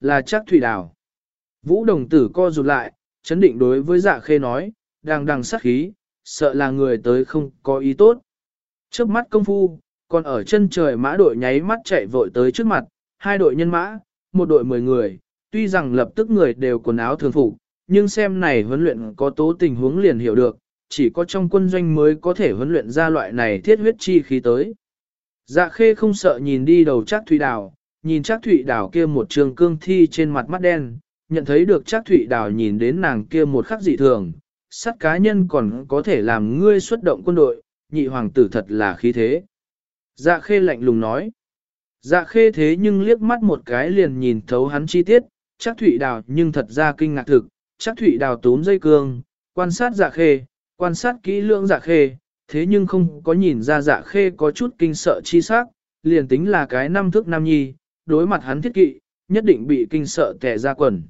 là chắc thủy đào. Vũ đồng tử co rụt lại, chấn định đối với dạ khê nói, đang đằng sát khí, sợ là người tới không có ý tốt. Trước mắt công phu, còn ở chân trời mã đội nháy mắt chạy vội tới trước mặt, hai đội nhân mã, một đội mười người, tuy rằng lập tức người đều quần áo thường phục, nhưng xem này huấn luyện có tố tình huống liền hiểu được, chỉ có trong quân doanh mới có thể huấn luyện ra loại này thiết huyết chi khí tới. Dạ khê không sợ nhìn đi đầu chắc thủy đào, nhìn Trác Thụy đào kia một trường cương thi trên mặt mắt đen, nhận thấy được Trác Thụy đào nhìn đến nàng kia một khắc dị thường, sát cá nhân còn có thể làm ngươi xuất động quân đội, nhị hoàng tử thật là khí thế. Dạ khê lạnh lùng nói. Dạ khê thế nhưng liếc mắt một cái liền nhìn thấu hắn chi tiết, Trác Thụy đào nhưng thật ra kinh ngạc thực, Trác Thụy đào túm dây cương, quan sát dạ khê, quan sát kỹ lưỡng dạ khê, thế nhưng không có nhìn ra dạ khê có chút kinh sợ chi sắc, liền tính là cái năm thước nam nhi, đối mặt hắn thiết kỵ, nhất định bị kinh sợ tè ra quần.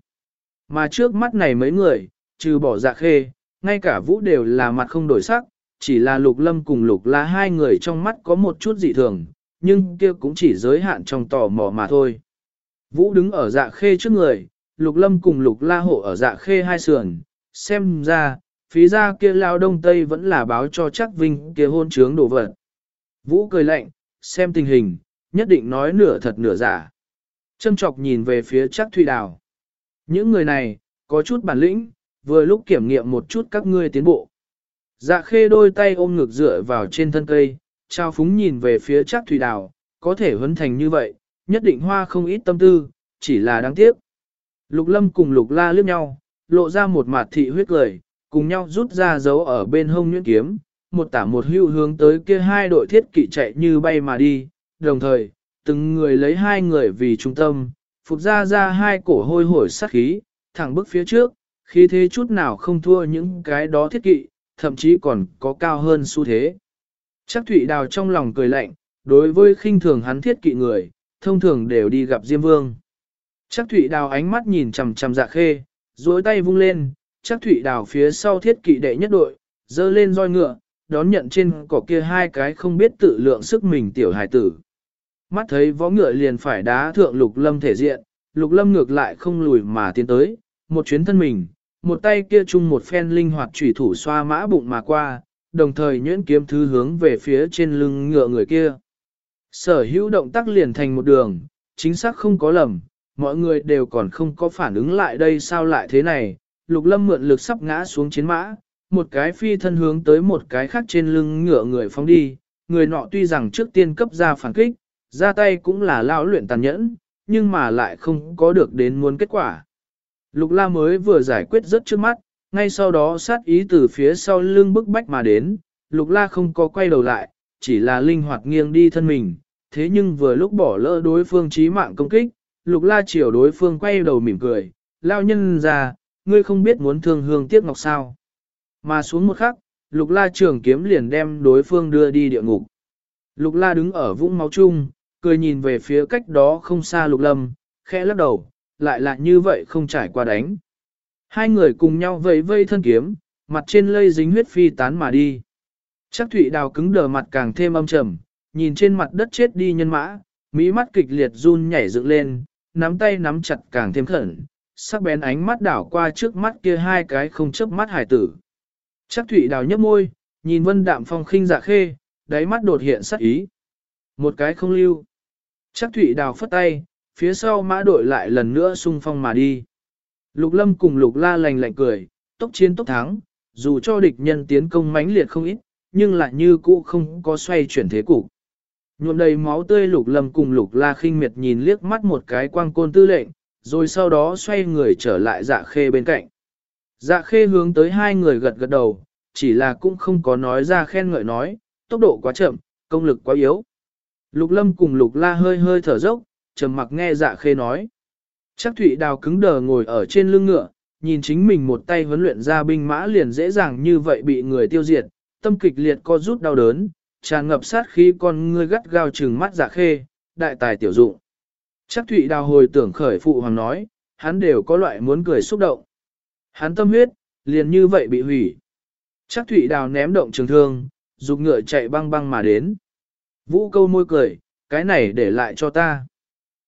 Mà trước mắt này mấy người, trừ bỏ dạ khê, ngay cả vũ đều là mặt không đổi sắc, chỉ là lục lâm cùng lục la hai người trong mắt có một chút dị thường, nhưng kia cũng chỉ giới hạn trong tò mò mà thôi. Vũ đứng ở dạ khê trước người, lục lâm cùng lục la hộ ở dạ khê hai sườn, xem ra, phí ra kia lao đông tây vẫn là báo cho chắc vinh kia hôn trướng đổ vật. Vũ cười lạnh, xem tình hình, nhất định nói nửa thật nửa giả. Châm chọc nhìn về phía chắc thủy đào. Những người này, có chút bản lĩnh, vừa lúc kiểm nghiệm một chút các ngươi tiến bộ. Dạ khê đôi tay ôm ngực dựa vào trên thân cây, trao phúng nhìn về phía chắc thủy đào, có thể huấn thành như vậy, nhất định hoa không ít tâm tư, chỉ là đáng tiếc. Lục lâm cùng lục la liếc nhau, lộ ra một mặt thị huyết cười, cùng nhau rút ra dấu ở bên hông nhuyễn kiếm, một tả một hưu hướng tới kia hai đội thiết kỵ chạy như bay mà đi, đồng thời, từng người lấy hai người vì trung tâm, phục ra ra hai cổ hôi hổi sát khí, thẳng bước phía trước, khí thế chút nào không thua những cái đó thiết kỵ, thậm chí còn có cao hơn xu thế. Chắc Thụy Đào trong lòng cười lạnh, đối với khinh thường hắn thiết kỵ người, thông thường đều đi gặp Diêm Vương. Chắc Thụy Đào ánh mắt nhìn chằm chằm dạ khê, duỗi tay vung lên, chắc Thụy Đào phía sau thiết kỵ đệ nhất đội, dơ lên roi ngựa, đón nhận trên cỏ kia hai cái không biết tự lượng sức mình tiểu hài tử. Mắt thấy võ ngựa liền phải đá thượng lục lâm thể diện, lục lâm ngược lại không lùi mà tiến tới, một chuyến thân mình, một tay kia chung một phen linh hoạt chủy thủ xoa mã bụng mà qua, đồng thời nhuyễn kiếm thứ hướng về phía trên lưng ngựa người kia. Sở hữu động tác liền thành một đường, chính xác không có lầm, mọi người đều còn không có phản ứng lại đây sao lại thế này, lục lâm mượn lực sắp ngã xuống chiến mã, một cái phi thân hướng tới một cái khác trên lưng ngựa người phóng đi, người nọ tuy rằng trước tiên cấp ra phản kích, ra tay cũng là lao luyện tàn nhẫn, nhưng mà lại không có được đến muốn kết quả. Lục la mới vừa giải quyết rất trước mắt, ngay sau đó sát ý từ phía sau lưng bức bách mà đến, lục la không có quay đầu lại, chỉ là linh hoạt nghiêng đi thân mình, thế nhưng vừa lúc bỏ lỡ đối phương chí mạng công kích, lục la chiều đối phương quay đầu mỉm cười, lao nhân ra, ngươi không biết muốn thương hương tiếc ngọc sao. Mà xuống một khắc, lục la trường kiếm liền đem đối phương đưa đi địa ngục. Lục la đứng ở vũng máu chung, cười nhìn về phía cách đó không xa lục lâm, khẽ lắc đầu, lại là như vậy không trải qua đánh. Hai người cùng nhau vẫy vây thân kiếm, mặt trên lây dính huyết phi tán mà đi. Chắc thụy đào cứng đờ mặt càng thêm âm trầm, nhìn trên mặt đất chết đi nhân mã, mỹ mắt kịch liệt run nhảy dựng lên, nắm tay nắm chặt càng thêm khẩn, sắc bén ánh mắt đảo qua trước mắt kia hai cái không chớp mắt hải tử. Chắc thụy đào nhấp môi, nhìn vân đạm phong khinh dạ khê, đáy mắt đột hiện sắc ý. Một cái không lưu. Chắc thụy đào phất tay, phía sau mã đội lại lần nữa xung phong mà đi. Lục lâm cùng lục la lành lạnh cười, tốc chiến tốc thắng, dù cho địch nhân tiến công mãnh liệt không ít, nhưng lại như cũ không có xoay chuyển thế cục. Nhuộm đầy máu tươi lục lâm cùng lục la khinh miệt nhìn liếc mắt một cái quang côn tư lệnh, rồi sau đó xoay người trở lại dạ khê bên cạnh. Dạ khê hướng tới hai người gật gật đầu, chỉ là cũng không có nói ra khen ngợi nói, tốc độ quá chậm, công lực quá yếu. Lục lâm cùng lục la hơi hơi thở dốc, trầm mặc nghe dạ khê nói. Chắc thụy đào cứng đờ ngồi ở trên lưng ngựa, nhìn chính mình một tay huấn luyện ra binh mã liền dễ dàng như vậy bị người tiêu diệt, tâm kịch liệt co rút đau đớn, tràn ngập sát khí con ngươi gắt gao trừng mắt dạ khê, đại tài tiểu dụng. Chắc thụy đào hồi tưởng khởi phụ hoàng nói, hắn đều có loại muốn cười xúc động. Hắn tâm huyết, liền như vậy bị hủy. Chắc thụy đào ném động trường thương, dục ngựa chạy băng băng mà đến. Vũ câu môi cười, cái này để lại cho ta.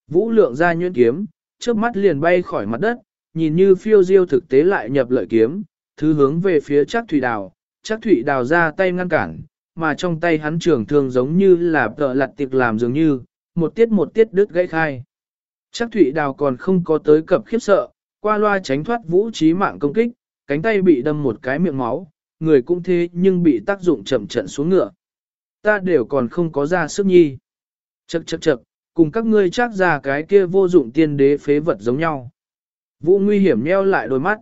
Vũ lượng ra nhuyễn kiếm, trước mắt liền bay khỏi mặt đất, nhìn như phiêu diêu thực tế lại nhập lợi kiếm, thứ hướng về phía chắc thủy đào, chắc thủy đào ra tay ngăn cản, mà trong tay hắn trường thương giống như là tợ lặt tiệc làm dường như, một tiết một tiết đứt gãy khai. Chắc thủy đào còn không có tới cập khiếp sợ, qua loa tránh thoát vũ trí mạng công kích, cánh tay bị đâm một cái miệng máu, người cũng thế nhưng bị tác dụng chậm trận xuống ngựa. Ta đều còn không có ra sức nhi. Chậc chậc chậc, cùng các ngươi chắc ra cái kia vô dụng tiên đế phế vật giống nhau. Vũ nguy hiểm nheo lại đôi mắt.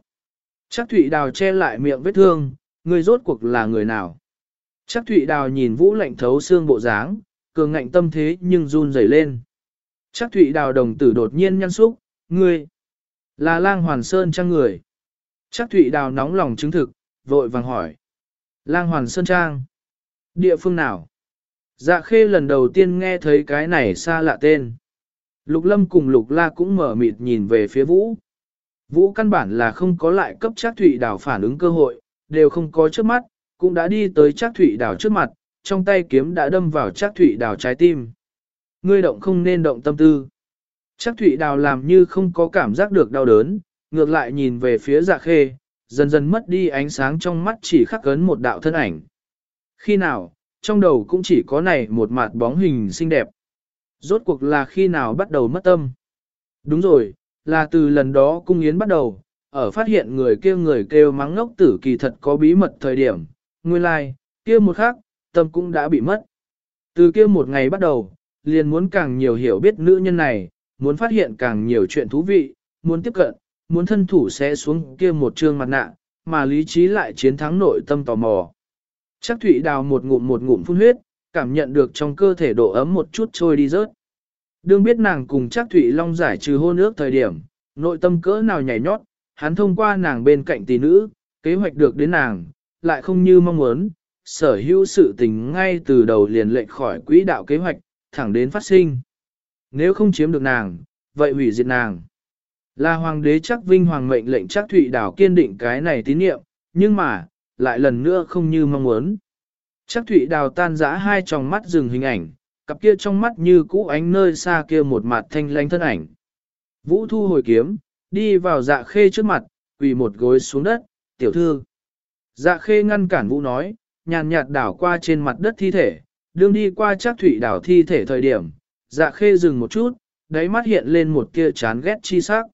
Chắc Thụy Đào che lại miệng vết thương, người rốt cuộc là người nào? Chắc Thụy Đào nhìn Vũ lạnh thấu xương bộ dáng, cường ngạnh tâm thế nhưng run rẩy lên. Chắc Thụy Đào đồng tử đột nhiên nhăn xúc, ngươi là lang hoàn sơn trang người. Chắc Thụy Đào nóng lòng chứng thực, vội vàng hỏi. Lang hoàn sơn trang. Địa phương nào? Dạ khê lần đầu tiên nghe thấy cái này xa lạ tên. Lục lâm cùng lục la cũng mở mịt nhìn về phía vũ. Vũ căn bản là không có lại cấp chắc thụy đảo phản ứng cơ hội, đều không có trước mắt, cũng đã đi tới chắc thụy đảo trước mặt, trong tay kiếm đã đâm vào chắc thụy đảo trái tim. Ngươi động không nên động tâm tư. Chắc thụy đào làm như không có cảm giác được đau đớn, ngược lại nhìn về phía dạ khê, dần dần mất đi ánh sáng trong mắt chỉ khắc ấn một đạo thân ảnh. Khi nào, trong đầu cũng chỉ có này một mặt bóng hình xinh đẹp. Rốt cuộc là khi nào bắt đầu mất tâm. Đúng rồi, là từ lần đó cung yến bắt đầu, ở phát hiện người kia người kêu mắng ngốc tử kỳ thật có bí mật thời điểm, nguyên lai, like, kia một khắc tâm cũng đã bị mất. Từ kia một ngày bắt đầu, liền muốn càng nhiều hiểu biết nữ nhân này, muốn phát hiện càng nhiều chuyện thú vị, muốn tiếp cận, muốn thân thủ sẽ xuống kia một trương mặt nạ, mà lý trí lại chiến thắng nội tâm tò mò. Chắc Thụy đào một ngụm một ngụm phun huyết, cảm nhận được trong cơ thể độ ấm một chút trôi đi rớt. Đương biết nàng cùng chắc Thụy Long giải trừ hôn ước thời điểm, nội tâm cỡ nào nhảy nhót, hắn thông qua nàng bên cạnh tỷ nữ, kế hoạch được đến nàng, lại không như mong muốn, sở hữu sự tình ngay từ đầu liền lệnh khỏi quỹ đạo kế hoạch, thẳng đến phát sinh. Nếu không chiếm được nàng, vậy hủy diệt nàng. Là hoàng đế chắc vinh hoàng mệnh lệnh chắc thụy đảo kiên định cái này tín nhiệm, nhưng mà, lại lần nữa không như mong muốn. Chắc thụy đào tan dã hai tròng mắt dừng hình ảnh, cặp kia trong mắt như cũ ánh nơi xa kia một mặt thanh lánh thân ảnh. Vũ thu hồi kiếm, đi vào dạ khê trước mặt, quỳ một gối xuống đất, tiểu thư. Dạ khê ngăn cản vũ nói, nhàn nhạt đảo qua trên mặt đất thi thể, đương đi qua chắc thủy đảo thi thể thời điểm, dạ khê dừng một chút, đáy mắt hiện lên một kia chán ghét chi sắc.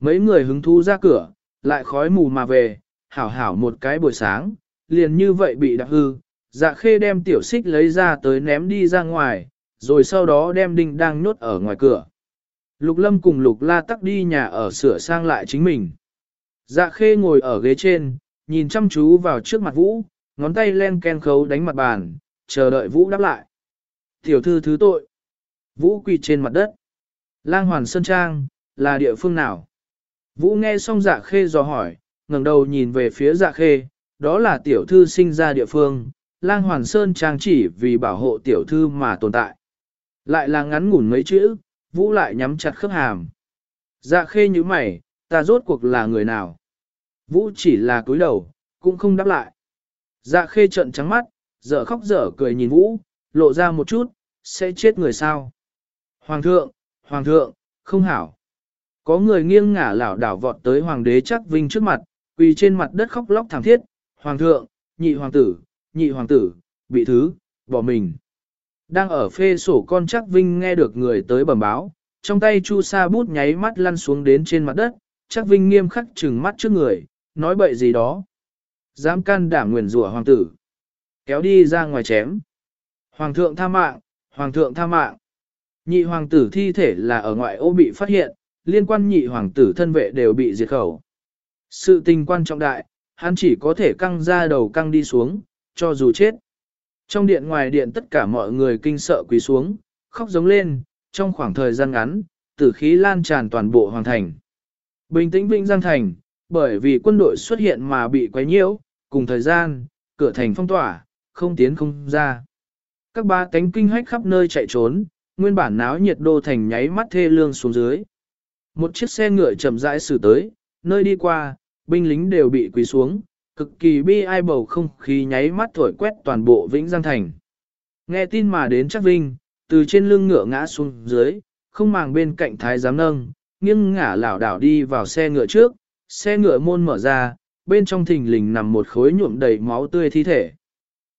Mấy người hứng thú ra cửa, lại khói mù mà về, hảo hảo một cái buổi sáng, liền như vậy bị đạp hư, dạ khê đem tiểu xích lấy ra tới ném đi ra ngoài, rồi sau đó đem đinh đang nhốt ở ngoài cửa. Lục lâm cùng lục la tắc đi nhà ở sửa sang lại chính mình. Dạ khê ngồi ở ghế trên, nhìn chăm chú vào trước mặt vũ, ngón tay len ken khấu đánh mặt bàn, chờ đợi vũ đáp lại. Tiểu thư thứ tội. Vũ quỳ trên mặt đất. Lang hoàn sơn trang, là địa phương nào? Vũ nghe xong dạ khê dò hỏi, ngẩng đầu nhìn về phía dạ khê, đó là tiểu thư sinh ra địa phương, lang hoàn sơn trang chỉ vì bảo hộ tiểu thư mà tồn tại. Lại là ngắn ngủn mấy chữ, vũ lại nhắm chặt khớp hàm. Dạ khê như mày, ta rốt cuộc là người nào? Vũ chỉ là cúi đầu, cũng không đáp lại. Dạ khê trợn trắng mắt, dở khóc dở cười nhìn vũ, lộ ra một chút, sẽ chết người sao? Hoàng thượng, hoàng thượng, không hảo. Có người nghiêng ngả lảo đảo vọt tới hoàng đế chắc vinh trước mặt, quỳ trên mặt đất khóc lóc thảm thiết, hoàng thượng, nhị hoàng tử, nhị hoàng tử, bị thứ, bỏ mình. Đang ở phê sổ con chắc vinh nghe được người tới bẩm báo, trong tay chu sa bút nháy mắt lăn xuống đến trên mặt đất, chắc vinh nghiêm khắc trừng mắt trước người, nói bậy gì đó. Dám can đảm nguyền rủa hoàng tử. Kéo đi ra ngoài chém. Hoàng thượng tha mạng, hoàng thượng tha mạng. Nhị hoàng tử thi thể là ở ngoại ô bị phát hiện, liên quan nhị hoàng tử thân vệ đều bị diệt khẩu. Sự tình quan trọng đại, hắn chỉ có thể căng ra đầu căng đi xuống, cho dù chết. Trong điện ngoài điện tất cả mọi người kinh sợ quỳ xuống, khóc giống lên, trong khoảng thời gian ngắn, tử khí lan tràn toàn bộ hoàng thành. Bình tĩnh Vĩnh Giang Thành, bởi vì quân đội xuất hiện mà bị quấy nhiễu, cùng thời gian, cửa thành phong tỏa, không tiến không ra. Các ba cánh kinh hách khắp nơi chạy trốn, nguyên bản náo nhiệt đô thành nháy mắt thê lương xuống dưới. Một chiếc xe ngựa chậm rãi xử tới, nơi đi qua, binh lính đều bị quỳ xuống, cực kỳ bi ai bầu không khí nháy mắt thổi quét toàn bộ Vĩnh Giang Thành. Nghe tin mà đến chắc Vinh, từ trên lưng ngựa ngã xuống dưới, không màng bên cạnh thái giám nâng, nghiêng ngả lảo đảo đi vào xe ngựa trước, xe ngựa môn mở ra, bên trong thình lình nằm một khối nhuộm đầy máu tươi thi thể.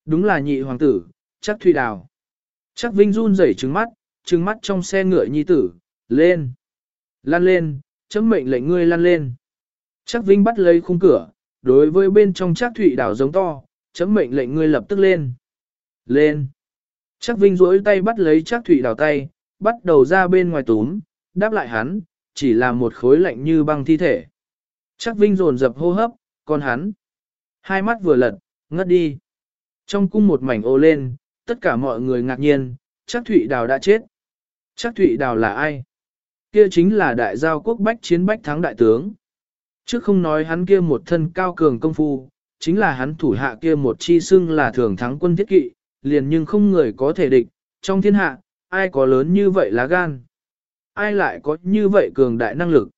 Đúng là nhị hoàng tử, chắc Thụy Đào. Chắc Vinh run rẩy trừng mắt, trừng mắt trong xe ngựa nhi tử, lên. Lan lên, chấm mệnh lệnh ngươi lan lên. Chắc Vinh bắt lấy khung cửa, đối với bên trong chắc Thụy Đào giống to, chấm mệnh lệnh ngươi lập tức lên. Lên. Chắc Vinh duỗi tay bắt lấy chắc Thụy Đào tay, bắt đầu ra bên ngoài túm, đáp lại hắn, chỉ là một khối lạnh như băng thi thể. Chắc Vinh dồn dập hô hấp, còn hắn. Hai mắt vừa lật, ngất đi. Trong cung một mảnh ô lên, tất cả mọi người ngạc nhiên, chắc Thụy Đào đã chết. Chắc Thụy Đào là ai? Kia chính là đại giao quốc bách chiến bách thắng đại tướng. Trước không nói hắn kia một thân cao cường công phu, chính là hắn thủ hạ kia một chi xưng là thường thắng quân thiết kỵ, liền nhưng không người có thể địch, trong thiên hạ, ai có lớn như vậy lá gan? Ai lại có như vậy cường đại năng lực?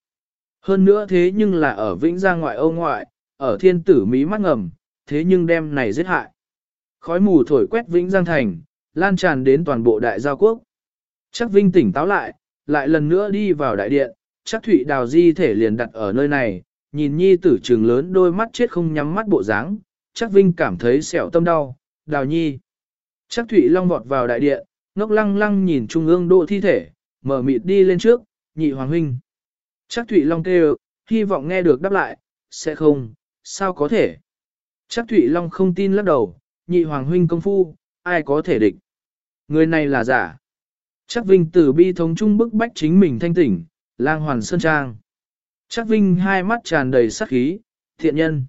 Hơn nữa thế nhưng là ở Vĩnh Giang ngoại Âu ngoại, ở thiên tử Mỹ mắt ngầm, thế nhưng đem này giết hại. Khói mù thổi quét Vĩnh Giang thành, lan tràn đến toàn bộ đại giao quốc. Chắc Vinh tỉnh táo lại, lại lần nữa đi vào đại điện, chắc Thụy Đào di thể liền đặt ở nơi này, nhìn nhi tử trường lớn đôi mắt chết không nhắm mắt bộ dáng, chắc Vinh cảm thấy sẹo tâm đau, Đào nhi. Chắc Thụy Long vọt vào đại điện, ngốc lăng lăng nhìn trung ương độ thi thể, mở mịt đi lên trước, nhị hoàng huynh. Chắc Thụy Long kêu, hy vọng nghe được đáp lại, sẽ không, sao có thể. Chắc Thụy Long không tin lắc đầu, nhị hoàng huynh công phu, ai có thể địch. Người này là giả. Chắc Vinh từ bi thống trung bức bách chính mình thanh tỉnh, lang hoàn sơn trang. Chắc Vinh hai mắt tràn đầy sắc khí, thiện nhân.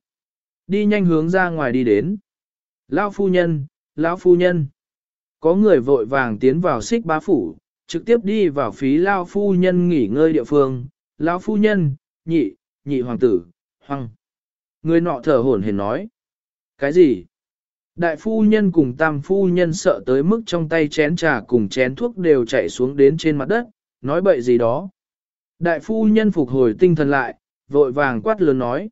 Đi nhanh hướng ra ngoài đi đến. Lão phu nhân, lão phu nhân. Có người vội vàng tiến vào xích bá phủ, trực tiếp đi vào phí lão phu nhân nghỉ ngơi địa phương. Lão phu nhân, nhị, nhị hoàng tử, hoàng. Người nọ thở hổn hển nói. Cái gì? Đại phu nhân cùng tam phu nhân sợ tới mức trong tay chén trà cùng chén thuốc đều chảy xuống đến trên mặt đất, nói bậy gì đó. Đại phu nhân phục hồi tinh thần lại, vội vàng quát lớn nói.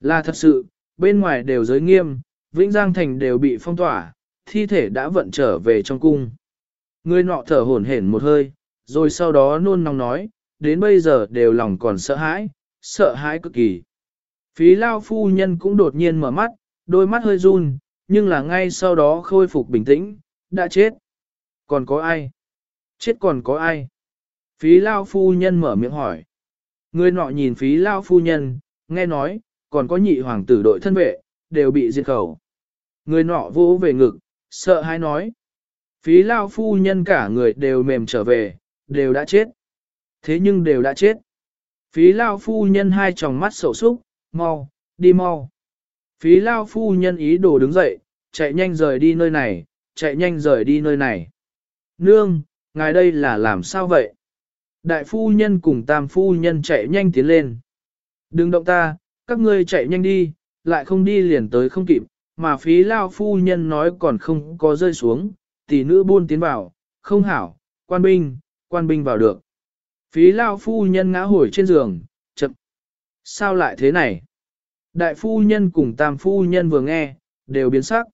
Là thật sự, bên ngoài đều giới nghiêm, Vĩnh Giang Thành đều bị phong tỏa, thi thể đã vận trở về trong cung. Người nọ thở hổn hển một hơi, rồi sau đó nôn nóng nói, đến bây giờ đều lòng còn sợ hãi, sợ hãi cực kỳ. Phí lao phu nhân cũng đột nhiên mở mắt, đôi mắt hơi run, nhưng là ngay sau đó khôi phục bình tĩnh, đã chết. Còn có ai? Chết còn có ai? Phí lao phu nhân mở miệng hỏi. Người nọ nhìn phí lao phu nhân, nghe nói, còn có nhị hoàng tử đội thân vệ, đều bị diệt khẩu. Người nọ vỗ về ngực, sợ hãi nói. Phí lao phu nhân cả người đều mềm trở về, đều đã chết. Thế nhưng đều đã chết. Phí lao phu nhân hai tròng mắt sầu súc, mau, đi mau. Phí lao phu nhân ý đồ đứng dậy, chạy nhanh rời đi nơi này, chạy nhanh rời đi nơi này. Nương, ngài đây là làm sao vậy? Đại phu nhân cùng tam phu nhân chạy nhanh tiến lên. Đừng động ta, các ngươi chạy nhanh đi, lại không đi liền tới không kịp, mà phí lao phu nhân nói còn không có rơi xuống, tỷ nữ buôn tiến vào, không hảo, quan binh, quan binh vào được. Phí lao phu nhân ngã hồi trên giường, chậm. Sao lại thế này? Đại phu nhân cùng tam phu nhân vừa nghe, đều biến sắc.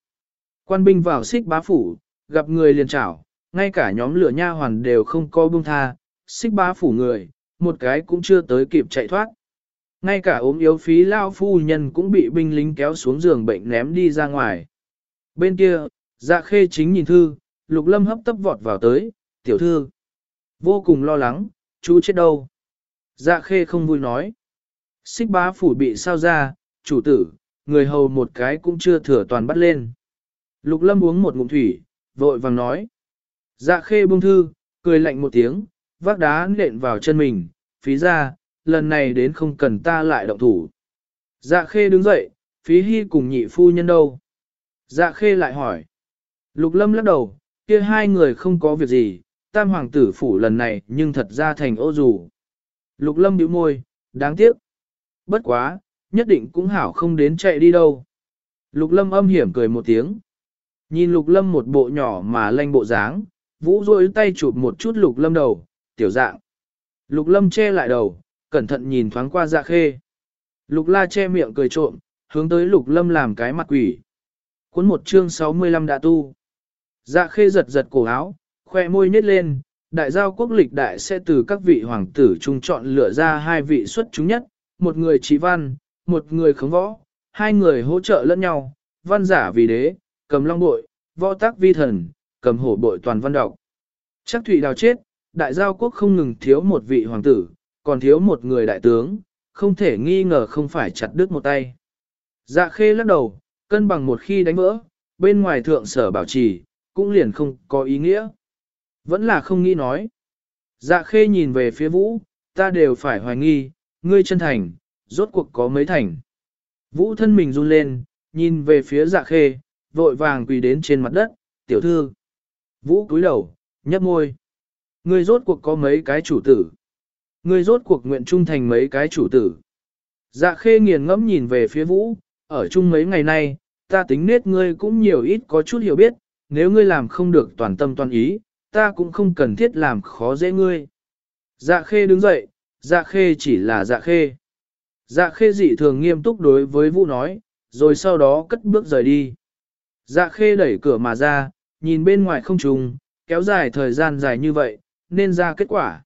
Quan binh vào xích bá phủ, gặp người liền chảo, ngay cả nhóm lửa nha hoàn đều không có buông tha, xích bá phủ người, một cái cũng chưa tới kịp chạy thoát. Ngay cả ốm yếu phí lao phu nhân cũng bị binh lính kéo xuống giường bệnh ném đi ra ngoài. Bên kia, dạ khê chính nhìn thư, lục lâm hấp tấp vọt vào tới, tiểu thư. Vô cùng lo lắng, chú chết đâu. Dạ khê không vui nói. Xích bá phủ bị sao ra, chủ tử, người hầu một cái cũng chưa thừa toàn bắt lên. Lục lâm uống một ngụm thủy, vội vàng nói. Dạ khê buông thư, cười lạnh một tiếng, vác đá nện vào chân mình, phí ra, lần này đến không cần ta lại động thủ. Dạ khê đứng dậy, phí hy cùng nhị phu nhân đâu. Dạ khê lại hỏi. Lục lâm lắc đầu, kia hai người không có việc gì, tam hoàng tử phủ lần này nhưng thật ra thành ô dù. Lục lâm bĩu môi, đáng tiếc. Bất quá, nhất định cũng hảo không đến chạy đi đâu. Lục lâm âm hiểm cười một tiếng. Nhìn lục lâm một bộ nhỏ mà lanh bộ dáng, vũ rôi tay chụp một chút lục lâm đầu, tiểu dạng. Lục lâm che lại đầu, cẩn thận nhìn thoáng qua dạ khê. Lục la che miệng cười trộm, hướng tới lục lâm làm cái mặt quỷ. Cuốn một chương 65 đã tu. Dạ khê giật giật cổ áo, khoe môi nhếch lên, đại giao quốc lịch đại sẽ từ các vị hoàng tử trung chọn lựa ra hai vị xuất chúng nhất, một người trí văn, một người khống võ, hai người hỗ trợ lẫn nhau, văn giả vì đế, cầm long bội, võ tác vi thần, cầm hổ bội toàn văn đọc. Chắc thủy đào chết, đại giao quốc không ngừng thiếu một vị hoàng tử, còn thiếu một người đại tướng, không thể nghi ngờ không phải chặt đứt một tay. Dạ khê lắc đầu, cân bằng một khi đánh vỡ, bên ngoài thượng sở bảo trì, cũng liền không có ý nghĩa. Vẫn là không nghĩ nói. Dạ khê nhìn về phía vũ, ta đều phải hoài nghi, ngươi chân thành, rốt cuộc có mấy thành. Vũ thân mình run lên, nhìn về phía dạ khê, vội vàng quỳ đến trên mặt đất, tiểu thư. Vũ cúi đầu, nhấp môi. Ngươi rốt cuộc có mấy cái chủ tử. Ngươi rốt cuộc nguyện trung thành mấy cái chủ tử. Dạ khê nghiền ngẫm nhìn về phía vũ, ở chung mấy ngày nay, ta tính nết ngươi cũng nhiều ít có chút hiểu biết, nếu ngươi làm không được toàn tâm toàn ý, ta cũng không cần thiết làm khó dễ ngươi. Dạ khê đứng dậy, dạ khê chỉ là dạ khê. Dạ khê dị thường nghiêm túc đối với vũ nói, rồi sau đó cất bước rời đi. Dạ khê đẩy cửa mà ra, nhìn bên ngoài không trùng, kéo dài thời gian dài như vậy, nên ra kết quả.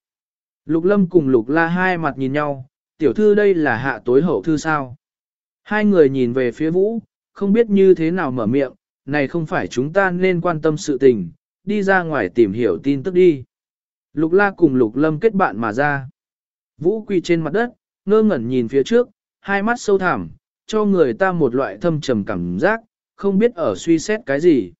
Lục lâm cùng lục la hai mặt nhìn nhau, tiểu thư đây là hạ tối hậu thư sao. Hai người nhìn về phía vũ, không biết như thế nào mở miệng, này không phải chúng ta nên quan tâm sự tình, đi ra ngoài tìm hiểu tin tức đi. Lục la cùng lục lâm kết bạn mà ra. Vũ quỳ trên mặt đất, ngơ ngẩn nhìn phía trước, hai mắt sâu thẳm, cho người ta một loại thâm trầm cảm giác, không biết ở suy xét cái gì.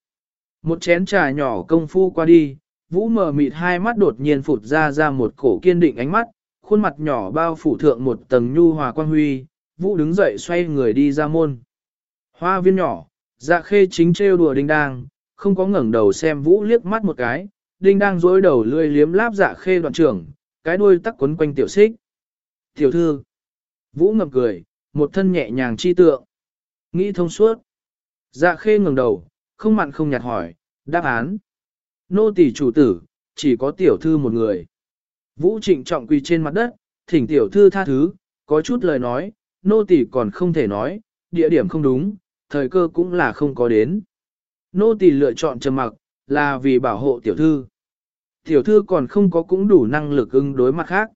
Một chén trà nhỏ công phu qua đi, Vũ mờ mịt hai mắt đột nhiên phụt ra ra một cổ kiên định ánh mắt, khuôn mặt nhỏ bao phủ thượng một tầng nhu hòa quan huy, Vũ đứng dậy xoay người đi ra môn. Hoa viên nhỏ, dạ khê chính trêu đùa đinh đang, không có ngẩng đầu xem Vũ liếc mắt một cái, đinh đang dối đầu lươi liếm láp dạ khê đoạn trưởng, cái đuôi tắc quấn quanh tiểu xích. Tiểu thư, Vũ ngập cười, một thân nhẹ nhàng chi tượng. Nghĩ thông suốt. Dạ khê ngẩng đầu, không mặn không nhạt hỏi, đáp án. Nô tỳ chủ tử, chỉ có tiểu thư một người. Vũ trịnh trọng quỳ trên mặt đất, thỉnh tiểu thư tha thứ, có chút lời nói, nô tỳ còn không thể nói, địa điểm không đúng, thời cơ cũng là không có đến. Nô tỳ lựa chọn trầm mặc, là vì bảo hộ tiểu thư. Tiểu thư còn không có cũng đủ năng lực ứng đối mặt khác.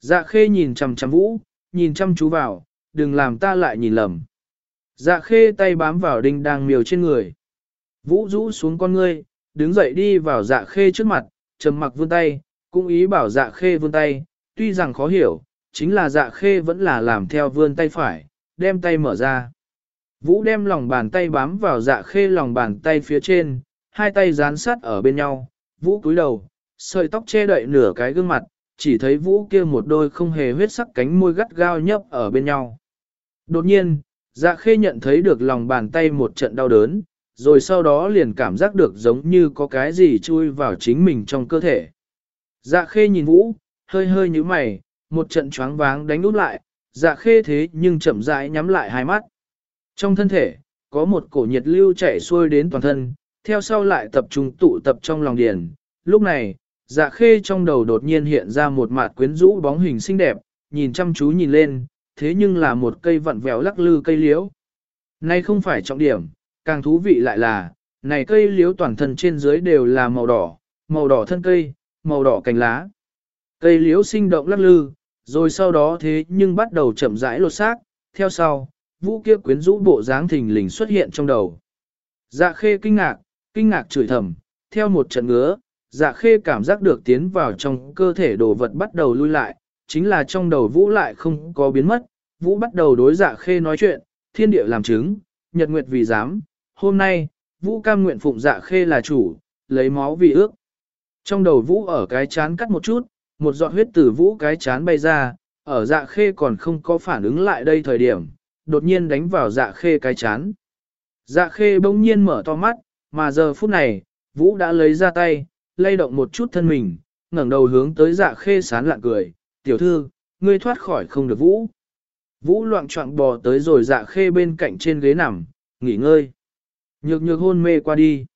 Dạ khê nhìn chằm chằm vũ, nhìn chăm chú vào, đừng làm ta lại nhìn lầm. Dạ khê tay bám vào đinh đang miều trên người. Vũ rũ xuống con ngươi, đứng dậy đi vào dạ khê trước mặt, trầm mặc vươn tay, cũng ý bảo dạ khê vươn tay, tuy rằng khó hiểu, chính là dạ khê vẫn là làm theo vươn tay phải, đem tay mở ra. Vũ đem lòng bàn tay bám vào dạ khê lòng bàn tay phía trên, hai tay dán sát ở bên nhau, Vũ cúi đầu, sợi tóc che đậy nửa cái gương mặt, chỉ thấy Vũ kia một đôi không hề huyết sắc cánh môi gắt gao nhấp ở bên nhau. Đột nhiên, dạ khê nhận thấy được lòng bàn tay một trận đau đớn, rồi sau đó liền cảm giác được giống như có cái gì chui vào chính mình trong cơ thể. Dạ khê nhìn Vũ, hơi hơi như mày, một trận choáng váng đánh út lại, dạ khê thế nhưng chậm rãi nhắm lại hai mắt. Trong thân thể, có một cổ nhiệt lưu chảy xuôi đến toàn thân, theo sau lại tập trung tụ tập trong lòng điền. Lúc này, dạ khê trong đầu đột nhiên hiện ra một mặt quyến rũ bóng hình xinh đẹp, nhìn chăm chú nhìn lên, thế nhưng là một cây vặn vẹo lắc lư cây liễu. Nay không phải trọng điểm, càng thú vị lại là, này cây liễu toàn thân trên dưới đều là màu đỏ, màu đỏ thân cây, màu đỏ cành lá. Cây liễu sinh động lắc lư, rồi sau đó thế nhưng bắt đầu chậm rãi lột xác, theo sau, vũ kia quyến rũ bộ dáng thình lình xuất hiện trong đầu. Dạ khê kinh ngạc, kinh ngạc chửi thầm, theo một trận ngứa, dạ khê cảm giác được tiến vào trong cơ thể đồ vật bắt đầu lui lại, chính là trong đầu vũ lại không có biến mất, vũ bắt đầu đối dạ khê nói chuyện, thiên địa làm chứng, nhật nguyệt vì dám hôm nay, vũ cam nguyện phụng dạ khê là chủ, lấy máu vì ước. Trong đầu vũ ở cái chán cắt một chút, một giọt huyết từ vũ cái chán bay ra, ở dạ khê còn không có phản ứng lại đây thời điểm, đột nhiên đánh vào dạ khê cái chán. Dạ khê bỗng nhiên mở to mắt, mà giờ phút này, vũ đã lấy ra tay, lay động một chút thân mình, ngẩng đầu hướng tới dạ khê sán lạng cười, tiểu thư, ngươi thoát khỏi không được vũ. Vũ loạn trọng bò tới rồi dạ khê bên cạnh trên ghế nằm, nghỉ ngơi. Nhược nhược hôn mê qua đi.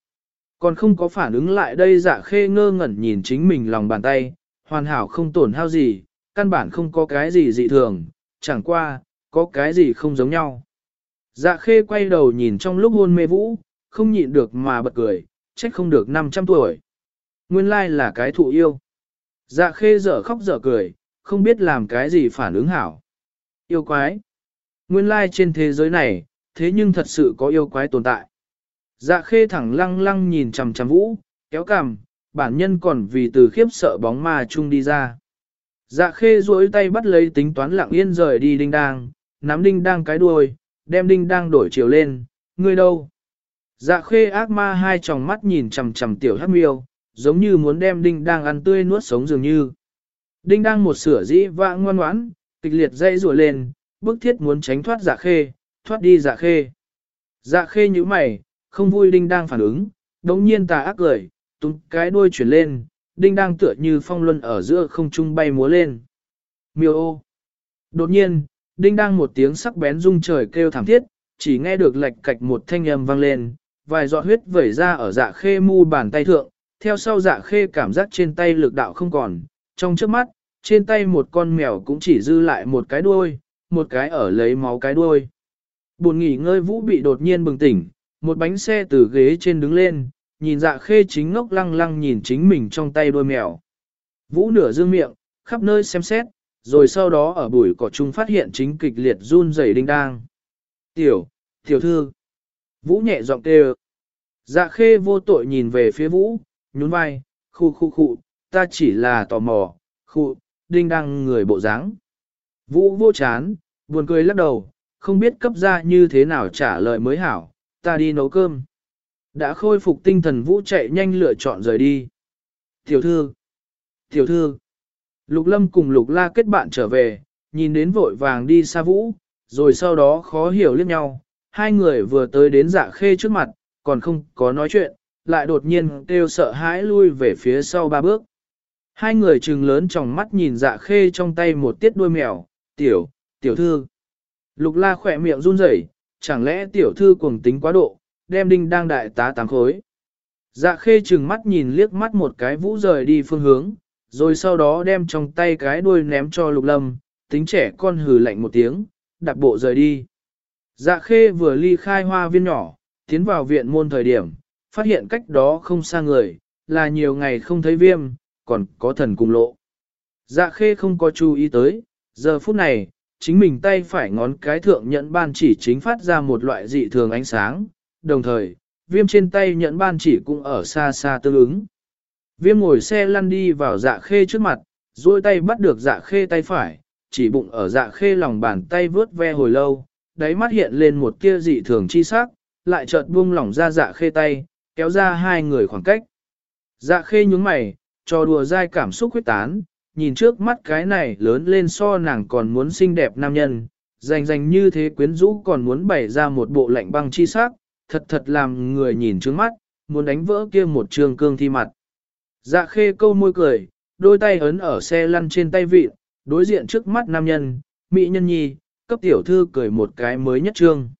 Còn không có phản ứng lại đây dạ khê ngơ ngẩn nhìn chính mình lòng bàn tay, hoàn hảo không tổn hao gì, căn bản không có cái gì dị thường, chẳng qua, có cái gì không giống nhau. Dạ khê quay đầu nhìn trong lúc hôn mê vũ, không nhịn được mà bật cười, trách không được 500 tuổi. Nguyên lai là cái thụ yêu. Dạ khê dở khóc dở cười, không biết làm cái gì phản ứng hảo. Yêu quái. Nguyên lai trên thế giới này, thế nhưng thật sự có yêu quái tồn tại. Dạ khê thẳng lăng lăng nhìn chằm chằm vũ, kéo cằm, bản nhân còn vì từ khiếp sợ bóng ma chung đi ra. Dạ khê duỗi tay bắt lấy tính toán lặng yên rời đi đinh đang, nắm đinh đang cái đuôi, đem đinh đang đổi chiều lên, ngươi đâu? Dạ khê ác ma hai tròng mắt nhìn chằm chằm tiểu hắc miêu, giống như muốn đem đinh đang ăn tươi nuốt sống dường như. Đinh đang một sửa dĩ vã ngoan ngoãn, kịch liệt dây rùa lên, bức thiết muốn tránh thoát dạ khê, thoát đi dạ khê. Dạ khê như mày, không vui đinh đang phản ứng, đống nhiên tà ác cười, tung cái đuôi chuyển lên, đinh đang tựa như phong luân ở giữa không trung bay múa lên. Miêu ô. Đột nhiên, đinh đang một tiếng sắc bén rung trời kêu thảm thiết, chỉ nghe được lệch cạch một thanh âm vang lên, vài giọt huyết vẩy ra ở dạ khê mu bàn tay thượng, theo sau dạ khê cảm giác trên tay lực đạo không còn, trong trước mắt, trên tay một con mèo cũng chỉ dư lại một cái đuôi, một cái ở lấy máu cái đuôi. Buồn nghỉ ngơi vũ bị đột nhiên bừng tỉnh, một bánh xe từ ghế trên đứng lên, nhìn dạ khê chính ngốc lăng lăng nhìn chính mình trong tay đôi mèo. Vũ nửa dương miệng, khắp nơi xem xét, rồi sau đó ở bụi cỏ chung phát hiện chính kịch liệt run rẩy đinh đang. Tiểu, tiểu thư. Vũ nhẹ giọng kêu. Dạ khê vô tội nhìn về phía Vũ, nhún vai, khu khu khu, ta chỉ là tò mò, khu, đinh đang người bộ dáng. Vũ vô chán, buồn cười lắc đầu, không biết cấp ra như thế nào trả lời mới hảo, ta đi nấu cơm. Đã khôi phục tinh thần Vũ chạy nhanh lựa chọn rời đi. Tiểu thư, tiểu thư, Lục Lâm cùng Lục La kết bạn trở về, nhìn đến vội vàng đi xa Vũ, rồi sau đó khó hiểu liếc nhau, hai người vừa tới đến dạ khê trước mặt, còn không có nói chuyện, lại đột nhiên kêu sợ hãi lui về phía sau ba bước. Hai người trừng lớn trong mắt nhìn dạ khê trong tay một tiết đuôi mèo, tiểu, tiểu thư. Lục la khỏe miệng run rẩy, chẳng lẽ tiểu thư cuồng tính quá độ, đem đinh đang đại tá tám khối. Dạ khê chừng mắt nhìn liếc mắt một cái vũ rời đi phương hướng, rồi sau đó đem trong tay cái đuôi ném cho lục lâm, tính trẻ con hừ lạnh một tiếng, đạp bộ rời đi. Dạ khê vừa ly khai hoa viên nhỏ, tiến vào viện môn thời điểm, phát hiện cách đó không xa người, là nhiều ngày không thấy viêm, còn có thần cùng lộ. Dạ khê không có chú ý tới, giờ phút này, chính mình tay phải ngón cái thượng nhẫn ban chỉ chính phát ra một loại dị thường ánh sáng, đồng thời, viêm trên tay nhẫn ban chỉ cũng ở xa xa tương ứng. Viêm ngồi xe lăn đi vào dạ khê trước mặt, duỗi tay bắt được dạ khê tay phải, chỉ bụng ở dạ khê lòng bàn tay vướt ve hồi lâu, đáy mắt hiện lên một tia dị thường chi sắc, lại chợt buông lỏng ra dạ khê tay, kéo ra hai người khoảng cách. Dạ khê nhúng mày, cho đùa dai cảm xúc quyết tán, nhìn trước mắt cái này lớn lên so nàng còn muốn xinh đẹp nam nhân, dành dành như thế quyến rũ còn muốn bày ra một bộ lạnh băng chi sắc, thật thật làm người nhìn trước mắt, muốn đánh vỡ kia một trường cương thi mặt. Dạ khê câu môi cười, đôi tay ấn ở xe lăn trên tay vị đối diện trước mắt nam nhân, mỹ nhân nhi, cấp tiểu thư cười một cái mới nhất trương.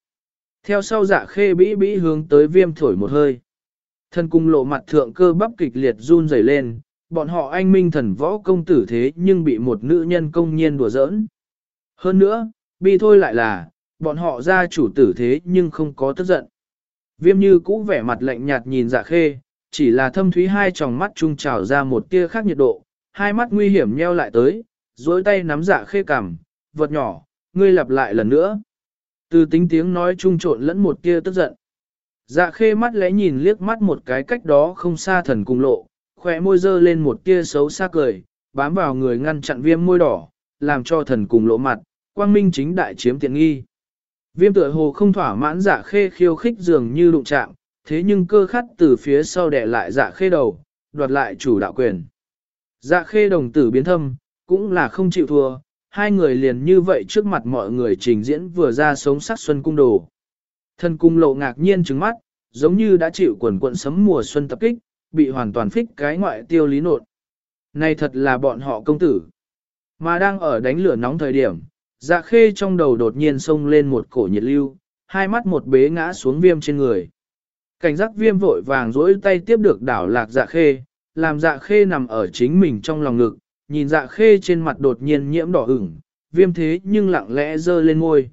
Theo sau dạ khê bĩ bĩ hướng tới viêm thổi một hơi. Thân cung lộ mặt thượng cơ bắp kịch liệt run rẩy lên, bọn họ anh minh thần võ công tử thế nhưng bị một nữ nhân công nhiên đùa giỡn. Hơn nữa, bi thôi lại là, bọn họ ra chủ tử thế nhưng không có tức giận. Viêm như cũ vẻ mặt lạnh nhạt nhìn dạ khê, chỉ là thâm thúy hai tròng mắt trung trào ra một tia khác nhiệt độ, hai mắt nguy hiểm nheo lại tới, dối tay nắm dạ khê cằm, vật nhỏ, ngươi lặp lại lần nữa. Từ tính tiếng nói trung trộn lẫn một tia tức giận. Dạ khê mắt lẽ nhìn liếc mắt một cái cách đó không xa thần cung lộ, khỏe môi dơ lên một tia xấu xa cười, bám vào người ngăn chặn viêm môi đỏ, làm cho thần cùng lộ mặt, quang minh chính đại chiếm tiện nghi. Viêm tựa hồ không thỏa mãn dạ khê khiêu khích dường như đụng chạm, thế nhưng cơ khắt từ phía sau đẻ lại dạ khê đầu, đoạt lại chủ đạo quyền. Dạ khê đồng tử biến thâm, cũng là không chịu thua, hai người liền như vậy trước mặt mọi người trình diễn vừa ra sống sắc xuân cung đồ. Thần cung lộ ngạc nhiên trứng mắt, giống như đã chịu quần quận sấm mùa xuân tập kích, bị hoàn toàn phích cái ngoại tiêu lý nột. Này thật là bọn họ công tử. Mà đang ở đánh lửa nóng thời điểm, dạ khê trong đầu đột nhiên xông lên một cổ nhiệt lưu, hai mắt một bế ngã xuống viêm trên người. Cảnh giác viêm vội vàng dỗi tay tiếp được đảo lạc dạ khê, làm dạ khê nằm ở chính mình trong lòng ngực, nhìn dạ khê trên mặt đột nhiên nhiễm đỏ ửng, viêm thế nhưng lặng lẽ dơ lên ngôi.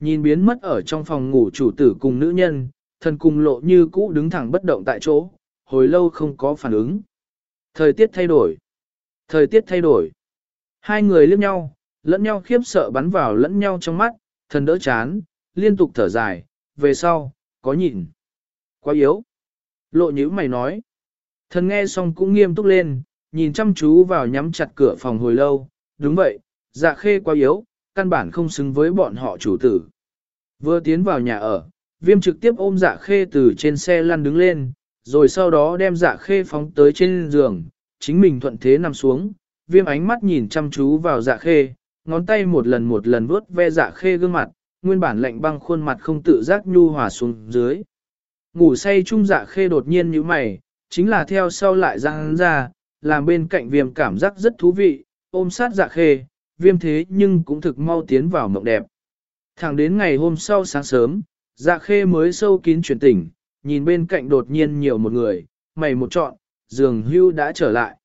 Nhìn biến mất ở trong phòng ngủ chủ tử cùng nữ nhân, thần cùng lộ như cũ đứng thẳng bất động tại chỗ, hồi lâu không có phản ứng. Thời tiết thay đổi. Thời tiết thay đổi. Hai người liếc nhau, lẫn nhau khiếp sợ bắn vào lẫn nhau trong mắt, thần đỡ chán, liên tục thở dài, về sau, có nhìn. Quá yếu. Lộ nhữ mày nói. Thần nghe xong cũng nghiêm túc lên, nhìn chăm chú vào nhắm chặt cửa phòng hồi lâu. Đúng vậy, dạ khê quá yếu, căn bản không xứng với bọn họ chủ tử. Vừa tiến vào nhà ở, viêm trực tiếp ôm dạ khê từ trên xe lăn đứng lên, rồi sau đó đem dạ khê phóng tới trên giường, chính mình thuận thế nằm xuống, viêm ánh mắt nhìn chăm chú vào dạ khê, ngón tay một lần một lần vuốt ve dạ khê gương mặt, nguyên bản lạnh băng khuôn mặt không tự giác nhu hòa xuống dưới. Ngủ say chung dạ khê đột nhiên như mày, chính là theo sau lại răng ra, làm bên cạnh viêm cảm giác rất thú vị, ôm sát dạ khê, viêm thế nhưng cũng thực mau tiến vào mộng đẹp. Thẳng đến ngày hôm sau sáng sớm, dạ khê mới sâu kín chuyển tỉnh, nhìn bên cạnh đột nhiên nhiều một người, mày một trọn, giường hưu đã trở lại.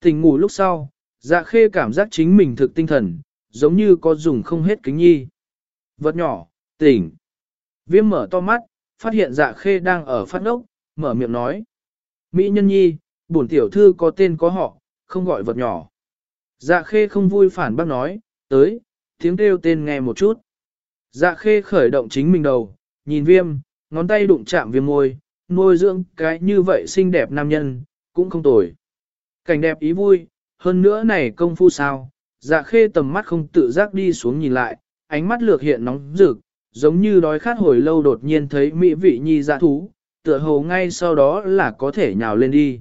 Tỉnh ngủ lúc sau, dạ khê cảm giác chính mình thực tinh thần, giống như có dùng không hết kính nhi. Vật nhỏ, tỉnh. Viêm mở to mắt, phát hiện dạ khê đang ở phát ốc, mở miệng nói. Mỹ nhân nhi, bổn tiểu thư có tên có họ, không gọi vật nhỏ. Dạ khê không vui phản bác nói, tới, tiếng kêu tên nghe một chút. Dạ khê khởi động chính mình đầu, nhìn viêm, ngón tay đụng chạm viêm môi, nuôi dưỡng cái như vậy xinh đẹp nam nhân, cũng không tồi. Cảnh đẹp ý vui, hơn nữa này công phu sao, dạ khê tầm mắt không tự giác đi xuống nhìn lại, ánh mắt lược hiện nóng rực, giống như đói khát hồi lâu đột nhiên thấy mỹ vị nhi dạ thú, tựa hồ ngay sau đó là có thể nhào lên đi.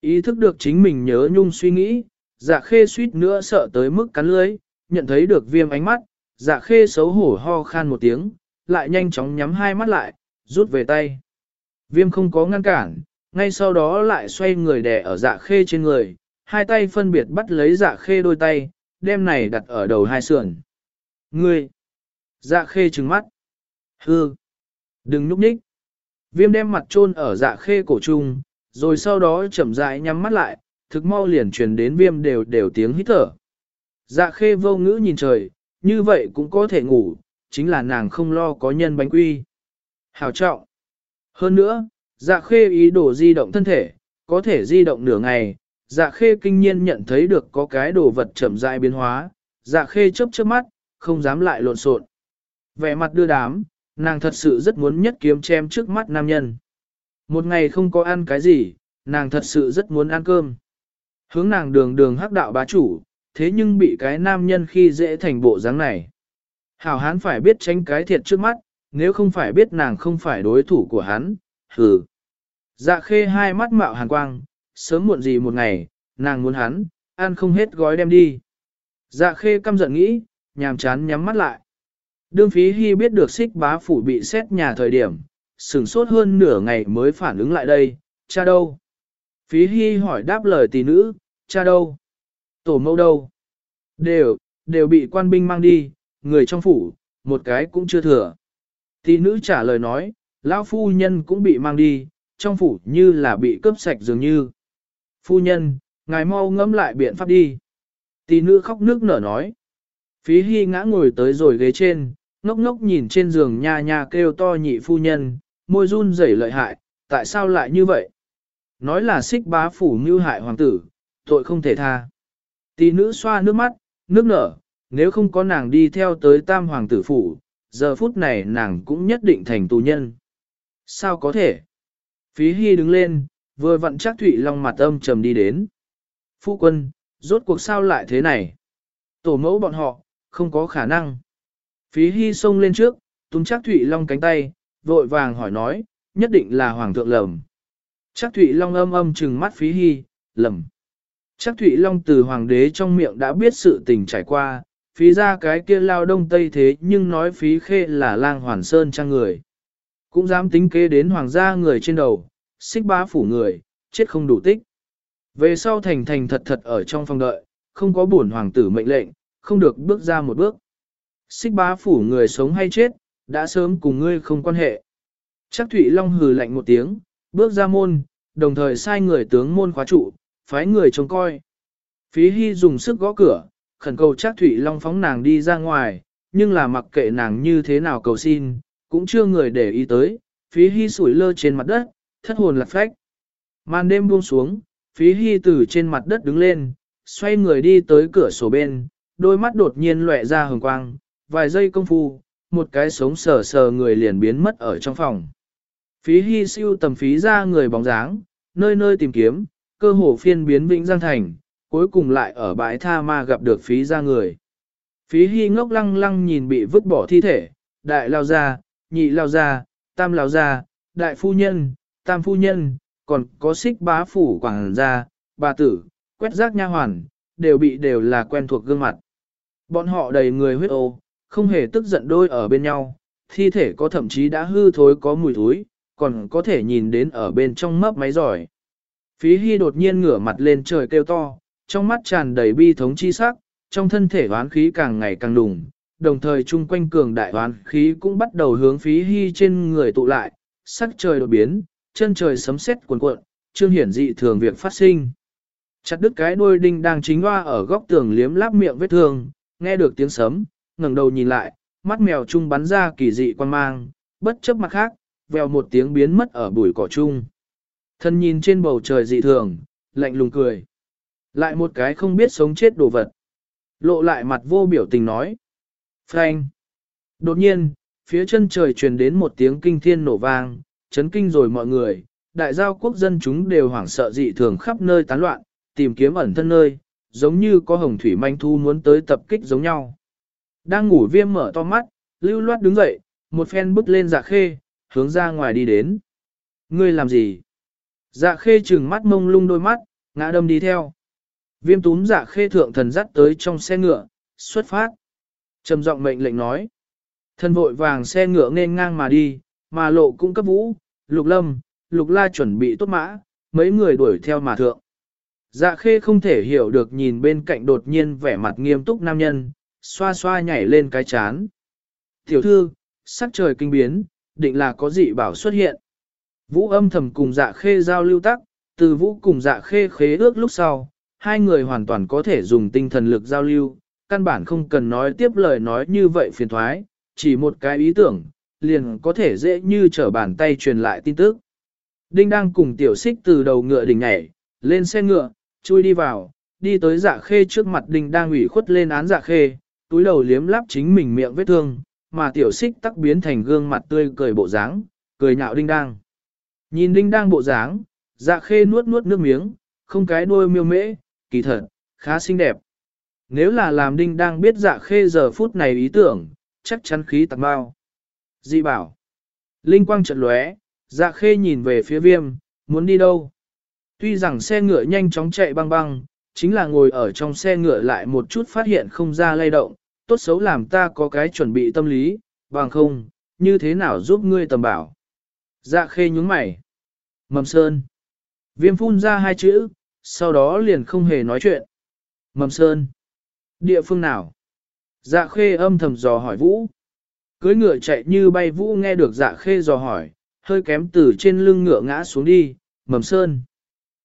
Ý thức được chính mình nhớ nhung suy nghĩ, dạ khê suýt nữa sợ tới mức cắn lưới, nhận thấy được viêm ánh mắt, dạ khê xấu hổ ho khan một tiếng, lại nhanh chóng nhắm hai mắt lại, rút về tay. Viêm không có ngăn cản, ngay sau đó lại xoay người đè ở dạ khê trên người, hai tay phân biệt bắt lấy dạ khê đôi tay, đem này đặt ở đầu hai sườn. Ngươi! Dạ khê trừng mắt. Hư! Đừng núp nhích. Viêm đem mặt chôn ở dạ khê cổ trung, rồi sau đó chậm rãi nhắm mắt lại, thực mau liền truyền đến viêm đều đều tiếng hít thở. Dạ khê vô ngữ nhìn trời, như vậy cũng có thể ngủ, chính là nàng không lo có nhân bánh quy. Hào trọng. Hơn nữa, dạ khê ý đồ di động thân thể, có thể di động nửa ngày, dạ khê kinh nhiên nhận thấy được có cái đồ vật chậm rãi biến hóa, dạ khê chớp chớp mắt, không dám lại lộn xộn. Vẻ mặt đưa đám, nàng thật sự rất muốn nhất kiếm chém trước mắt nam nhân. Một ngày không có ăn cái gì, nàng thật sự rất muốn ăn cơm. Hướng nàng đường đường hắc đạo bá chủ, thế nhưng bị cái nam nhân khi dễ thành bộ dáng này. Hảo hán phải biết tránh cái thiệt trước mắt, nếu không phải biết nàng không phải đối thủ của hắn, hừ. Dạ khê hai mắt mạo hàn quang, sớm muộn gì một ngày, nàng muốn hắn, ăn không hết gói đem đi. Dạ khê căm giận nghĩ, nhàm chán nhắm mắt lại. Đương phí hy biết được xích bá phủ bị xét nhà thời điểm, sửng sốt hơn nửa ngày mới phản ứng lại đây, cha đâu? Phí hy hỏi đáp lời tỷ nữ, cha đâu? Tổ mẫu đâu? Đều, đều bị quan binh mang đi, người trong phủ, một cái cũng chưa thừa. Tỷ nữ trả lời nói, lão phu nhân cũng bị mang đi, trong phủ như là bị cướp sạch dường như. Phu nhân, ngài mau ngẫm lại biện pháp đi. Tỷ nữ khóc nước nở nói. Phí hy ngã ngồi tới rồi ghế trên, ngốc ngốc nhìn trên giường nha nha kêu to nhị phu nhân, môi run rẩy lợi hại, tại sao lại như vậy? Nói là xích bá phủ mưu hại hoàng tử, tội không thể tha. Tỷ nữ xoa nước mắt, nước nở, nếu không có nàng đi theo tới tam hoàng tử phủ, giờ phút này nàng cũng nhất định thành tù nhân. Sao có thể? Phí Hy đứng lên, vừa vặn chắc Thụy Long mặt âm trầm đi đến. Phu quân, rốt cuộc sao lại thế này? Tổ mẫu bọn họ, không có khả năng. Phí Hy xông lên trước, túm chắc Thụy Long cánh tay, vội vàng hỏi nói, nhất định là Hoàng thượng lầm. Chắc Thụy Long âm âm trừng mắt Phí Hy, lầm. Chắc Thụy Long từ Hoàng đế trong miệng đã biết sự tình trải qua, phí ra cái kia lao đông tây thế nhưng nói phí khê là lang hoàn sơn trang người. Cũng dám tính kế đến hoàng gia người trên đầu, xích bá phủ người, chết không đủ tích. Về sau thành thành thật thật ở trong phòng đợi, không có buồn hoàng tử mệnh lệnh, không được bước ra một bước. Xích bá phủ người sống hay chết, đã sớm cùng ngươi không quan hệ. Chắc Thụy Long hừ lạnh một tiếng, bước ra môn, đồng thời sai người tướng môn khóa trụ, phái người trông coi. Phí Hy dùng sức gõ cửa, khẩn cầu Trác Thụy Long phóng nàng đi ra ngoài, nhưng là mặc kệ nàng như thế nào cầu xin, cũng chưa người để ý tới, Phí Hy sủi lơ trên mặt đất, thất hồn lạc phách. Màn đêm buông xuống, phí hy từ trên mặt đất đứng lên, xoay người đi tới cửa sổ bên, đôi mắt đột nhiên lóe ra hồng quang, vài giây công phu, một cái sống sờ sờ người liền biến mất ở trong phòng. Phí hy siêu tầm phí ra người bóng dáng, nơi nơi tìm kiếm, cơ hồ phiên biến Vĩnh Giang Thành, cuối cùng lại ở bãi tha ma gặp được phí ra người. Phí hy ngốc lăng lăng nhìn bị vứt bỏ thi thể, đại lao ra, nhị lao ra, tam lao ra, đại phu nhân, tam phu nhân, còn có xích bá phủ quảng gia, bà tử, quét rác nha hoàn, đều bị đều là quen thuộc gương mặt. Bọn họ đầy người huyết ô, không hề tức giận đôi ở bên nhau, thi thể có thậm chí đã hư thối có mùi thối, còn có thể nhìn đến ở bên trong mấp máy giỏi. Phí Hy đột nhiên ngửa mặt lên trời kêu to, trong mắt tràn đầy bi thống chi sắc, trong thân thể hoán khí càng ngày càng đùng, đồng thời chung quanh cường đại hoán khí cũng bắt đầu hướng Phí Hy trên người tụ lại, sắc trời đột biến, chân trời sấm sét cuồn cuộn, trương hiển dị thường việc phát sinh. Chặt đứt cái đuôi đinh đang chính hoa ở góc tường liếm láp miệng vết thương, nghe được tiếng sấm, ngẩng đầu nhìn lại, mắt mèo trung bắn ra kỳ dị quan mang, bất chấp mặt khác, vèo một tiếng biến mất ở bụi cỏ chung. Thân nhìn trên bầu trời dị thường, lạnh lùng cười. Lại một cái không biết sống chết đồ vật. Lộ lại mặt vô biểu tình nói. Frank. Đột nhiên, phía chân trời truyền đến một tiếng kinh thiên nổ vang, chấn kinh rồi mọi người. Đại giao quốc dân chúng đều hoảng sợ dị thường khắp nơi tán loạn, tìm kiếm ẩn thân nơi, giống như có hồng thủy manh thu muốn tới tập kích giống nhau. Đang ngủ viêm mở to mắt, lưu loát đứng dậy, một phen bước lên dạ khê, hướng ra ngoài đi đến. Ngươi làm gì? Dạ khê trừng mắt mông lung đôi mắt, ngã đâm đi theo. Viêm túm dạ khê thượng thần dắt tới trong xe ngựa, xuất phát. trầm giọng mệnh lệnh nói. Thần vội vàng xe ngựa nên ngang mà đi, mà lộ cũng cấp vũ, lục lâm, lục la chuẩn bị tốt mã, mấy người đuổi theo mà thượng. Dạ khê không thể hiểu được nhìn bên cạnh đột nhiên vẻ mặt nghiêm túc nam nhân, xoa xoa nhảy lên cái chán. Tiểu thư, sắc trời kinh biến, định là có dị bảo xuất hiện. Vũ âm thầm cùng dạ khê giao lưu tắc, từ vũ cùng dạ khê khế ước lúc sau, hai người hoàn toàn có thể dùng tinh thần lực giao lưu, căn bản không cần nói tiếp lời nói như vậy phiền thoái, chỉ một cái ý tưởng, liền có thể dễ như trở bàn tay truyền lại tin tức. Đinh đang cùng tiểu xích từ đầu ngựa đỉnh nhảy, lên xe ngựa, chui đi vào, đi tới dạ khê trước mặt đinh đang ủy khuất lên án dạ khê, túi đầu liếm lắp chính mình miệng vết thương, mà tiểu xích tắc biến thành gương mặt tươi cười bộ dáng, cười nhạo đinh đang. Nhìn đinh đang bộ dáng, dạ khê nuốt nuốt nước miếng, không cái đuôi miêu mễ, kỳ thật, khá xinh đẹp. Nếu là làm đinh đang biết dạ khê giờ phút này ý tưởng, chắc chắn khí tạc bao. Dị bảo. Linh quang chợt lóe, dạ khê nhìn về phía viêm, muốn đi đâu? Tuy rằng xe ngựa nhanh chóng chạy băng băng, chính là ngồi ở trong xe ngựa lại một chút phát hiện không ra lay động, tốt xấu làm ta có cái chuẩn bị tâm lý, bằng không, như thế nào giúp ngươi tầm bảo. Dạ khê nhúng mày. Mầm sơn. Viêm phun ra hai chữ, sau đó liền không hề nói chuyện. Mầm sơn. Địa phương nào? Dạ khê âm thầm dò hỏi vũ. Cưới ngựa chạy như bay vũ nghe được dạ khê dò hỏi, hơi kém từ trên lưng ngựa ngã xuống đi, mầm sơn.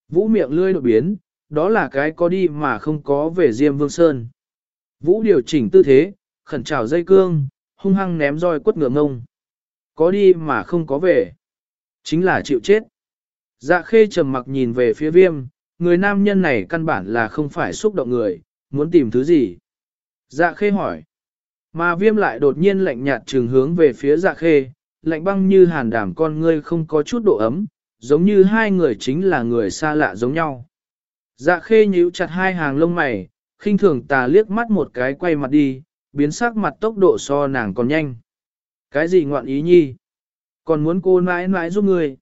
Vũ miệng lươi đột biến, đó là cái có đi mà không có về Diêm Vương Sơn. Vũ điều chỉnh tư thế, khẩn trào dây cương, hung hăng ném roi quất ngựa ngông. Có đi mà không có về. Chính là chịu chết. Dạ khê trầm mặc nhìn về phía viêm, người nam nhân này căn bản là không phải xúc động người, muốn tìm thứ gì. Dạ khê hỏi. Mà viêm lại đột nhiên lạnh nhạt trường hướng về phía dạ khê, lạnh băng như hàn đảm con ngươi không có chút độ ấm, giống như hai người chính là người xa lạ giống nhau. Dạ khê nhíu chặt hai hàng lông mày, khinh thường tà liếc mắt một cái quay mặt đi, biến sắc mặt tốc độ so nàng còn nhanh. Cái gì ngoạn ý nhi? Còn muốn cô mãi mãi giúp người.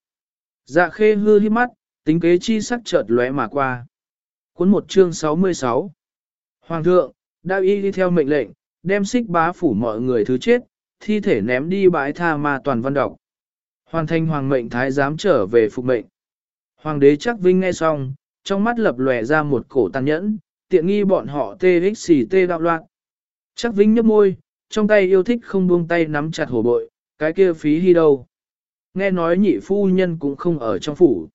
Dạ khê hư hít mắt, tính kế chi sắc chợt lóe mà qua. Cuốn một chương 66 Hoàng thượng, đạo y đi theo mệnh lệnh, đem xích bá phủ mọi người thứ chết, thi thể ném đi bãi tha ma toàn văn đọc. Hoàn thành hoàng mệnh thái giám trở về phục mệnh. Hoàng đế chắc vinh nghe xong, trong mắt lập lòe ra một cổ tàn nhẫn, tiện nghi bọn họ tê xì tê đạo loạn. Chắc vinh nhấp môi, trong tay yêu thích không buông tay nắm chặt hổ bội, cái kia phí hy đâu. Nghe nói nhị phu nhân cũng không ở trong phủ.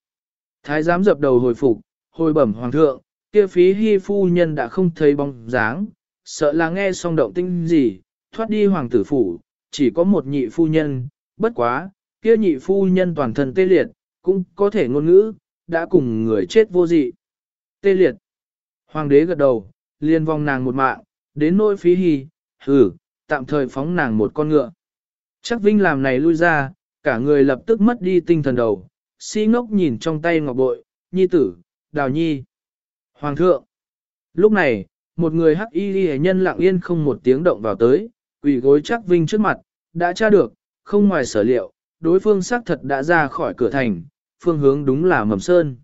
Thái giám dập đầu hồi phục, hồi bẩm hoàng thượng, kia phí hy phu nhân đã không thấy bóng dáng, sợ là nghe xong động tinh gì, thoát đi hoàng tử phủ, chỉ có một nhị phu nhân, bất quá, kia nhị phu nhân toàn thân tê liệt, cũng có thể ngôn ngữ, đã cùng người chết vô dị. Tê liệt. Hoàng đế gật đầu, liền vòng nàng một mạng, đến nỗi phí hy, hử, tạm thời phóng nàng một con ngựa. Chắc Vinh làm này lui ra, cả người lập tức mất đi tinh thần đầu, si ngốc nhìn trong tay ngọc bội, nhi tử, đào nhi. Hoàng thượng. Lúc này, một người hắc y ghi nhân lặng yên không một tiếng động vào tới, quỷ gối chắc Vinh trước mặt, đã tra được, không ngoài sở liệu, đối phương xác thật đã ra khỏi cửa thành, phương hướng đúng là mầm sơn.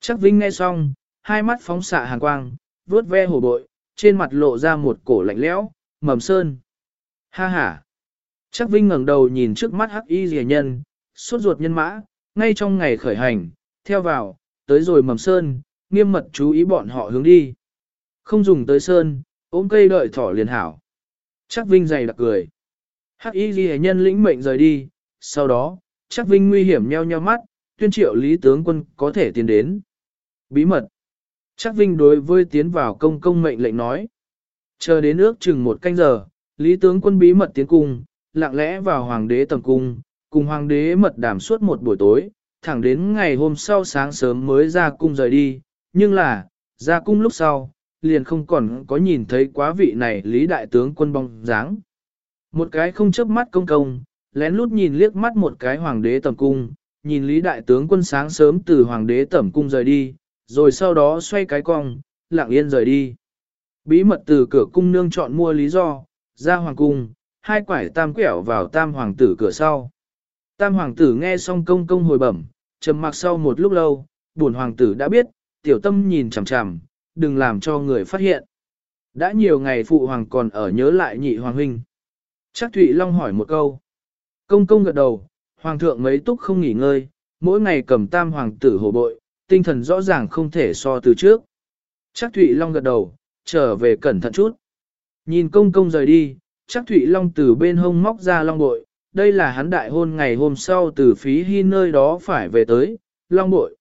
Chắc Vinh nghe xong, hai mắt phóng xạ hàn quang, vuốt ve hổ bội, trên mặt lộ ra một cổ lạnh lẽo, mầm sơn. Ha ha. Chắc Vinh ngẩng đầu nhìn trước mắt hắc y ghi nhân, suốt ruột nhân mã, ngay trong ngày khởi hành, theo vào, tới rồi mầm sơn, nghiêm mật chú ý bọn họ hướng đi. Không dùng tới sơn, ôm cây đợi thỏ liền hảo. Chắc Vinh dày đặc cười. Hắc y ghi nhân lĩnh mệnh rời đi, sau đó, chắc Vinh nguy hiểm nheo nheo mắt, tuyên triệu lý tướng quân có thể tiến đến. Bí mật. Chắc Vinh đối với tiến vào công công mệnh lệnh nói. Chờ đến ước chừng một canh giờ, lý tướng quân bí mật tiến cung, lặng lẽ vào hoàng đế tầm cung, cùng hoàng đế mật đàm suốt một buổi tối, thẳng đến ngày hôm sau sáng sớm mới ra cung rời đi, nhưng là, ra cung lúc sau, liền không còn có nhìn thấy quá vị này lý đại tướng quân bóng dáng. Một cái không chớp mắt công công, lén lút nhìn liếc mắt một cái hoàng đế tầm cung, nhìn lý đại tướng quân sáng sớm từ hoàng đế tẩm cung rời đi, rồi sau đó xoay cái cong, lặng yên rời đi. Bí mật từ cửa cung nương chọn mua lý do, ra hoàng cung, hai quải tam quẻo vào tam hoàng tử cửa sau. Tam hoàng tử nghe xong công công hồi bẩm, trầm mặc sau một lúc lâu, buồn hoàng tử đã biết, tiểu tâm nhìn chằm chằm, đừng làm cho người phát hiện. Đã nhiều ngày phụ hoàng còn ở nhớ lại nhị hoàng huynh. Chắc Thụy Long hỏi một câu. Công công gật đầu, hoàng thượng mấy túc không nghỉ ngơi, mỗi ngày cầm tam hoàng tử hồ bội, tinh thần rõ ràng không thể so từ trước. Chắc Thụy Long gật đầu, trở về cẩn thận chút. Nhìn công công rời đi, chắc Thụy Long từ bên hông móc ra long bội, đây là hắn đại hôn ngày hôm sau từ phí hy nơi đó phải về tới, long bội.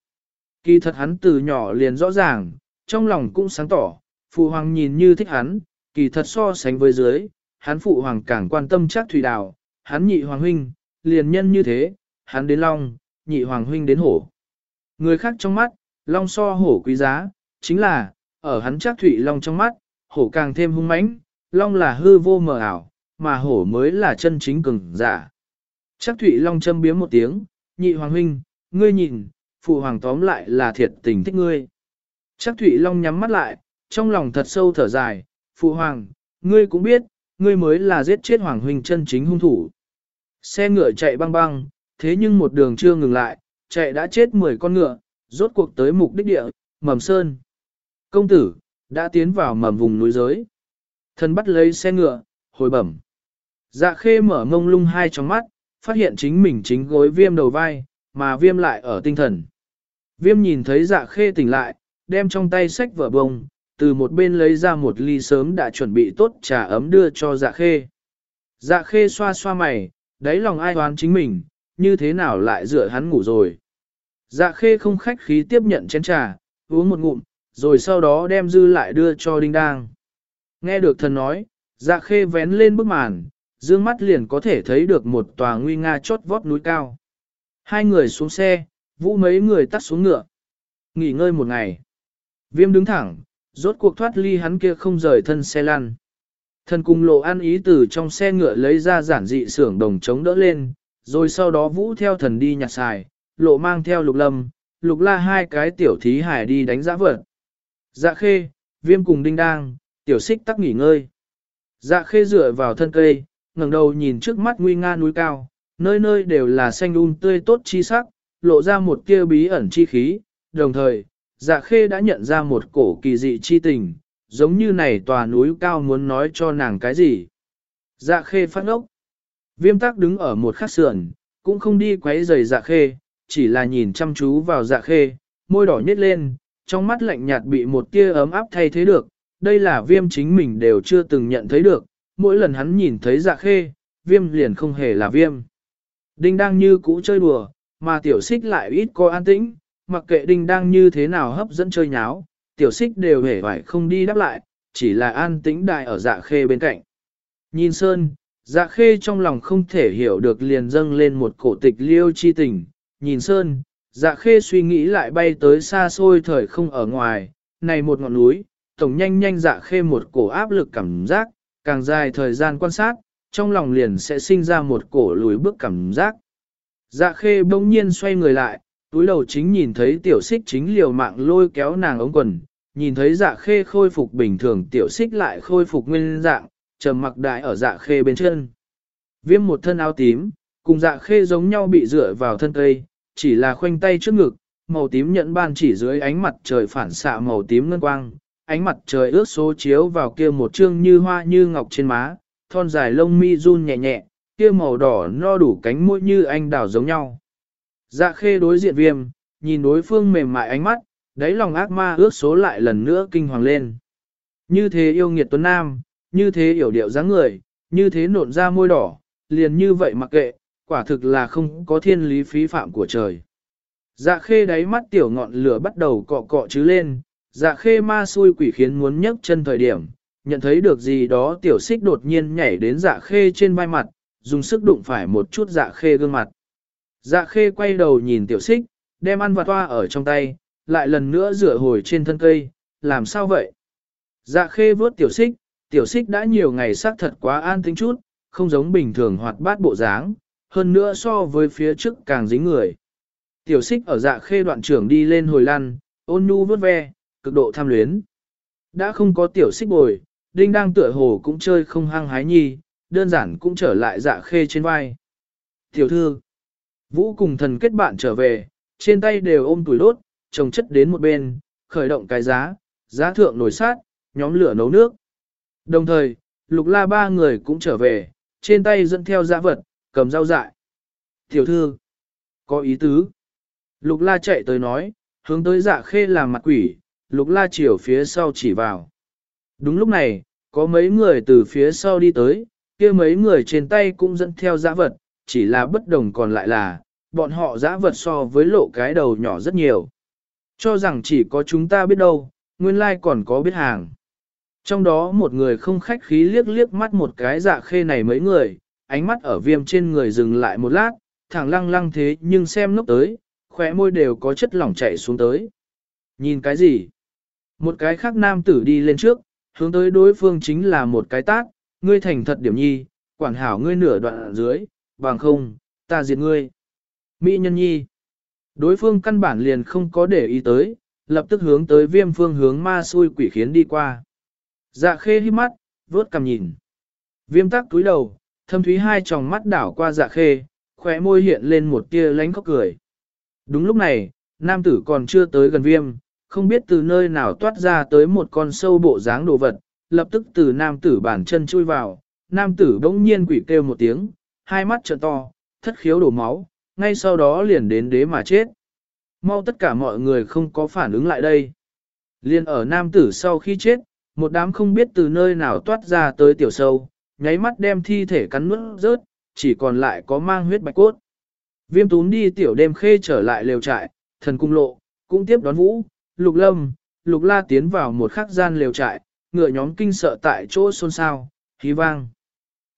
Kỳ thật hắn từ nhỏ liền rõ ràng, trong lòng cũng sáng tỏ, phụ hoàng nhìn như thích hắn, kỳ thật so sánh với dưới, hắn phụ hoàng càng quan tâm chắc thủy đào, hắn nhị hoàng huynh, liền nhân như thế, hắn đến long, nhị hoàng huynh đến hổ. Người khác trong mắt, long so hổ quý giá, chính là, ở hắn chắc thủy long trong mắt, hổ càng thêm hung mãnh, long là hư vô mờ ảo, mà hổ mới là chân chính cường giả. Chắc Thụy long châm biếm một tiếng, nhị hoàng huynh, ngươi nhìn, phụ hoàng tóm lại là thiệt tình thích ngươi. Chắc Thụy long nhắm mắt lại, trong lòng thật sâu thở dài, phụ hoàng, ngươi cũng biết, ngươi mới là giết chết hoàng huynh chân chính hung thủ. Xe ngựa chạy băng băng, thế nhưng một đường chưa ngừng lại, chạy đã chết 10 con ngựa, rốt cuộc tới mục đích địa, mầm sơn. Công tử, đã tiến vào mầm vùng núi giới. Thân bắt lấy xe ngựa, hồi bẩm. Dạ khê mở mông lung hai trong mắt, phát hiện chính mình chính gối viêm đầu vai, mà viêm lại ở tinh thần. Viêm nhìn thấy dạ khê tỉnh lại, đem trong tay sách vở bông, từ một bên lấy ra một ly sớm đã chuẩn bị tốt trà ấm đưa cho dạ khê. Dạ khê xoa xoa mày, đáy lòng ai oán chính mình, như thế nào lại dựa hắn ngủ rồi. Dạ khê không khách khí tiếp nhận chén trà, uống một ngụm, rồi sau đó đem dư lại đưa cho đinh đang. Nghe được thần nói, dạ khê vén lên bức màn, dương mắt liền có thể thấy được một tòa nguy nga chót vót núi cao. Hai người xuống xe, vũ mấy người tắt xuống ngựa. Nghỉ ngơi một ngày. Viêm đứng thẳng, rốt cuộc thoát ly hắn kia không rời thân xe lăn. Thần cùng lộ an ý từ trong xe ngựa lấy ra giản dị xưởng đồng chống đỡ lên, rồi sau đó vũ theo thần đi nhặt xài, lộ mang theo lục lâm, lục la hai cái tiểu thí hải đi đánh giã vợt. Dạ khê, viêm cùng đinh đang, tiểu xích tắc nghỉ ngơi. Dạ khê dựa vào thân cây, ngẩng đầu nhìn trước mắt nguy nga núi cao, nơi nơi đều là xanh um tươi tốt chi sắc, lộ ra một tia bí ẩn chi khí, đồng thời, dạ khê đã nhận ra một cổ kỳ dị chi tình, giống như này tòa núi cao muốn nói cho nàng cái gì. Dạ khê phát ốc. Viêm tắc đứng ở một khắc sườn, cũng không đi quấy rầy dạ khê, chỉ là nhìn chăm chú vào dạ khê, môi đỏ nhếch lên, trong mắt lạnh nhạt bị một tia ấm áp thay thế được, đây là viêm chính mình đều chưa từng nhận thấy được, mỗi lần hắn nhìn thấy dạ khê, viêm liền không hề là viêm. Đinh đang như cũ chơi đùa, mà tiểu xích lại ít có an tĩnh, mặc kệ đinh đang như thế nào hấp dẫn chơi nháo, tiểu xích đều hề phải không đi đáp lại, chỉ là an tĩnh đại ở dạ khê bên cạnh. Nhìn sơn, dạ khê trong lòng không thể hiểu được liền dâng lên một cổ tịch liêu chi tình, nhìn sơn, dạ khê suy nghĩ lại bay tới xa xôi thời không ở ngoài, này một ngọn núi, tổng nhanh nhanh dạ khê một cổ áp lực cảm giác, càng dài thời gian quan sát, trong lòng liền sẽ sinh ra một cổ lùi bước cảm giác. Dạ khê bỗng nhiên xoay người lại, túi đầu chính nhìn thấy tiểu xích chính liều mạng lôi kéo nàng ống quần, nhìn thấy dạ khê khôi phục bình thường tiểu xích lại khôi phục nguyên dạng, trầm mặc đại ở dạ khê bên chân. Viêm một thân áo tím, cùng dạ khê giống nhau bị dựa vào thân cây, chỉ là khoanh tay trước ngực, màu tím nhận ban chỉ dưới ánh mặt trời phản xạ màu tím ngân quang, ánh mặt trời ướt số chiếu vào kia một trương như hoa như ngọc trên má, thon dài lông mi run nhẹ nhẹ, kia màu đỏ no đủ cánh môi như anh đào giống nhau. Dạ khê đối diện viêm, nhìn đối phương mềm mại ánh mắt, đáy lòng ác ma ước số lại lần nữa kinh hoàng lên. Như thế yêu nghiệt tuấn nam, như thế hiểu điệu dáng người, như thế nộn ra môi đỏ, liền như vậy mặc kệ, quả thực là không có thiên lý phí phạm của trời. Dạ khê đáy mắt tiểu ngọn lửa bắt đầu cọ cọ chứ lên, dạ khê ma xui quỷ khiến muốn nhấc chân thời điểm, nhận thấy được gì đó tiểu xích đột nhiên nhảy đến dạ khê trên vai mặt, dùng sức đụng phải một chút dạ khê gương mặt. Dạ khê quay đầu nhìn tiểu xích, đem ăn vặt toa ở trong tay, lại lần nữa rửa hồi trên thân cây, làm sao vậy? Dạ khê vớt tiểu xích, tiểu xích đã nhiều ngày xác thật quá an tính chút, không giống bình thường hoạt bát bộ dáng, hơn nữa so với phía trước càng dính người. Tiểu xích ở dạ khê đoạn trưởng đi lên hồi lăn, ôn nhu vớt ve, cực độ tham luyến. Đã không có tiểu xích bồi, đinh đang tựa hồ cũng chơi không hăng hái nhi, đơn giản cũng trở lại dạ khê trên vai. Tiểu thư, vũ cùng thần kết bạn trở về, trên tay đều ôm tuổi đốt, trồng chất đến một bên, khởi động cái giá, giá thượng nổi sát, nhóm lửa nấu nước. Đồng thời, lục la ba người cũng trở về, trên tay dẫn theo giã vật, cầm rau dại. Tiểu thư, có ý tứ. Lục la chạy tới nói, hướng tới dạ khê làm mặt quỷ, lục la chiều phía sau chỉ vào. Đúng lúc này, có mấy người từ phía sau đi tới, kia mấy người trên tay cũng dẫn theo giã vật, chỉ là bất đồng còn lại là, bọn họ giã vật so với lộ cái đầu nhỏ rất nhiều. Cho rằng chỉ có chúng ta biết đâu, nguyên lai còn có biết hàng. Trong đó một người không khách khí liếc liếc mắt một cái dạ khê này mấy người, ánh mắt ở viêm trên người dừng lại một lát, thẳng lăng lăng thế nhưng xem lúc tới, khóe môi đều có chất lỏng chảy xuống tới. Nhìn cái gì? Một cái khác nam tử đi lên trước, hướng tới đối phương chính là một cái tác, ngươi thành thật điểm nhi, quản hảo ngươi nửa đoạn dưới, bằng không, ta diệt ngươi. Mỹ nhân nhi. Đối phương căn bản liền không có để ý tới, lập tức hướng tới viêm phương hướng ma xui quỷ khiến đi qua. Dạ khê hít mắt, vốt cầm nhìn. Viêm tắc túi đầu, thâm thúy hai tròng mắt đảo qua dạ khê, khóe môi hiện lên một tia lánh khóc cười. Đúng lúc này, nam tử còn chưa tới gần viêm, không biết từ nơi nào toát ra tới một con sâu bộ dáng đồ vật, lập tức từ nam tử bản chân chui vào, nam tử bỗng nhiên quỷ kêu một tiếng, hai mắt trợn to, thất khiếu đổ máu, ngay sau đó liền đến đế mà chết. Mau tất cả mọi người không có phản ứng lại đây. Liên ở nam tử sau khi chết, một đám không biết từ nơi nào toát ra tới tiểu sâu, nháy mắt đem thi thể cắn nuốt rớt, chỉ còn lại có mang huyết bạch cốt. Viêm tún đi tiểu đêm khê trở lại lều trại, thần cung lộ, cũng tiếp đón vũ, lục lâm, lục la tiến vào một khắc gian lều trại, ngựa nhóm kinh sợ tại chỗ xôn xao, khí vang.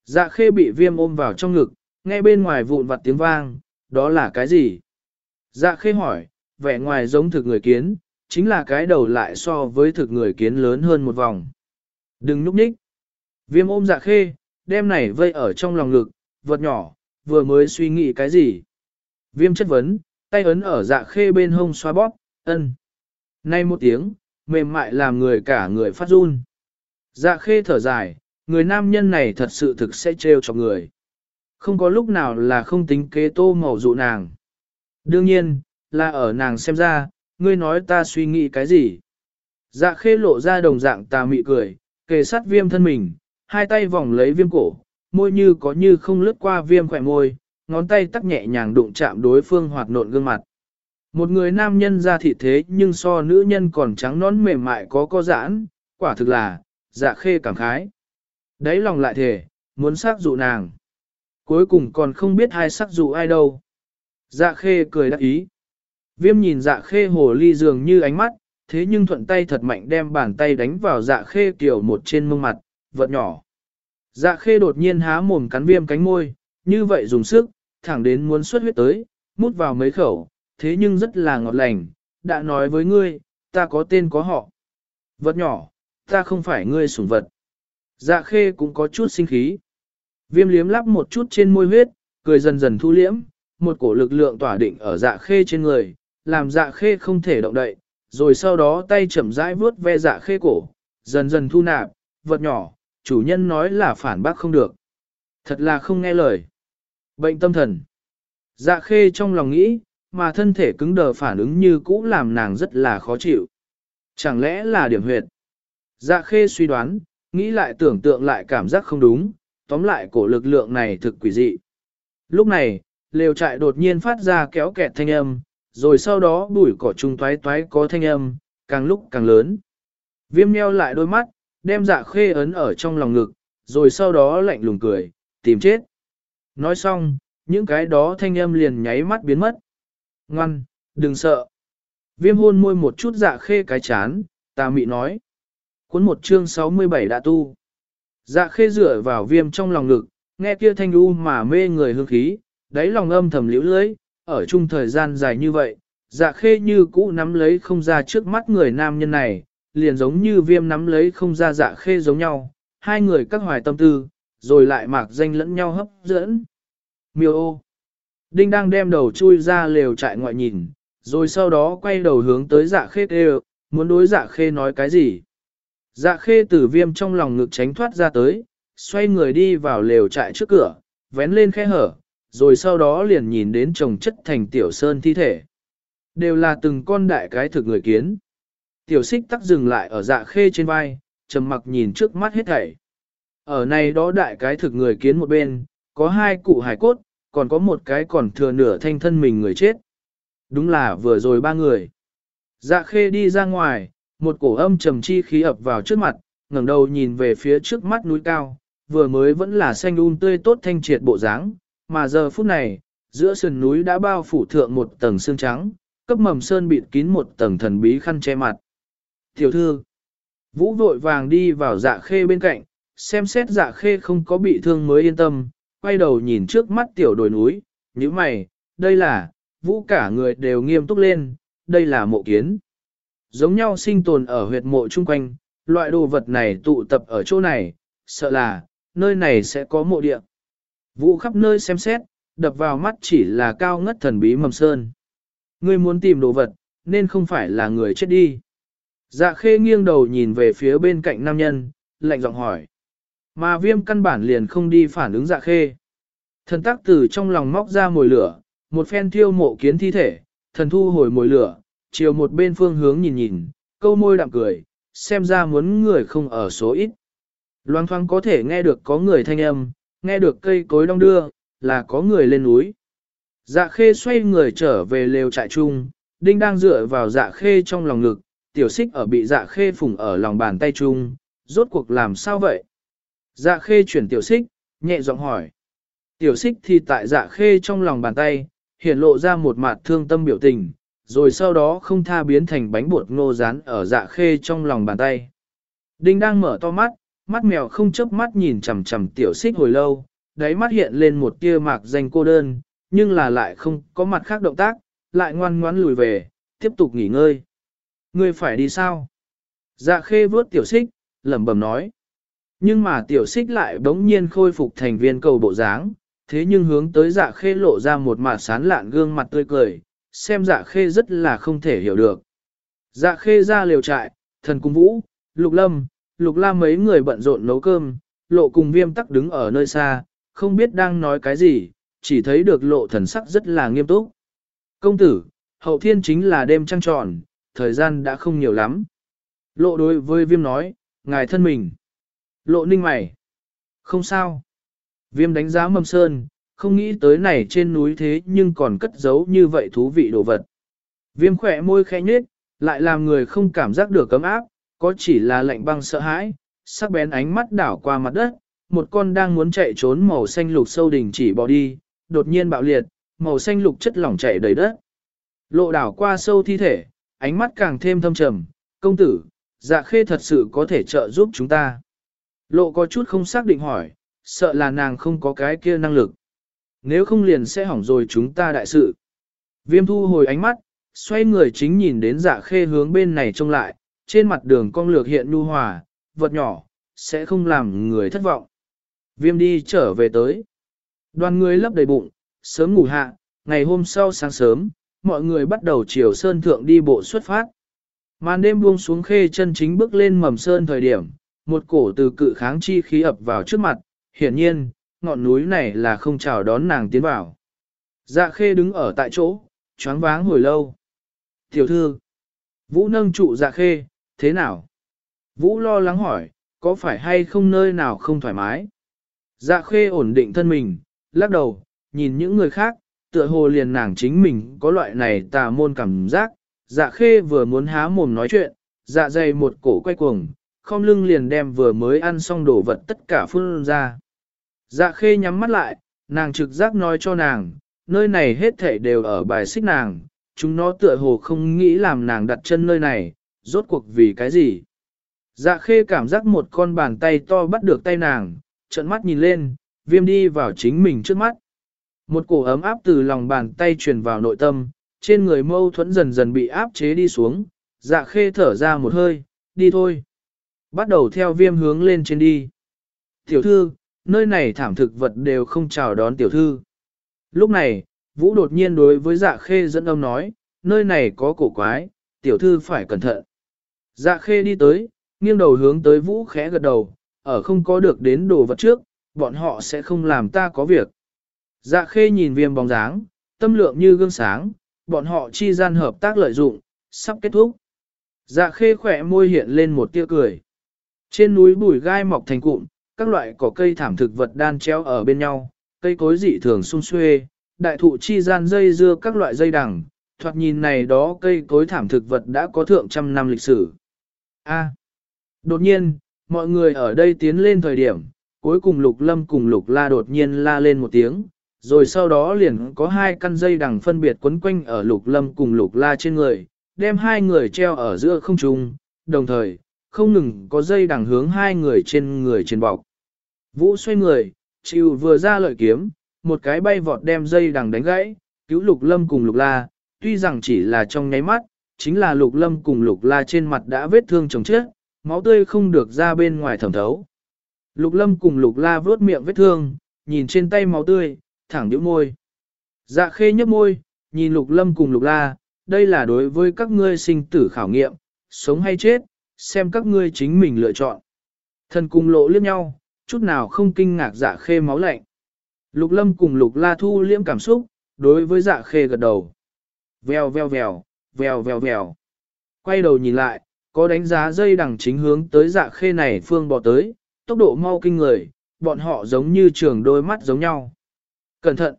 Dạ khê bị viêm ôm vào trong ngực, nghe bên ngoài vụn vặt tiếng vang, đó là cái gì? Dạ khê hỏi, vẻ ngoài giống thực người kiến, chính là cái đầu lại so với thực người kiến lớn hơn một vòng. Đừng núp ních. Viêm ôm dạ khê, đem này vây ở trong lòng ngực, vật nhỏ, vừa mới suy nghĩ cái gì. Viêm chất vấn, tay ấn ở dạ khê bên hông xoa bóp, ân. Nay một tiếng, mềm mại làm người cả người phát run. Dạ khê thở dài, người nam nhân này thật sự thực sẽ trêu cho người. Không có lúc nào là không tính kế tô màu dụ nàng. Đương nhiên, là ở nàng xem ra, ngươi nói ta suy nghĩ cái gì. Dạ khê lộ ra đồng dạng tà mị cười, kề sát viêm thân mình, hai tay vòng lấy viêm cổ, môi như có như không lướt qua viêm khỏe môi, ngón tay tắc nhẹ nhàng đụng chạm đối phương hoạt nộn gương mặt. Một người nam nhân ra thị thế nhưng so nữ nhân còn trắng nón mềm mại có co giãn, quả thực là, dạ khê cảm khái. Đấy lòng lại thể, muốn xác dụ nàng. Cuối cùng còn không biết hai sắc dụ ai đâu. Dạ khê cười đắc ý. Viêm nhìn dạ khê hồ ly dường như ánh mắt, thế nhưng thuận tay thật mạnh đem bàn tay đánh vào dạ khê kiểu một trên mông mặt, vật nhỏ. Dạ khê đột nhiên há mồm cắn viêm cánh môi, như vậy dùng sức, thẳng đến muốn xuất huyết tới, mút vào mấy khẩu, thế nhưng rất là ngọt lành, đã nói với ngươi, ta có tên có họ. Vật nhỏ, ta không phải ngươi sủng vật. Dạ khê cũng có chút sinh khí. Viêm liếm lắp một chút trên môi huyết, cười dần dần thu liễm, một cổ lực lượng tỏa định ở dạ khê trên người, làm dạ khê không thể động đậy, rồi sau đó tay chậm rãi vuốt ve dạ khê cổ, dần dần thu nạp, vật nhỏ, chủ nhân nói là phản bác không được. Thật là không nghe lời. Bệnh tâm thần. Dạ khê trong lòng nghĩ, mà thân thể cứng đờ phản ứng như cũ làm nàng rất là khó chịu. Chẳng lẽ là điểm huyệt? Dạ khê suy đoán, nghĩ lại tưởng tượng lại cảm giác không đúng, tóm lại cổ lực lượng này thực quỷ dị. Lúc này, lều trại đột nhiên phát ra kéo kẹt thanh âm, rồi sau đó bụi cỏ trung toái toái có thanh âm, càng lúc càng lớn. Viêm nheo lại đôi mắt, đem dạ khê ấn ở trong lòng ngực, rồi sau đó lạnh lùng cười, tìm chết. Nói xong, những cái đó thanh âm liền nháy mắt biến mất. Ngoan, đừng sợ. Viêm hôn môi một chút dạ khê cái chán, ta mị nói. Cuốn một chương 67 đã tu. Dạ khê rửa vào viêm trong lòng ngực, nghe kia thanh u mà mê người hương khí, đáy lòng âm thầm liễu lưới, ở chung thời gian dài như vậy, dạ khê như cũ nắm lấy không ra trước mắt người nam nhân này, liền giống như viêm nắm lấy không ra dạ khê giống nhau, hai người các hoài tâm tư, rồi lại mạc danh lẫn nhau hấp dẫn. Miêu ô. Đinh đang đem đầu chui ra lều trại ngoại nhìn, rồi sau đó quay đầu hướng tới dạ khê kêu, muốn đối dạ khê nói cái gì. Dạ khê tử viêm trong lòng ngực tránh thoát ra tới, xoay người đi vào lều trại trước cửa, vén lên khe hở, rồi sau đó liền nhìn đến chồng chất thành tiểu sơn thi thể. Đều là từng con đại cái thực người kiến. Tiểu xích tắc dừng lại ở dạ khê trên vai, trầm mặc nhìn trước mắt hết thảy. Ở này đó đại cái thực người kiến một bên, có hai cụ hải cốt, còn có một cái còn thừa nửa thanh thân mình người chết. Đúng là vừa rồi ba người. Dạ khê đi ra ngoài, một cổ âm trầm chi khí ập vào trước mặt, ngẩng đầu nhìn về phía trước mắt núi cao, vừa mới vẫn là xanh un tươi tốt thanh triệt bộ dáng, mà giờ phút này, giữa sườn núi đã bao phủ thượng một tầng xương trắng, cấp mầm sơn bịt kín một tầng thần bí khăn che mặt. Tiểu thư, Vũ vội vàng đi vào dạ khê bên cạnh, xem xét dạ khê không có bị thương mới yên tâm, quay đầu nhìn trước mắt tiểu đồi núi, như mày, đây là, Vũ cả người đều nghiêm túc lên, đây là mộ kiến. Giống nhau sinh tồn ở huyệt mộ chung quanh, loại đồ vật này tụ tập ở chỗ này, sợ là, nơi này sẽ có mộ địa. Vũ khắp nơi xem xét, đập vào mắt chỉ là cao ngất thần bí mầm sơn. Ngươi muốn tìm đồ vật, nên không phải là người chết đi. Dạ khê nghiêng đầu nhìn về phía bên cạnh nam nhân, lạnh giọng hỏi. Mà viêm căn bản liền không đi phản ứng dạ khê. Thần tác từ trong lòng móc ra mồi lửa, một phen thiêu mộ kiến thi thể, thần thu hồi mồi lửa, chiều một bên phương hướng nhìn nhìn, câu môi đạm cười, xem ra muốn người không ở số ít. Loang thoáng có thể nghe được có người thanh âm, nghe được cây cối đong đưa, là có người lên núi. Dạ khê xoay người trở về lều trại chung, đinh đang dựa vào dạ khê trong lòng ngực, tiểu xích ở bị dạ khê phủng ở lòng bàn tay chung, rốt cuộc làm sao vậy? Dạ khê chuyển tiểu xích, nhẹ giọng hỏi. Tiểu xích thì tại dạ khê trong lòng bàn tay, hiện lộ ra một mặt thương tâm biểu tình, rồi sau đó không tha biến thành bánh bột ngô rán ở dạ khê trong lòng bàn tay. Đinh đang mở to mắt, mắt mèo không chớp mắt nhìn chằm chằm tiểu xích hồi lâu, đáy mắt hiện lên một tia mạc danh cô đơn, nhưng là lại không có mặt khác động tác, lại ngoan ngoãn lùi về, tiếp tục nghỉ ngơi. Ngươi phải đi sao? Dạ khê vớt tiểu xích, lẩm bẩm nói. Nhưng mà tiểu xích lại bỗng nhiên khôi phục thành viên cầu bộ dáng, thế nhưng hướng tới dạ khê lộ ra một mặt sán lạn gương mặt tươi cười, xem dạ khê rất là không thể hiểu được. Dạ khê ra liều trại, thần cung vũ, lục lâm, lục la mấy người bận rộn nấu cơm, lộ cùng viêm tắc đứng ở nơi xa, không biết đang nói cái gì, chỉ thấy được lộ thần sắc rất là nghiêm túc. Công tử, hậu thiên chính là đêm trăng tròn, thời gian đã không nhiều lắm. Lộ đối với viêm nói, ngài thân mình. Lộ ninh mày. Không sao. Viêm đánh giá mâm sơn, không nghĩ tới này trên núi thế nhưng còn cất giấu như vậy thú vị đồ vật. Viêm khỏe môi khẽ nhếch, lại làm người không cảm giác được cấm áp, có chỉ là lạnh băng sợ hãi, sắc bén ánh mắt đảo qua mặt đất, một con đang muốn chạy trốn màu xanh lục sâu đỉnh chỉ bỏ đi, đột nhiên bạo liệt, màu xanh lục chất lỏng chảy đầy đất. Lộ đảo qua sâu thi thể, ánh mắt càng thêm thâm trầm, công tử, dạ khê thật sự có thể trợ giúp chúng ta. Lộ có chút không xác định hỏi, sợ là nàng không có cái kia năng lực. Nếu không liền sẽ hỏng rồi chúng ta đại sự. Viêm thu hồi ánh mắt, xoay người chính nhìn đến dạ khê hướng bên này trông lại, trên mặt đường cong lược hiện nhu hòa, vật nhỏ, sẽ không làm người thất vọng. Viêm đi trở về tới. Đoàn người lấp đầy bụng, sớm ngủ hạ, ngày hôm sau sáng sớm, mọi người bắt đầu chiều sơn thượng đi bộ xuất phát. Màn đêm buông xuống khê chân chính bước lên mầm sơn thời điểm, một cổ từ cự kháng chi khí ập vào trước mặt, hiển nhiên, ngọn núi này là không chào đón nàng tiến vào. Dạ khê đứng ở tại chỗ, choáng váng hồi lâu. Tiểu thư, Vũ nâng trụ dạ khê, thế nào? Vũ lo lắng hỏi, có phải hay không nơi nào không thoải mái? Dạ khê ổn định thân mình, lắc đầu, nhìn những người khác, tựa hồ liền nàng chính mình có loại này tà môn cảm giác. Dạ khê vừa muốn há mồm nói chuyện, dạ dày một cổ quay cuồng, không lưng liền đem vừa mới ăn xong đồ vật tất cả phun ra. Dạ khê nhắm mắt lại, nàng trực giác nói cho nàng, nơi này hết thảy đều ở bài xích nàng, chúng nó tựa hồ không nghĩ làm nàng đặt chân nơi này, rốt cuộc vì cái gì. Dạ khê cảm giác một con bàn tay to bắt được tay nàng, trận mắt nhìn lên, viêm đi vào chính mình trước mắt. Một cổ ấm áp từ lòng bàn tay truyền vào nội tâm, trên người mâu thuẫn dần dần bị áp chế đi xuống, dạ khê thở ra một hơi, đi thôi. Bắt đầu theo viêm hướng lên trên đi. Tiểu thư, nơi này thảm thực vật đều không chào đón tiểu thư. Lúc này, Vũ đột nhiên đối với dạ khê dẫn âm nói, nơi này có cổ quái, tiểu thư phải cẩn thận. Dạ khê đi tới, nghiêng đầu hướng tới Vũ khẽ gật đầu, ở không có được đến đồ vật trước, bọn họ sẽ không làm ta có việc. Dạ khê nhìn viêm bóng dáng, tâm lượng như gương sáng, bọn họ chi gian hợp tác lợi dụng, sắp kết thúc. Dạ khê khỏe môi hiện lên một tia cười. Trên núi bùi gai mọc thành cụm, các loại cỏ cây thảm thực vật đan treo ở bên nhau, cây cối dị thường sung xuê, đại thụ chi gian dây dưa các loại dây đằng, thoạt nhìn này đó cây cối thảm thực vật đã có thượng trăm năm lịch sử. A. đột nhiên, mọi người ở đây tiến lên thời điểm, cuối cùng lục lâm cùng lục la đột nhiên la lên một tiếng, rồi sau đó liền có hai căn dây đằng phân biệt quấn quanh ở lục lâm cùng lục la trên người, đem hai người treo ở giữa không trung, đồng thời, không ngừng có dây đằng hướng hai người trên người trên bọc. Vũ xoay người, chịu vừa ra lợi kiếm, một cái bay vọt đem dây đằng đánh gãy, cứu lục lâm cùng lục la, tuy rằng chỉ là trong nháy mắt, chính là lục lâm cùng lục la trên mặt đã vết thương chồng chết, máu tươi không được ra bên ngoài thẩm thấu. Lục lâm cùng lục la vớt miệng vết thương, nhìn trên tay máu tươi, thẳng nhíu môi. Dạ khê nhấp môi, nhìn lục lâm cùng lục la, đây là đối với các ngươi sinh tử khảo nghiệm, sống hay chết, xem các ngươi chính mình lựa chọn. Thần cùng lộ liếc nhau, chút nào không kinh ngạc dạ khê máu lạnh. Lục lâm cùng lục la thu liễm cảm xúc, đối với dạ khê gật đầu. Vèo vèo vèo, vèo vèo vèo. Quay đầu nhìn lại, có đánh giá dây đằng chính hướng tới dạ khê này phương bỏ tới, tốc độ mau kinh người, bọn họ giống như trường đôi mắt giống nhau. Cẩn thận!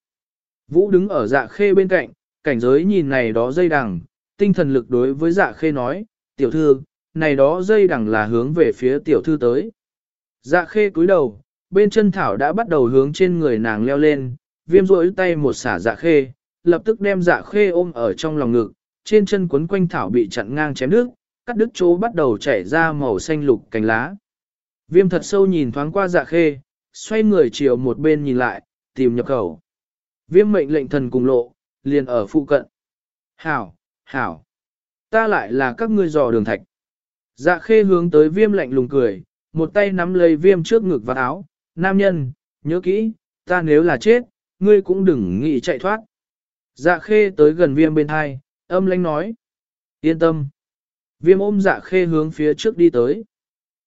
Vũ đứng ở dạ khê bên cạnh, cảnh giới nhìn này đó dây đằng, tinh thần lực đối với dạ khê nói, tiểu thư, này đó dây đằng là hướng về phía tiểu thư tới. Dạ khê cúi đầu, bên chân thảo đã bắt đầu hướng trên người nàng leo lên, viêm rỗi tay một xả dạ khê, lập tức đem dạ khê ôm ở trong lòng ngực, trên chân quấn quanh thảo bị chặn ngang chém nước, cắt đứt chỗ bắt đầu chảy ra màu xanh lục cánh lá. Viêm thật sâu nhìn thoáng qua dạ khê, xoay người chiều một bên nhìn lại, tìm nhập khẩu. Viêm mệnh lệnh thần cùng lộ, liền ở phụ cận. Hảo, hảo, ta lại là các ngươi dò đường thạch. Dạ khê hướng tới viêm lạnh lùng cười, một tay nắm lấy viêm trước ngực và áo, nam nhân, nhớ kỹ, ta nếu là chết, ngươi cũng đừng nghĩ chạy thoát. Dạ khê tới gần viêm bên hai, âm lãnh nói. Yên tâm. Viêm ôm dạ khê hướng phía trước đi tới.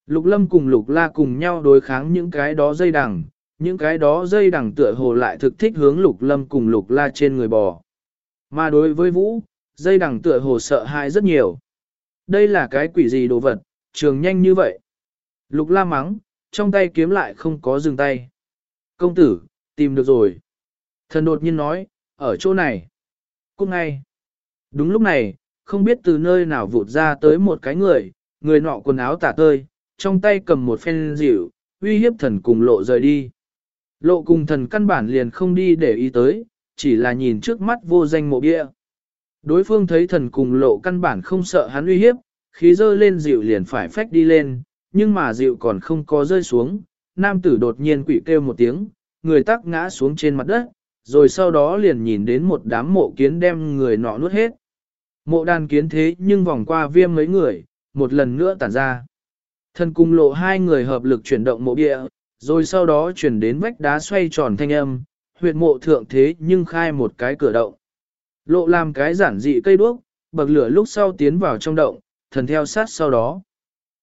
Lục lâm cùng lục la cùng nhau đối kháng những cái đó dây đằng, những cái đó dây đằng tựa hồ lại thực thích hướng lục lâm cùng lục la trên người bò. Mà đối với vũ, dây đằng tựa hồ sợ hãi rất nhiều. Đây là cái quỷ gì đồ vật, trường nhanh như vậy. Lục la mắng, trong tay kiếm lại không có dừng tay. Công tử, tìm được rồi. Thần đột nhiên nói, ở chỗ này. Cũng ngay. Đúng lúc này, không biết từ nơi nào vụt ra tới một cái người, người nọ quần áo tả tơi, trong tay cầm một phen dịu, uy hiếp thần cùng lộ rời đi. Lộ cùng thần căn bản liền không đi để ý tới, chỉ là nhìn trước mắt vô danh mộ bia. Đối phương thấy thần cùng lộ căn bản không sợ hắn uy hiếp, khí dơ lên dịu liền phải phách đi lên, nhưng mà dịu còn không có rơi xuống, nam tử đột nhiên quỷ kêu một tiếng, người tắc ngã xuống trên mặt đất, rồi sau đó liền nhìn đến một đám mộ kiến đem người nọ nuốt hết. Mộ đàn kiến thế nhưng vòng qua viêm mấy người, một lần nữa tản ra. Thần cung lộ hai người hợp lực chuyển động mộ địa, rồi sau đó chuyển đến vách đá xoay tròn thanh âm, huyệt mộ thượng thế nhưng khai một cái cửa động. Lộ làm cái giản dị cây đuốc, bậc lửa lúc sau tiến vào trong động, thần theo sát sau đó.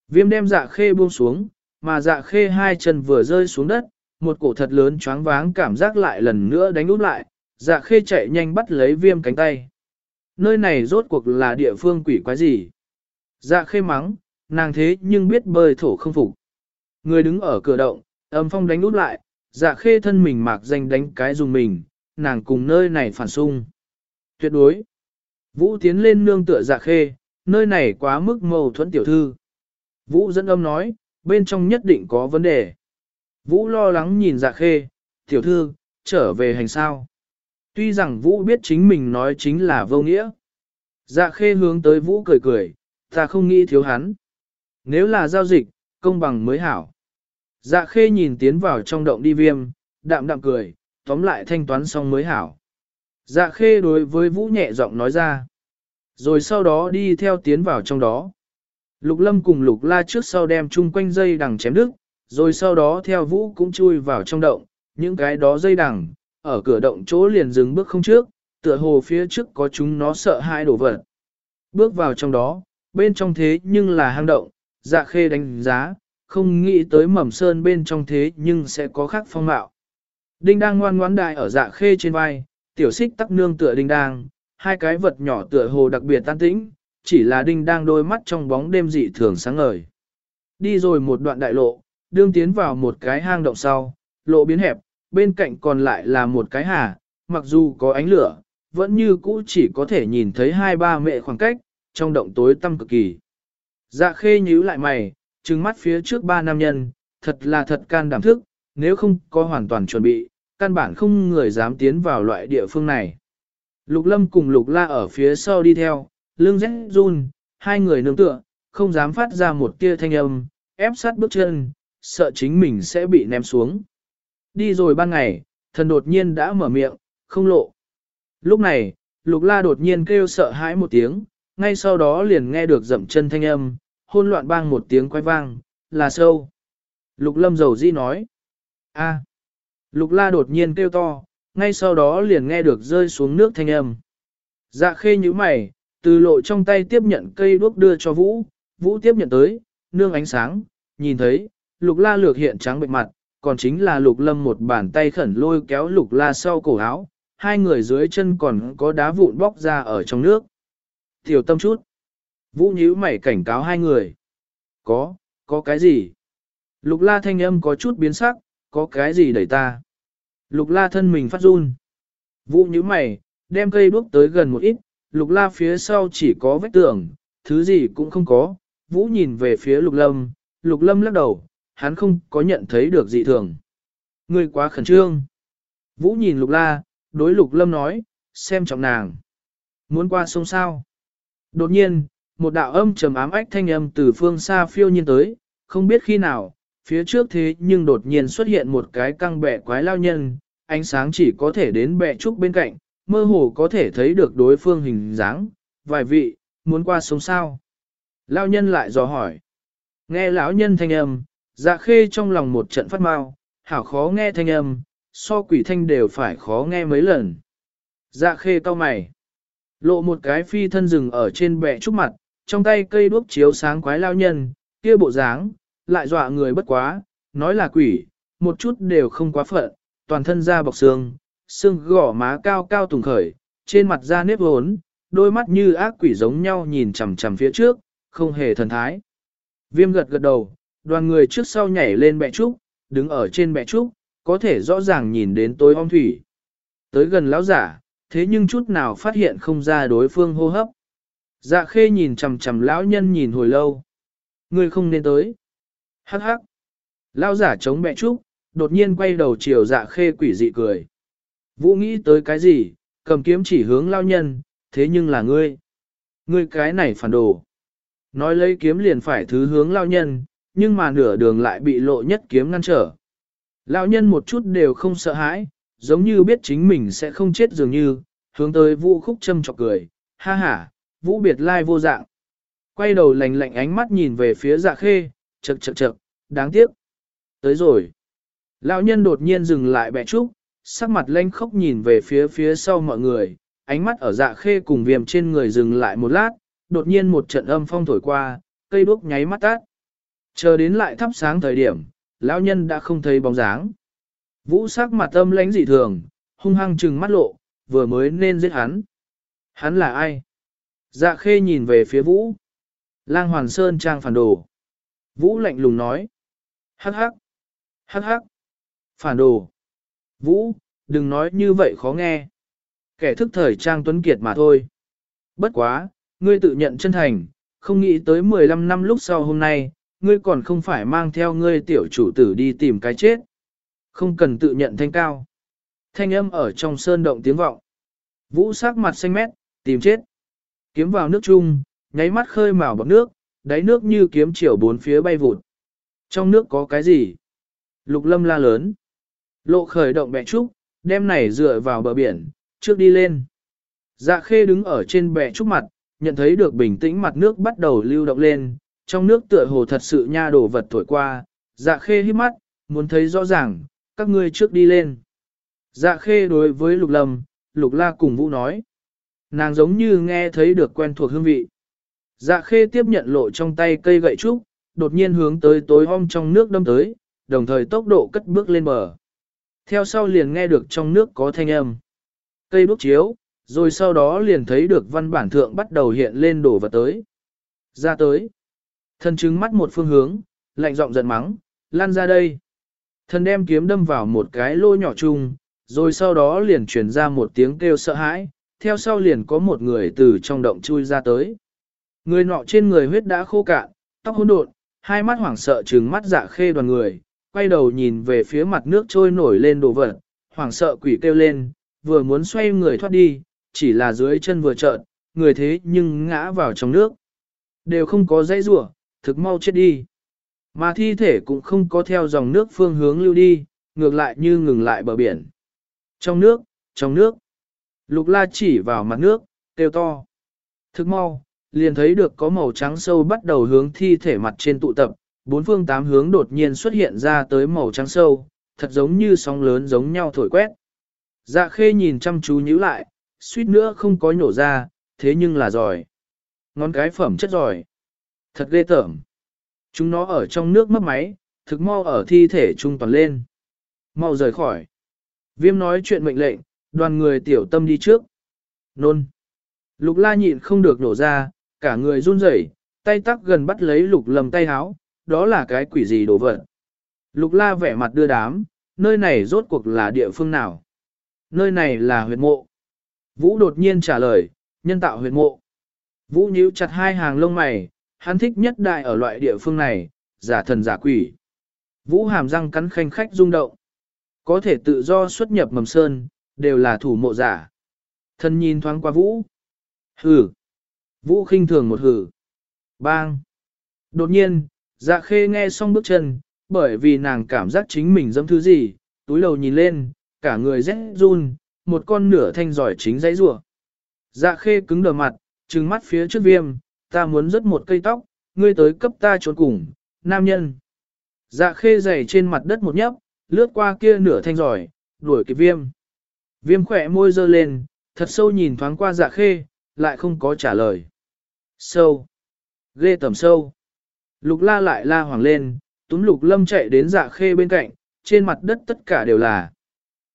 Viêm đem dạ khê buông xuống, mà dạ khê hai chân vừa rơi xuống đất, một cổ thật lớn choáng váng cảm giác lại lần nữa đánh úp lại, dạ khê chạy nhanh bắt lấy viêm cánh tay. Nơi này rốt cuộc là địa phương quỷ quái gì? Dạ khê mắng, nàng thế nhưng biết bơi thổ không phục. Người đứng ở cửa động, âm phong đánh úp lại, dạ khê thân mình mạc danh đánh cái dùng mình, nàng cùng nơi này phản xung. Tuyệt đối. Vũ tiến lên nương tựa dạ khê, nơi này quá mức mâu thuẫn tiểu thư. Vũ dẫn âm nói, bên trong nhất định có vấn đề. Vũ lo lắng nhìn dạ khê, tiểu thư, trở về hành sao. Tuy rằng Vũ biết chính mình nói chính là vô nghĩa. Dạ khê hướng tới Vũ cười cười, ta không nghĩ thiếu hắn. Nếu là giao dịch, công bằng mới hảo. Dạ khê nhìn tiến vào trong động đi viêm, đạm đạm cười, tóm lại thanh toán xong mới hảo. Dạ khê đối với Vũ nhẹ giọng nói ra. Rồi sau đó đi theo tiến vào trong đó. Lục lâm cùng lục la trước sau đem chung quanh dây đằng chém đứt, rồi sau đó theo Vũ cũng chui vào trong động, những cái đó dây đằng, ở cửa động chỗ liền dừng bước không trước, tựa hồ phía trước có chúng nó sợ hai đổ vật. Bước vào trong đó, bên trong thế nhưng là hang động, dạ khê đánh giá, không nghĩ tới mầm sơn bên trong thế nhưng sẽ có khác phong mạo. Đinh đang ngoan ngoãn đại ở dạ khê trên vai, tiểu xích tắc nương tựa đinh đang, hai cái vật nhỏ tựa hồ đặc biệt tan tĩnh, chỉ là đinh đang đôi mắt trong bóng đêm dị thường sáng ngời. Đi rồi một đoạn đại lộ, đương tiến vào một cái hang động sau, lộ biến hẹp, bên cạnh còn lại là một cái hà, mặc dù có ánh lửa, vẫn như cũ chỉ có thể nhìn thấy hai ba mẹ khoảng cách, trong động tối tăm cực kỳ. Dạ khê nhíu lại mày, trừng mắt phía trước ba nam nhân, thật là thật can đảm thức, nếu không có hoàn toàn chuẩn bị, căn bản không người dám tiến vào loại địa phương này. Lục lâm cùng lục la ở phía sau đi theo, lưng rét run, hai người nương tựa, không dám phát ra một tia thanh âm, ép sát bước chân, sợ chính mình sẽ bị ném xuống. Đi rồi ban ngày, thần đột nhiên đã mở miệng, không lộ. Lúc này, lục la đột nhiên kêu sợ hãi một tiếng, ngay sau đó liền nghe được dậm chân thanh âm, hôn loạn bang một tiếng quay vang, là sâu. Lục lâm dầu di nói. a Lục la đột nhiên kêu to, ngay sau đó liền nghe được rơi xuống nước thanh âm. Dạ khê như mày, từ lộ trong tay tiếp nhận cây đuốc đưa cho Vũ, Vũ tiếp nhận tới, nương ánh sáng, nhìn thấy, lục la lược hiện trắng bệnh mặt, còn chính là lục lâm một bàn tay khẩn lôi kéo lục la sau cổ áo, hai người dưới chân còn có đá vụn bóc ra ở trong nước. Tiểu tâm chút. Vũ nhíu mày cảnh cáo hai người. Có, có cái gì? Lục la thanh âm có chút biến sắc, có cái gì đẩy ta? Lục la thân mình phát run. Vũ nhíu mày, đem cây đuốc tới gần một ít, lục la phía sau chỉ có vết tường, thứ gì cũng không có. Vũ nhìn về phía lục lâm, lục lâm lắc đầu, hắn không có nhận thấy được dị thường. Ngươi quá khẩn trương. Vũ nhìn lục la, đối lục lâm nói, xem trọng nàng. Muốn qua sông sao? Đột nhiên, một đạo âm trầm ám ách thanh âm từ phương xa phiêu nhiên tới, không biết khi nào, phía trước thế nhưng đột nhiên xuất hiện một cái căng bẹ quái lao nhân, ánh sáng chỉ có thể đến bẹ trúc bên cạnh, mơ hồ có thể thấy được đối phương hình dáng, vài vị, muốn qua sống sao. Lao nhân lại dò hỏi. Nghe lão nhân thanh âm, dạ khê trong lòng một trận phát mau, hảo khó nghe thanh âm, so quỷ thanh đều phải khó nghe mấy lần. Dạ khê to mày. Lộ một cái phi thân rừng ở trên bệ trúc mặt, trong tay cây đuốc chiếu sáng quái lao nhân, kia bộ dáng, lại dọa người bất quá, nói là quỷ, một chút đều không quá phận, toàn thân da bọc xương, xương gỏ má cao cao tùng khởi, trên mặt da nếp hốn, đôi mắt như ác quỷ giống nhau nhìn chằm chằm phía trước, không hề thần thái. Viêm gật gật đầu, đoàn người trước sau nhảy lên bẹ trúc, đứng ở trên bẹ trúc, có thể rõ ràng nhìn đến tối om thủy. Tới gần lão giả, thế nhưng chút nào phát hiện không ra đối phương hô hấp. Dạ khê nhìn chằm chằm lão nhân nhìn hồi lâu. Người không nên tới. Hắc hắc. lao giả chống mẹ trúc, đột nhiên quay đầu chiều dạ khê quỷ dị cười. Vũ nghĩ tới cái gì, cầm kiếm chỉ hướng lao nhân, thế nhưng là ngươi. Ngươi cái này phản đồ. Nói lấy kiếm liền phải thứ hướng lao nhân, nhưng mà nửa đường lại bị lộ nhất kiếm ngăn trở. Lão nhân một chút đều không sợ hãi, giống như biết chính mình sẽ không chết dường như, hướng tới vũ khúc châm chọc cười, ha ha, vũ biệt lai vô dạng. quay đầu lạnh lạnh ánh mắt nhìn về phía dạ khê, chật chật chật, đáng tiếc. Tới rồi. Lão nhân đột nhiên dừng lại bẻ trúc, sắc mặt lanh khóc nhìn về phía phía sau mọi người, ánh mắt ở dạ khê cùng viêm trên người dừng lại một lát, đột nhiên một trận âm phong thổi qua, cây đuốc nháy mắt tắt. Chờ đến lại thắp sáng thời điểm, lão nhân đã không thấy bóng dáng. Vũ sắc mặt âm lãnh dị thường, hung hăng trừng mắt lộ, vừa mới nên giết hắn. Hắn là ai? Dạ khê nhìn về phía Vũ. Lang Hoàn Sơn trang phản đồ. Vũ lạnh lùng nói. Hắc hắc. Hắc hắc. Phản đồ. Vũ, đừng nói như vậy khó nghe. Kẻ thức thời trang tuấn kiệt mà thôi. Bất quá, ngươi tự nhận chân thành, không nghĩ tới 15 năm lúc sau hôm nay, ngươi còn không phải mang theo ngươi tiểu chủ tử đi tìm cái chết. Không cần tự nhận thanh cao. Thanh âm ở trong sơn động tiếng vọng. Vũ sắc mặt xanh mét, tìm chết. Kiếm vào nước chung, nháy mắt khơi mào bọc nước, đáy nước như kiếm chiều bốn phía bay vụt. Trong nước có cái gì? Lục lâm la lớn. Lộ khởi động bẹ trúc, đem này dựa vào bờ biển, trước đi lên. Dạ khê đứng ở trên bẹ trúc mặt, nhận thấy được bình tĩnh mặt nước bắt đầu lưu động lên, trong nước tựa hồ thật sự nha đổ vật thổi qua, dạ khê hít mắt, muốn thấy rõ ràng, các ngươi trước đi lên. Dạ khê đối với lục lâm, lục la cùng vũ nói. Nàng giống như nghe thấy được quen thuộc hương vị. Dạ khê tiếp nhận lộ trong tay cây gậy trúc, đột nhiên hướng tới tối om trong nước đâm tới, đồng thời tốc độ cất bước lên bờ. Theo sau liền nghe được trong nước có thanh âm. Cây đúc chiếu, rồi sau đó liền thấy được văn bản thượng bắt đầu hiện lên đổ vật tới. Ra tới. Thần chứng mắt một phương hướng, lạnh giọng giận mắng, lan ra đây. Thần đem kiếm đâm vào một cái lô nhỏ chung, rồi sau đó liền truyền ra một tiếng kêu sợ hãi, theo sau liền có một người từ trong động chui ra tới. Người nọ trên người huyết đã khô cạn, tóc hỗn độn, hai mắt hoảng sợ trừng mắt dạ khê đoàn người, quay đầu nhìn về phía mặt nước trôi nổi lên đồ vật, hoảng sợ quỷ kêu lên, vừa muốn xoay người thoát đi, chỉ là dưới chân vừa trợn, người thế nhưng ngã vào trong nước. Đều không có dây rủa, thực mau chết đi. Mà thi thể cũng không có theo dòng nước phương hướng lưu đi, ngược lại như ngừng lại bờ biển. Trong nước, trong nước. Lục la chỉ vào mặt nước, kêu to. thực mau, liền thấy được có màu trắng sâu bắt đầu hướng thi thể mặt trên tụ tập, bốn phương tám hướng đột nhiên xuất hiện ra tới màu trắng sâu, thật giống như sóng lớn giống nhau thổi quét. Dạ khê nhìn chăm chú nhíu lại, suýt nữa không có nhổ ra, thế nhưng là giỏi. Ngón cái phẩm chất giỏi. Thật ghê tởm. Chúng nó ở trong nước mất máy, thực mau ở thi thể trung toàn lên. Mau rời khỏi. Viêm nói chuyện mệnh lệnh, đoàn người tiểu tâm đi trước. Nôn. Lục la nhịn không được nổ ra, cả người run rẩy, tay tắc gần bắt lấy lục lầm tay háo, đó là cái quỷ gì đồ vật. Lục la vẻ mặt đưa đám, nơi này rốt cuộc là địa phương nào? Nơi này là huyệt mộ. Vũ đột nhiên trả lời, nhân tạo huyệt mộ. Vũ nhíu chặt hai hàng lông mày, hắn thích nhất đại ở loại địa phương này, giả thần giả quỷ. Vũ hàm răng cắn khanh khách rung động. Có thể tự do xuất nhập mầm sơn, đều là thủ mộ giả. Thân nhìn thoáng qua Vũ. Hừ. Vũ khinh thường một hử. Bang. Đột nhiên, dạ khê nghe xong bước chân, bởi vì nàng cảm giác chính mình dâm thứ gì, túi đầu nhìn lên, cả người rét run, một con nửa thanh giỏi chính dãy rủa. Dạ khê cứng đờ mặt, trừng mắt phía trước viêm, ta muốn rớt một cây tóc, ngươi tới cấp ta trốn cùng, nam nhân. Dạ khê dày trên mặt đất một nhấp, lướt qua kia nửa thanh giỏi, đuổi kịp viêm. Viêm khỏe môi dơ lên, thật sâu nhìn thoáng qua dạ khê, lại không có trả lời. Sâu. Ghê tầm sâu. Lục la lại la hoàng lên, túm lục lâm chạy đến dạ khê bên cạnh, trên mặt đất tất cả đều là.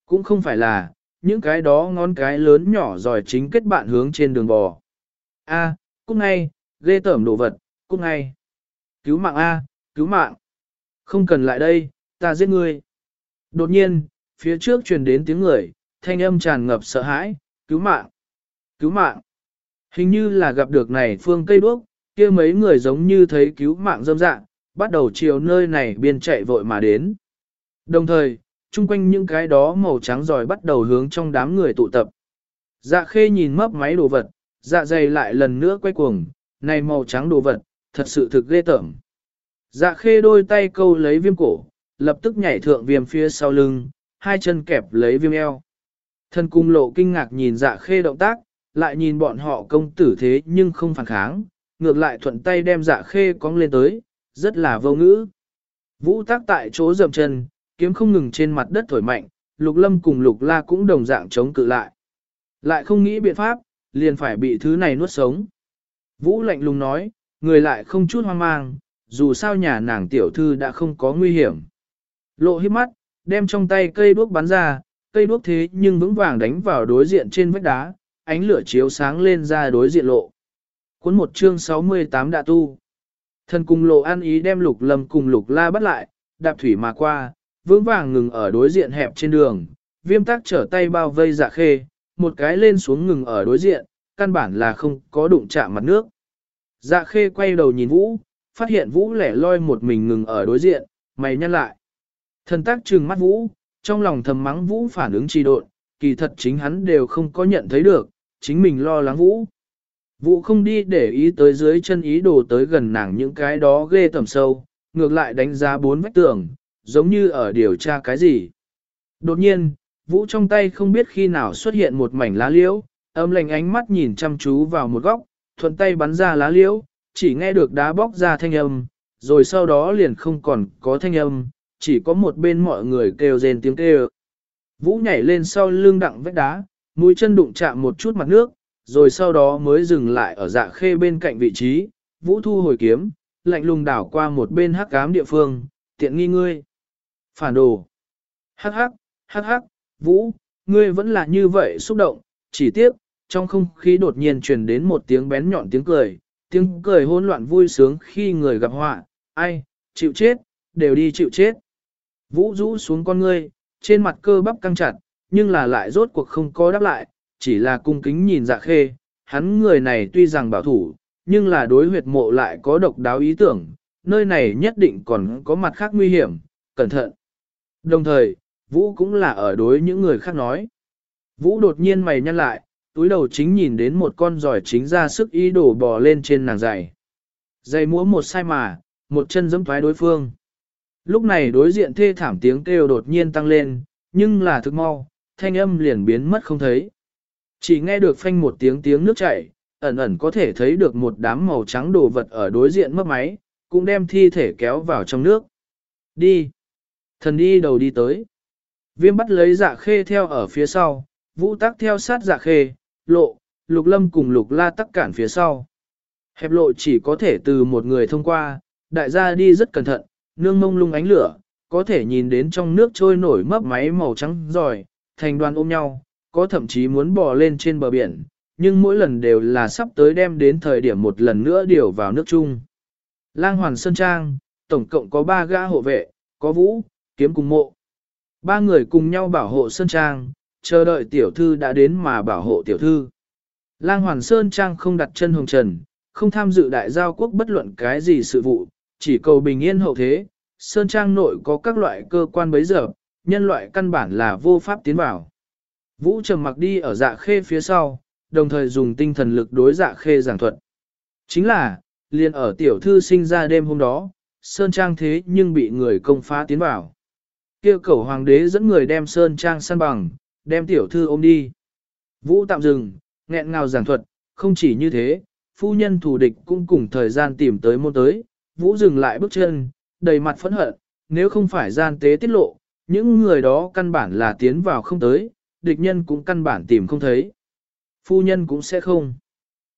Cũng không phải là, những cái đó ngón cái lớn nhỏ giỏi chính kết bạn hướng trên đường bò. A, à, cút ngay, ghê tởm đồ vật, cút ngay. Cứu mạng A, cứu mạng. Không cần lại đây, ta giết ngươi. Đột nhiên, phía trước truyền đến tiếng người, thanh âm tràn ngập sợ hãi, cứu mạng, cứu mạng. Hình như là gặp được này phương cây đuốc, kia mấy người giống như thấy cứu mạng dâm dạng, bắt đầu chiều nơi này biên chạy vội mà đến. Đồng thời, chung quanh những cái đó màu trắng giỏi bắt đầu hướng trong đám người tụ tập. Dạ khê nhìn mấp máy đồ vật, dạ dày lại lần nữa quay cuồng, này màu trắng đồ vật, thật sự thực ghê tởm. Dạ khê đôi tay câu lấy viêm cổ, lập tức nhảy thượng viêm phía sau lưng, hai chân kẹp lấy viêm eo. Thân cung lộ kinh ngạc nhìn dạ khê động tác, lại nhìn bọn họ công tử thế nhưng không phản kháng, ngược lại thuận tay đem dạ khê cong lên tới, rất là vô ngữ. Vũ tác tại chỗ dậm chân, kiếm không ngừng trên mặt đất thổi mạnh, lục lâm cùng lục la cũng đồng dạng chống cự lại. Lại không nghĩ biện pháp, liền phải bị thứ này nuốt sống. Vũ lạnh lùng nói, người lại không chút hoang mang, dù sao nhà nàng tiểu thư đã không có nguy hiểm. Lộ hít mắt, đem trong tay cây đuốc bắn ra, cây đuốc thế nhưng vững vàng đánh vào đối diện trên vách đá, ánh lửa chiếu sáng lên ra đối diện lộ. Cuốn một chương 68 đã tu. Thần cùng lộ an ý đem lục lâm cùng lục la bắt lại, đạp thủy mà qua, vững vàng ngừng ở đối diện hẹp trên đường, viêm tác trở tay bao vây dạ khê, một cái lên xuống ngừng ở đối diện, căn bản là không có đụng chạm mặt nước. Dạ khê quay đầu nhìn vũ, phát hiện vũ lẻ loi một mình ngừng ở đối diện, mày nhăn lại. Thần tác trừng mắt vũ, trong lòng thầm mắng vũ phản ứng trì độn, kỳ thật chính hắn đều không có nhận thấy được, chính mình lo lắng vũ. Vũ không đi để ý tới dưới chân ý đồ tới gần nàng những cái đó ghê tầm sâu, ngược lại đánh giá bốn vách tường, giống như ở điều tra cái gì. Đột nhiên, Vũ trong tay không biết khi nào xuất hiện một mảnh lá liễu, âm lành ánh mắt nhìn chăm chú vào một góc, thuận tay bắn ra lá liễu, chỉ nghe được đá bóc ra thanh âm, rồi sau đó liền không còn có thanh âm, chỉ có một bên mọi người kêu rên tiếng kêu. Vũ nhảy lên sau lưng đặng vách đá, mũi chân đụng chạm một chút mặt nước, rồi sau đó mới dừng lại ở dạ khê bên cạnh vị trí, Vũ thu hồi kiếm, lạnh lùng đảo qua một bên hắc cám địa phương, tiện nghi ngươi. Phản đồ. Hắc hắc, hắc hắc, Vũ, ngươi vẫn là như vậy xúc động, chỉ tiếc, trong không khí đột nhiên truyền đến một tiếng bén nhọn tiếng cười, tiếng cười hỗn loạn vui sướng khi người gặp họa, ai, chịu chết, đều đi chịu chết. Vũ rũ xuống con ngươi, trên mặt cơ bắp căng chặt, nhưng là lại rốt cuộc không có đáp lại, chỉ là cung kính nhìn dạ khê, hắn người này tuy rằng bảo thủ, nhưng là đối huyệt mộ lại có độc đáo ý tưởng, nơi này nhất định còn có mặt khác nguy hiểm, cẩn thận. Đồng thời, Vũ cũng là ở đối những người khác nói. Vũ đột nhiên mày nhăn lại, túi đầu chính nhìn đến một con giỏi chính ra sức ý đổ bò lên trên nàng giày. Giày múa một sai mà, một chân giẫm thoái đối phương. Lúc này đối diện thê thảm tiếng kêu đột nhiên tăng lên, nhưng là thực mau, thanh âm liền biến mất không thấy. Chỉ nghe được phanh một tiếng tiếng nước chảy, ẩn ẩn có thể thấy được một đám màu trắng đồ vật ở đối diện mất máy, cũng đem thi thể kéo vào trong nước. Đi! Thần đi đầu đi tới. Viêm bắt lấy dạ khê theo ở phía sau, vũ tắc theo sát dạ khê, lộ, lục lâm cùng lục la tắc cản phía sau. Hẹp lộ chỉ có thể từ một người thông qua, đại gia đi rất cẩn thận, nương mông lung ánh lửa, có thể nhìn đến trong nước trôi nổi mấp máy màu trắng rồi thành đoàn ôm nhau, có thậm chí muốn bò lên trên bờ biển, nhưng mỗi lần đều là sắp tới đem đến thời điểm một lần nữa điều vào nước chung. Lang Hoàn Sơn Trang, tổng cộng có ba gã hộ vệ, có vũ, kiếm cùng mộ. Ba người cùng nhau bảo hộ Sơn Trang, chờ đợi tiểu thư đã đến mà bảo hộ tiểu thư. Lang Hoàn Sơn Trang không đặt chân hồng trần, không tham dự đại giao quốc bất luận cái gì sự vụ, chỉ cầu bình yên hậu thế. Sơn Trang nội có các loại cơ quan bấy giờ, nhân loại căn bản là vô pháp tiến vào. Vũ trầm mặc đi ở dạ khê phía sau, đồng thời dùng tinh thần lực đối dạ khê giảng thuật. Chính là, liền ở tiểu thư sinh ra đêm hôm đó, Sơn Trang thế nhưng bị người công phá tiến vào. kia cầu hoàng đế dẫn người đem Sơn Trang săn bằng, đem tiểu thư ôm đi. Vũ tạm dừng, nghẹn ngào giảng thuật, không chỉ như thế, phu nhân thủ địch cũng cùng thời gian tìm tới môn tới, Vũ dừng lại bước chân, đầy mặt phẫn hận, nếu không phải gian tế tiết lộ, những người đó căn bản là tiến vào không tới, địch nhân cũng căn bản tìm không thấy. Phu nhân cũng sẽ không.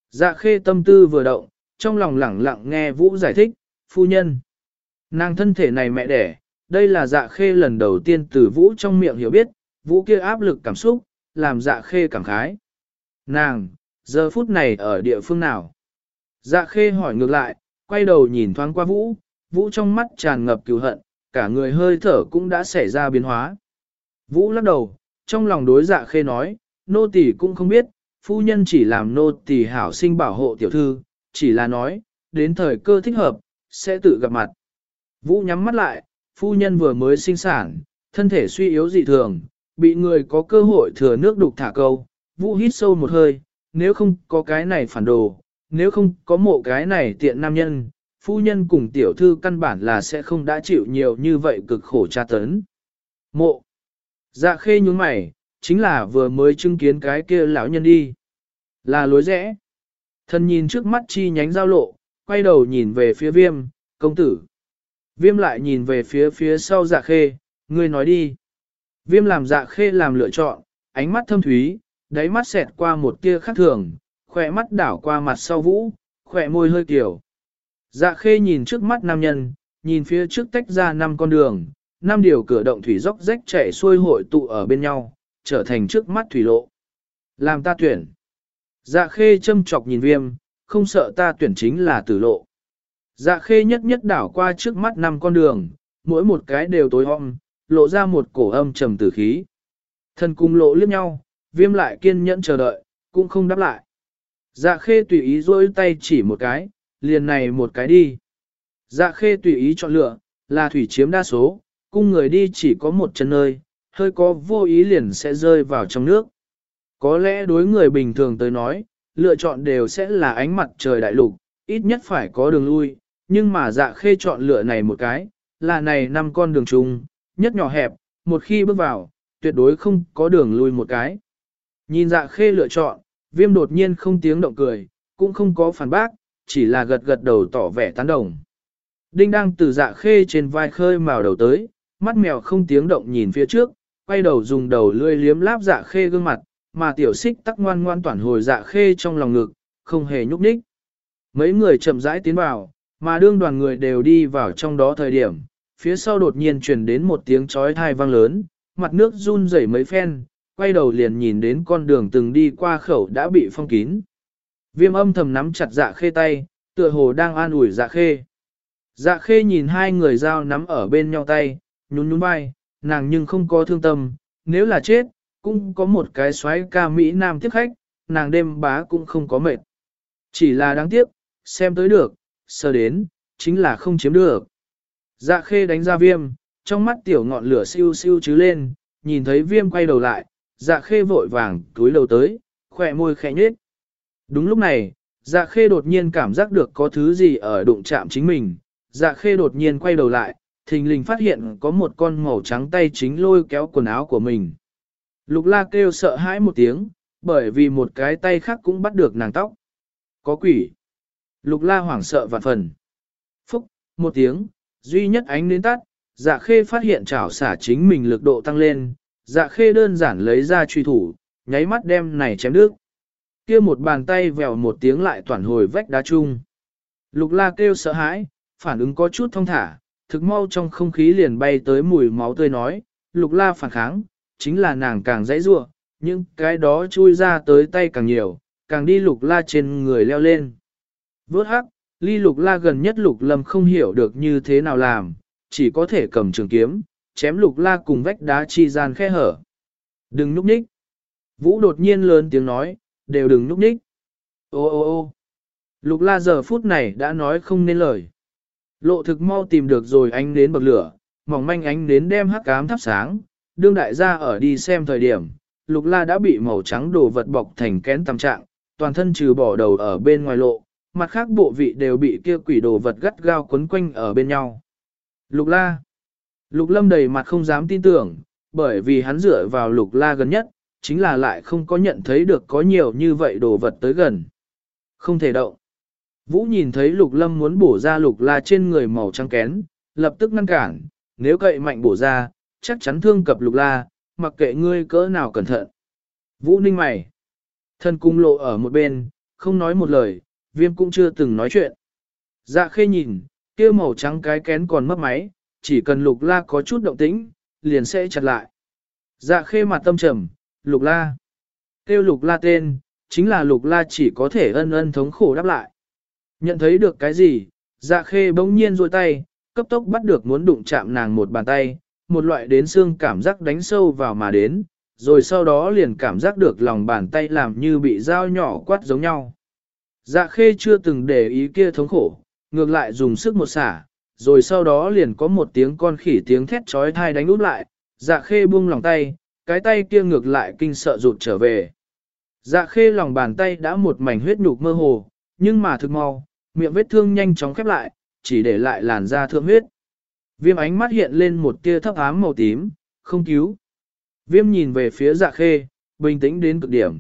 Dạ khê tâm tư vừa động, trong lòng lẳng lặng nghe Vũ giải thích, phu nhân. Nàng thân thể này mẹ đẻ, đây là dạ khê lần đầu tiên từ Vũ trong miệng hiểu biết, Vũ kia áp lực cảm xúc, làm dạ khê cảm khái. Nàng, giờ phút này ở địa phương nào? Dạ khê hỏi ngược lại, quay đầu nhìn thoáng qua Vũ, Vũ trong mắt tràn ngập cừu hận, cả người hơi thở cũng đã xảy ra biến hóa. Vũ lắc đầu, trong lòng đối dạ khê nói, nô tỳ cũng không biết, phu nhân chỉ làm nô tỳ hảo sinh bảo hộ tiểu thư, chỉ là nói, đến thời cơ thích hợp, sẽ tự gặp mặt. Vũ nhắm mắt lại, phu nhân vừa mới sinh sản, thân thể suy yếu dị thường, bị người có cơ hội thừa nước đục thả câu. Vũ hít sâu một hơi, nếu không có cái này phản đồ, nếu không có mộ cái này tiện nam nhân, phu nhân cùng tiểu thư căn bản là sẽ không đã chịu nhiều như vậy cực khổ tra tấn. Mộ. Dạ khê nhúng mày, chính là vừa mới chứng kiến cái kia lão nhân đi. Là lối rẽ. Thần nhìn trước mắt chi nhánh giao lộ, quay đầu nhìn về phía viêm, công tử. Viêm lại nhìn về phía phía sau dạ khê, ngươi nói đi. Viêm làm dạ khê làm lựa chọn, ánh mắt thâm thúy, đáy mắt xẹt qua một tia khác thường, khỏe mắt đảo qua mặt sau vũ, khỏe môi hơi kiểu. Dạ khê nhìn trước mắt nam nhân, nhìn phía trước tách ra năm con đường, năm điều cửa động thủy dốc rách chảy xuôi hội tụ ở bên nhau, trở thành trước mắt thủy lộ. Làm ta tuyển. Dạ khê châm chọc nhìn viêm, không sợ ta tuyển chính là tử lộ. Dạ khê nhất nhất đảo qua trước mắt năm con đường, mỗi một cái đều tối om, lộ ra một cổ âm trầm tử khí. Thần cung lộ liếc nhau, viêm lại kiên nhẫn chờ đợi, cũng không đáp lại. Dạ khê tùy ý rôi tay chỉ một cái, liền này một cái đi. Dạ khê tùy ý chọn lựa, là thủy chiếm đa số, cung người đi chỉ có một chân nơi, hơi có vô ý liền sẽ rơi vào trong nước. Có lẽ đối người bình thường tới nói, lựa chọn đều sẽ là ánh mặt trời đại lục, ít nhất phải có đường lui, nhưng mà dạ khê chọn lựa này một cái, là này năm con đường chung, nhất nhỏ hẹp, một khi bước vào, tuyệt đối không có đường lui một cái. Nhìn dạ khê lựa chọn, viêm đột nhiên không tiếng động cười, cũng không có phản bác, chỉ là gật gật đầu tỏ vẻ tán đồng. Đinh đang từ dạ khê trên vai khơi màu đầu tới, mắt mèo không tiếng động nhìn phía trước, quay đầu dùng đầu lươi liếm láp dạ khê gương mặt, mà tiểu xích tắc ngoan ngoan toàn hồi dạ khê trong lòng ngực, không hề nhúc nhích. Mấy người chậm rãi tiến vào, mà đương đoàn người đều đi vào trong đó thời điểm, phía sau đột nhiên truyền đến một tiếng chói thai vang lớn, mặt nước run rẩy mấy phen, quay đầu liền nhìn đến con đường từng đi qua khẩu đã bị phong kín. Viêm âm thầm nắm chặt dạ khê tay, tựa hồ đang an ủi dạ khê. Dạ khê nhìn hai người dao nắm ở bên nhau tay, nhún nhún vai, nàng nhưng không có thương tâm, nếu là chết, cũng có một cái xoáy ca Mỹ Nam tiếp khách, nàng đêm bá cũng không có mệt. Chỉ là đáng tiếc, xem tới được, sơ đến, chính là không chiếm được. Dạ khê đánh ra viêm, trong mắt tiểu ngọn lửa siêu siêu chứ lên, nhìn thấy viêm quay đầu lại, dạ khê vội vàng túi đầu tới, khỏe môi khẽ nhếch. Đúng lúc này, dạ khê đột nhiên cảm giác được có thứ gì ở đụng chạm chính mình, dạ khê đột nhiên quay đầu lại, thình lình phát hiện có một con màu trắng tay chính lôi kéo quần áo của mình. Lục la kêu sợ hãi một tiếng, bởi vì một cái tay khác cũng bắt được nàng tóc. Có quỷ. Lục la hoảng sợ vạn phần. Phúc, một tiếng, duy nhất ánh đến tắt, dạ khê phát hiện chảo xả chính mình lực độ tăng lên, dạ khê đơn giản lấy ra truy thủ, nháy mắt đem này chém đứt kia một bàn tay vèo một tiếng lại toàn hồi vách đá chung. Lục la kêu sợ hãi, phản ứng có chút thông thả, thực mau trong không khí liền bay tới mùi máu tươi nói, lục la phản kháng, chính là nàng càng dãy rua, nhưng cái đó chui ra tới tay càng nhiều, càng đi lục la trên người leo lên. Vốt hắc, ly lục la gần nhất lục lâm không hiểu được như thế nào làm, chỉ có thể cầm trường kiếm, chém lục la cùng vách đá chi gian khe hở. Đừng núp nhích. Vũ đột nhiên lớn tiếng nói, đều đừng núp nhích. Ô ô ô lục la giờ phút này đã nói không nên lời. Lộ thực mau tìm được rồi ánh đến bậc lửa, mỏng manh ánh đến đem hắc cám thắp sáng, đương đại gia ở đi xem thời điểm, lục la đã bị màu trắng đồ vật bọc thành kén tầm trạng, toàn thân trừ bỏ đầu ở bên ngoài lộ, mặt khác bộ vị đều bị kia quỷ đồ vật gắt gao quấn quanh ở bên nhau. Lục la. Lục lâm đầy mặt không dám tin tưởng, bởi vì hắn dựa vào lục la gần nhất, chính là lại không có nhận thấy được có nhiều như vậy đồ vật tới gần. Không thể động. Vũ nhìn thấy lục lâm muốn bổ ra lục la trên người màu trắng kén, lập tức ngăn cản, nếu cậy mạnh bổ ra, chắc chắn thương cập lục la, mặc kệ ngươi cỡ nào cẩn thận. Vũ ninh mày. Thân cung lộ ở một bên, không nói một lời, viêm cũng chưa từng nói chuyện. Dạ khê nhìn, kia màu trắng cái kén còn mất máy, chỉ cần lục la có chút động tĩnh, liền sẽ chặt lại. Dạ khê mặt tâm trầm, lục la. Kêu lục la tên, chính là lục la chỉ có thể ân ân thống khổ đáp lại. Nhận thấy được cái gì, dạ khê bỗng nhiên rôi tay, cấp tốc bắt được muốn đụng chạm nàng một bàn tay, một loại đến xương cảm giác đánh sâu vào mà đến, rồi sau đó liền cảm giác được lòng bàn tay làm như bị dao nhỏ quát giống nhau. Dạ khê chưa từng để ý kia thống khổ, ngược lại dùng sức một xả, rồi sau đó liền có một tiếng con khỉ tiếng thét trói thai đánh út lại, dạ khê buông lòng tay, cái tay kia ngược lại kinh sợ rụt trở về. Dạ khê lòng bàn tay đã một mảnh huyết nhục mơ hồ, nhưng mà thực mau, miệng vết thương nhanh chóng khép lại, chỉ để lại làn da thượng huyết. Viêm ánh mắt hiện lên một tia thấp ám màu tím, không cứu. Viêm nhìn về phía dạ khê, bình tĩnh đến cực điểm.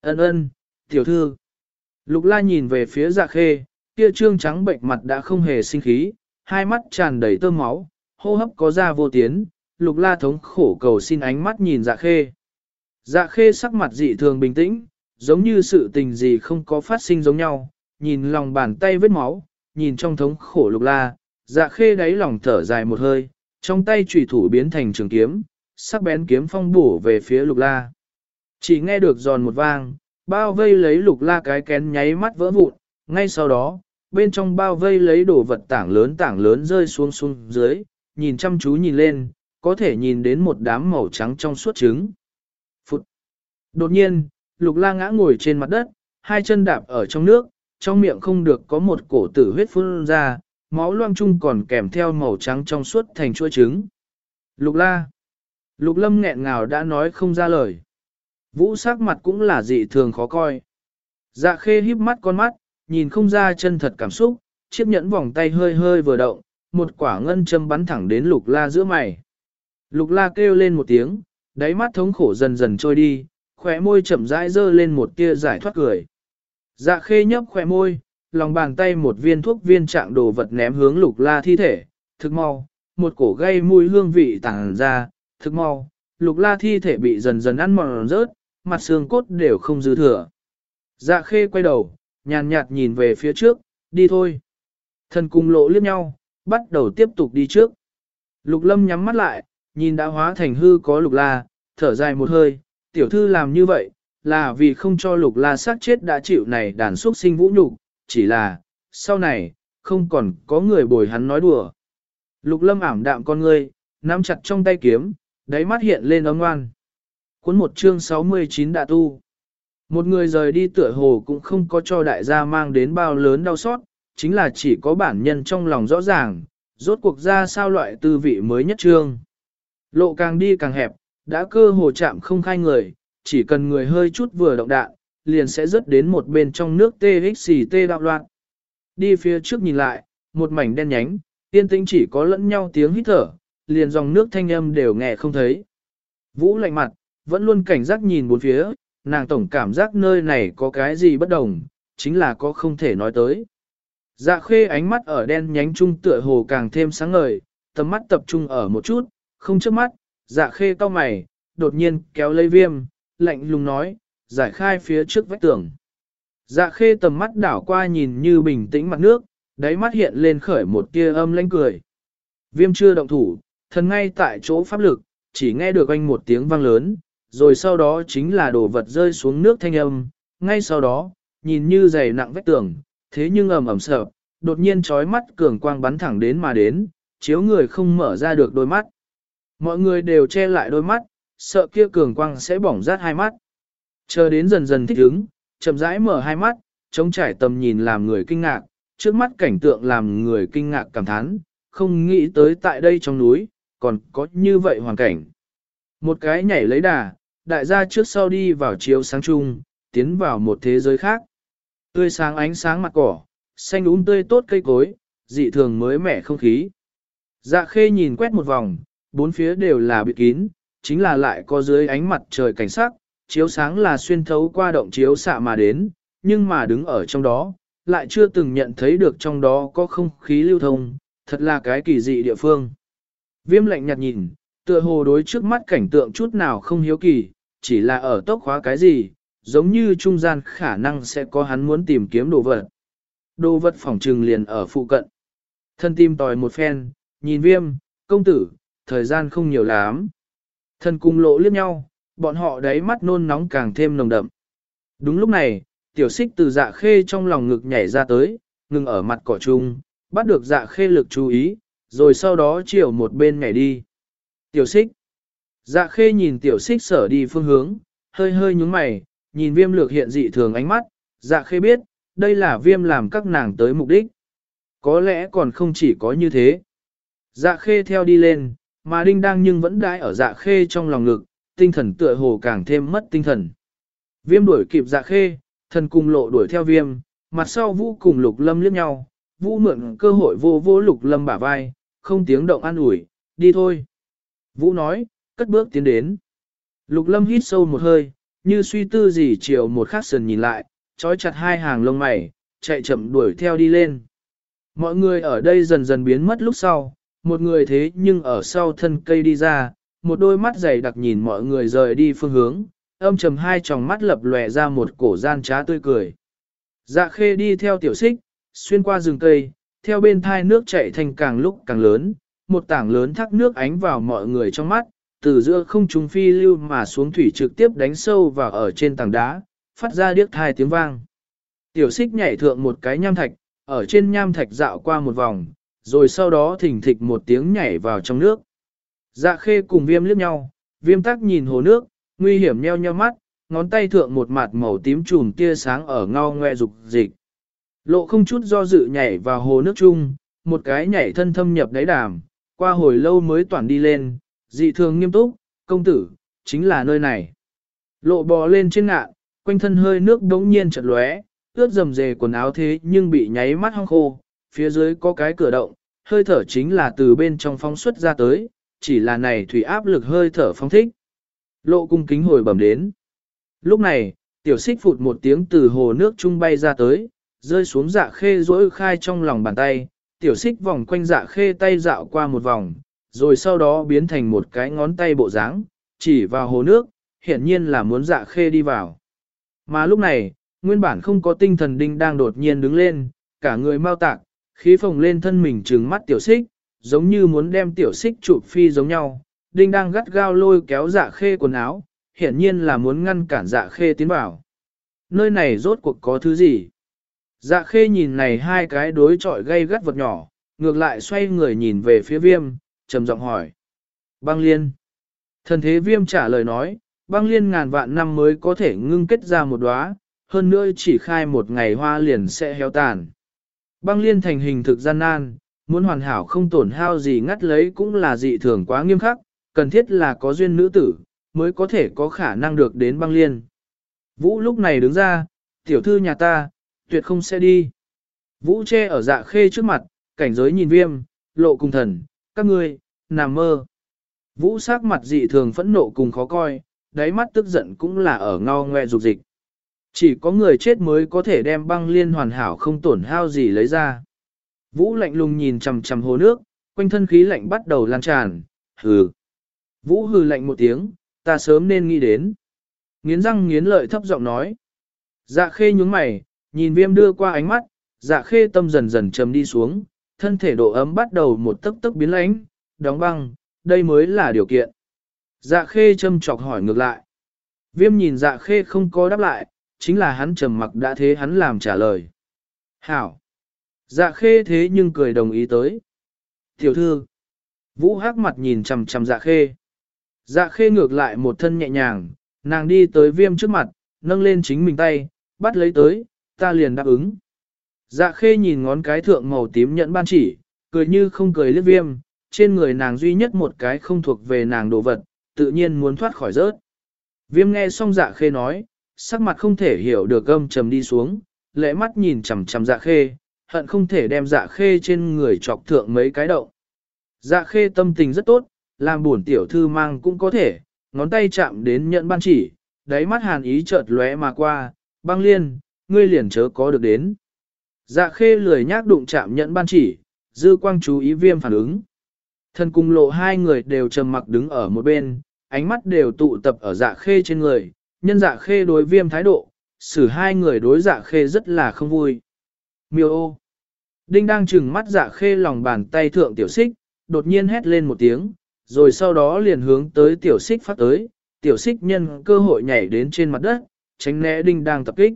Ân ân, tiểu thư. Lục la nhìn về phía dạ khê, kia trương trắng bệnh mặt đã không hề sinh khí, hai mắt tràn đầy tơ máu, hô hấp có ra vô tiến, lục la thống khổ cầu xin ánh mắt nhìn dạ khê. Dạ khê sắc mặt dị thường bình tĩnh, giống như sự tình gì không có phát sinh giống nhau, nhìn lòng bàn tay vết máu, nhìn trong thống khổ lục la, dạ khê đáy lòng thở dài một hơi, trong tay trùy thủ biến thành trường kiếm, sắc bén kiếm phong bổ về phía lục la. Chỉ nghe được giòn một vang, bao vây lấy lục la cái kén nháy mắt vỡ vụn, ngay sau đó, bên trong bao vây lấy đồ vật tảng lớn tảng lớn rơi xuống xuống dưới, nhìn chăm chú nhìn lên, có thể nhìn đến một đám màu trắng trong suốt trứng. Phụt! Đột nhiên, lục la ngã ngồi trên mặt đất, hai chân đạp ở trong nước, trong miệng không được có một cổ tử huyết phun ra, máu loang chung còn kèm theo màu trắng trong suốt thành chuỗi trứng. Lục la! Lục lâm nghẹn ngào đã nói không ra lời. Vũ sắc mặt cũng là dị thường khó coi. Dạ khê híp mắt con mắt, nhìn không ra chân thật cảm xúc, chiếc nhẫn vòng tay hơi hơi vừa động, một quả ngân châm bắn thẳng đến lục la giữa mày. Lục la kêu lên một tiếng, đáy mắt thống khổ dần dần trôi đi, khỏe môi chậm rãi dơ lên một tia giải thoát cười. Dạ khê nhấp khỏe môi, lòng bàn tay một viên thuốc viên trạng đồ vật ném hướng lục la thi thể, thực mau, một cổ gây mùi hương vị tàng ra, thực mau, lục la thi thể bị dần dần ăn mòn rớt, mặt xương cốt đều không dư thừa. Dạ khê quay đầu, nhàn nhạt nhìn về phía trước, đi thôi. Thần cung lộ liếc nhau, bắt đầu tiếp tục đi trước. Lục lâm nhắm mắt lại, nhìn đã hóa thành hư có lục la, thở dài một hơi, tiểu thư làm như vậy, là vì không cho lục la sát chết đã chịu này đàn xuất sinh vũ nhục, chỉ là, sau này, không còn có người bồi hắn nói đùa. Lục lâm ảm đạm con ngươi, nắm chặt trong tay kiếm, đáy mắt hiện lên ấm ngoan. Cuốn một chương 69 đã tu. Một người rời đi tựa hồ cũng không có cho đại gia mang đến bao lớn đau xót, chính là chỉ có bản nhân trong lòng rõ ràng, rốt cuộc ra sao loại tư vị mới nhất trương. Lộ càng đi càng hẹp, đã cơ hồ chạm không khai người, chỉ cần người hơi chút vừa động đạn, liền sẽ rớt đến một bên trong nước TXT đạo loạn. Đi phía trước nhìn lại, một mảnh đen nhánh, tiên tĩnh chỉ có lẫn nhau tiếng hít thở, liền dòng nước thanh âm đều nghe không thấy. Vũ lạnh mặt, vẫn luôn cảnh giác nhìn bốn phía, nàng tổng cảm giác nơi này có cái gì bất đồng, chính là có không thể nói tới. Dạ khê ánh mắt ở đen nhánh trung tựa hồ càng thêm sáng ngời, tầm mắt tập trung ở một chút, không trước mắt, dạ khê cao mày, đột nhiên kéo lấy viêm, lạnh lùng nói, giải khai phía trước vách tường. Dạ khê tầm mắt đảo qua nhìn như bình tĩnh mặt nước, đáy mắt hiện lên khởi một tia âm lãnh cười. Viêm chưa động thủ, thần ngay tại chỗ pháp lực, chỉ nghe được anh một tiếng vang lớn, rồi sau đó chính là đồ vật rơi xuống nước thanh âm, ngay sau đó, nhìn như dày nặng vách tường, thế nhưng ầm ầm sợ, đột nhiên trói mắt cường quang bắn thẳng đến mà đến, chiếu người không mở ra được đôi mắt. Mọi người đều che lại đôi mắt, sợ kia cường quang sẽ bỏng rát hai mắt. Chờ đến dần dần thích ứng, chậm rãi mở hai mắt, trông trải tầm nhìn làm người kinh ngạc, trước mắt cảnh tượng làm người kinh ngạc cảm thán, không nghĩ tới tại đây trong núi, còn có như vậy hoàn cảnh. Một cái nhảy lấy đà, đại gia trước sau đi vào chiếu sáng chung, tiến vào một thế giới khác. Tươi sáng ánh sáng mặt cỏ, xanh úng tươi tốt cây cối, dị thường mới mẻ không khí. Dạ khê nhìn quét một vòng, bốn phía đều là bịt kín, chính là lại có dưới ánh mặt trời cảnh sắc, chiếu sáng là xuyên thấu qua động chiếu xạ mà đến, nhưng mà đứng ở trong đó, lại chưa từng nhận thấy được trong đó có không khí lưu thông, thật là cái kỳ dị địa phương. Viêm lạnh nhạt nhìn, tựa hồ đối trước mắt cảnh tượng chút nào không hiếu kỳ, chỉ là ở tốc khóa cái gì, giống như trung gian khả năng sẽ có hắn muốn tìm kiếm đồ vật. Đồ vật phỏng trừng liền ở phụ cận. Thân tim tòi một phen, nhìn viêm, công tử, thời gian không nhiều lắm. Thân cung lộ liếc nhau, bọn họ đáy mắt nôn nóng càng thêm nồng đậm. Đúng lúc này, tiểu xích từ dạ khê trong lòng ngực nhảy ra tới, ngừng ở mặt cỏ trung, bắt được dạ khê lực chú ý, rồi sau đó chiều một bên nhảy đi. Tiểu xích. Dạ khê nhìn tiểu xích sở đi phương hướng, hơi hơi nhúng mày, nhìn viêm lược hiện dị thường ánh mắt, dạ khê biết, đây là viêm làm các nàng tới mục đích. Có lẽ còn không chỉ có như thế. Dạ khê theo đi lên, mà đinh đang nhưng vẫn đãi ở dạ khê trong lòng ngực, tinh thần tựa hồ càng thêm mất tinh thần. Viêm đuổi kịp dạ khê, thần cùng lộ đuổi theo viêm, mặt sau vũ cùng lục lâm liếc nhau, vũ mượn cơ hội vô vô lục lâm bả vai, không tiếng động an ủi, đi thôi. Vũ nói, cất bước tiến đến. Lục lâm hít sâu một hơi, như suy tư gì chiều một khắc sần nhìn lại, trói chặt hai hàng lông mày, chạy chậm đuổi theo đi lên. Mọi người ở đây dần dần biến mất lúc sau, một người thế nhưng ở sau thân cây đi ra, một đôi mắt dày đặc nhìn mọi người rời đi phương hướng, âm trầm hai tròng mắt lập lòe ra một cổ gian trá tươi cười. Dạ khê đi theo tiểu xích, xuyên qua rừng cây, theo bên thai nước chảy thành càng lúc càng lớn, một tảng lớn thác nước ánh vào mọi người trong mắt, từ giữa không trung phi lưu mà xuống thủy trực tiếp đánh sâu vào ở trên tảng đá, phát ra điếc thai tiếng vang. Tiểu xích nhảy thượng một cái nham thạch, ở trên nham thạch dạo qua một vòng, rồi sau đó thỉnh thịch một tiếng nhảy vào trong nước. Dạ khê cùng viêm liếc nhau, viêm tắc nhìn hồ nước, nguy hiểm nheo nheo mắt, ngón tay thượng một mặt màu tím trùm tia sáng ở ngao ngoe dục dịch. Lộ không chút do dự nhảy vào hồ nước chung, một cái nhảy thân thâm nhập đáy đàm, qua hồi lâu mới toàn đi lên, dị thường nghiêm túc, công tử, chính là nơi này. Lộ bò lên trên ngạn, quanh thân hơi nước đống nhiên chật lóe, ướt dầm dề quần áo thế nhưng bị nháy mắt hong khô, phía dưới có cái cửa động, hơi thở chính là từ bên trong phóng xuất ra tới, chỉ là này thủy áp lực hơi thở phóng thích. Lộ cung kính hồi bẩm đến. Lúc này, tiểu xích phụt một tiếng từ hồ nước trung bay ra tới, rơi xuống dạ khê rỗi khai trong lòng bàn tay, tiểu xích vòng quanh dạ khê tay dạo qua một vòng, rồi sau đó biến thành một cái ngón tay bộ dáng, chỉ vào hồ nước, hiển nhiên là muốn dạ khê đi vào. Mà lúc này, nguyên bản không có tinh thần đinh đang đột nhiên đứng lên, cả người mau tạc, khí phồng lên thân mình trừng mắt tiểu xích, giống như muốn đem tiểu xích chụp phi giống nhau, đinh đang gắt gao lôi kéo dạ khê quần áo, hiển nhiên là muốn ngăn cản dạ khê tiến vào. Nơi này rốt cuộc có thứ gì? Dạ khê nhìn này hai cái đối trọi gây gắt vật nhỏ, ngược lại xoay người nhìn về phía viêm, trầm giọng hỏi. Băng liên. Thần thế viêm trả lời nói, băng liên ngàn vạn năm mới có thể ngưng kết ra một đóa, hơn nữa chỉ khai một ngày hoa liền sẽ héo tàn. Băng liên thành hình thực gian nan, muốn hoàn hảo không tổn hao gì ngắt lấy cũng là dị thường quá nghiêm khắc, cần thiết là có duyên nữ tử, mới có thể có khả năng được đến băng liên. Vũ lúc này đứng ra, tiểu thư nhà ta, tuyệt không sẽ đi. Vũ che ở dạ khê trước mặt, cảnh giới nhìn viêm, lộ cùng thần, các ngươi, nằm mơ. Vũ sắc mặt dị thường phẫn nộ cùng khó coi, đáy mắt tức giận cũng là ở ngao ngoe dục dịch. Chỉ có người chết mới có thể đem băng liên hoàn hảo không tổn hao gì lấy ra. Vũ lạnh lùng nhìn chằm chằm hồ nước, quanh thân khí lạnh bắt đầu lan tràn, hừ. Vũ hừ lạnh một tiếng, ta sớm nên nghĩ đến. Nghiến răng nghiến lợi thấp giọng nói. Dạ khê nhúng mày, nhìn viêm đưa qua ánh mắt, dạ khê tâm dần dần trầm đi xuống, thân thể độ ấm bắt đầu một tấc tấc biến lãnh, đóng băng, đây mới là điều kiện. Dạ khê châm chọc hỏi ngược lại. Viêm nhìn dạ khê không có đáp lại, chính là hắn trầm mặc đã thế hắn làm trả lời. Hảo. Dạ khê thế nhưng cười đồng ý tới. Tiểu thư. Vũ hắc mặt nhìn chầm chầm dạ khê. Dạ khê ngược lại một thân nhẹ nhàng, nàng đi tới viêm trước mặt, nâng lên chính mình tay, bắt lấy tới, ta liền đáp ứng. Dạ khê nhìn ngón cái thượng màu tím nhẫn ban chỉ, cười như không cười liếc viêm, trên người nàng duy nhất một cái không thuộc về nàng đồ vật, tự nhiên muốn thoát khỏi rớt. Viêm nghe xong dạ khê nói, sắc mặt không thể hiểu được gâm trầm đi xuống, lẽ mắt nhìn chằm chằm dạ khê, hận không thể đem dạ khê trên người chọc thượng mấy cái động. Dạ khê tâm tình rất tốt, làm buồn tiểu thư mang cũng có thể, ngón tay chạm đến nhận ban chỉ, đáy mắt hàn ý chợt lóe mà qua, băng liên, ngươi liền chớ có được đến. Dạ khê lười nhác đụng chạm nhận ban chỉ, dư quang chú ý viêm phản ứng. Thân cung lộ hai người đều trầm mặc đứng ở một bên, ánh mắt đều tụ tập ở dạ khê trên người, nhân dạ khê đối viêm thái độ, xử hai người đối dạ khê rất là không vui. Miêu ô. Đinh đang chừng mắt dạ khê lòng bàn tay thượng tiểu xích, đột nhiên hét lên một tiếng, rồi sau đó liền hướng tới tiểu xích phát tới, tiểu xích nhân cơ hội nhảy đến trên mặt đất, tránh né đinh đang tập kích.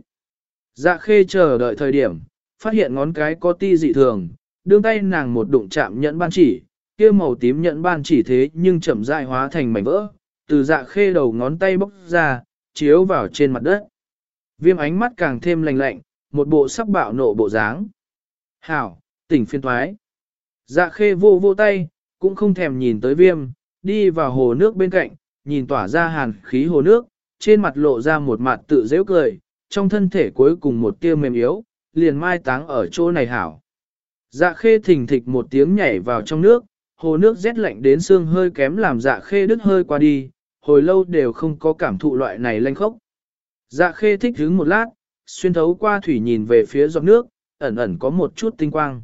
Dạ khê chờ đợi thời điểm, phát hiện ngón cái có ti dị thường, đương tay nàng một đụng chạm nhẫn ban chỉ, kia màu tím nhẫn ban chỉ thế nhưng chậm rãi hóa thành mảnh vỡ, từ dạ khê đầu ngón tay bốc ra, chiếu vào trên mặt đất. Viêm ánh mắt càng thêm lạnh lạnh, một bộ sắc bạo nộ bộ dáng. Hảo, tỉnh phiên thoái. Dạ khê vô vô tay, cũng không thèm nhìn tới viêm, đi vào hồ nước bên cạnh, nhìn tỏa ra hàn khí hồ nước, trên mặt lộ ra một mặt tự dễ cười, trong thân thể cuối cùng một tia mềm yếu, liền mai táng ở chỗ này hảo. Dạ khê thình thịch một tiếng nhảy vào trong nước, hồ nước rét lạnh đến xương hơi kém làm dạ khê đứt hơi qua đi, hồi lâu đều không có cảm thụ loại này lanh khốc. Dạ khê thích hứng một lát, xuyên thấu qua thủy nhìn về phía giọt nước, ẩn ẩn có một chút tinh quang.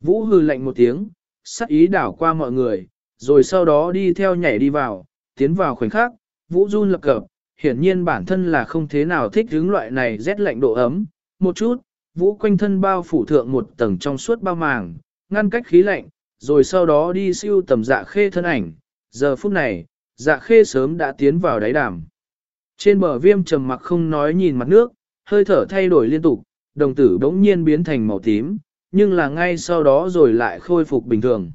Vũ hư lạnh một tiếng, sắc ý đảo qua mọi người, rồi sau đó đi theo nhảy đi vào, tiến vào khoảnh khắc, Vũ run lập cập, hiển nhiên bản thân là không thế nào thích hứng loại này rét lạnh độ ấm, một chút, Vũ quanh thân bao phủ thượng một tầng trong suốt bao màng, ngăn cách khí lạnh, rồi sau đó đi siêu tầm dạ khê thân ảnh, giờ phút này, dạ khê sớm đã tiến vào đáy đàm. Trên bờ viêm trầm mặc không nói nhìn mặt nước, hơi thở thay đổi liên tục, đồng tử bỗng nhiên biến thành màu tím, nhưng là ngay sau đó rồi lại khôi phục bình thường.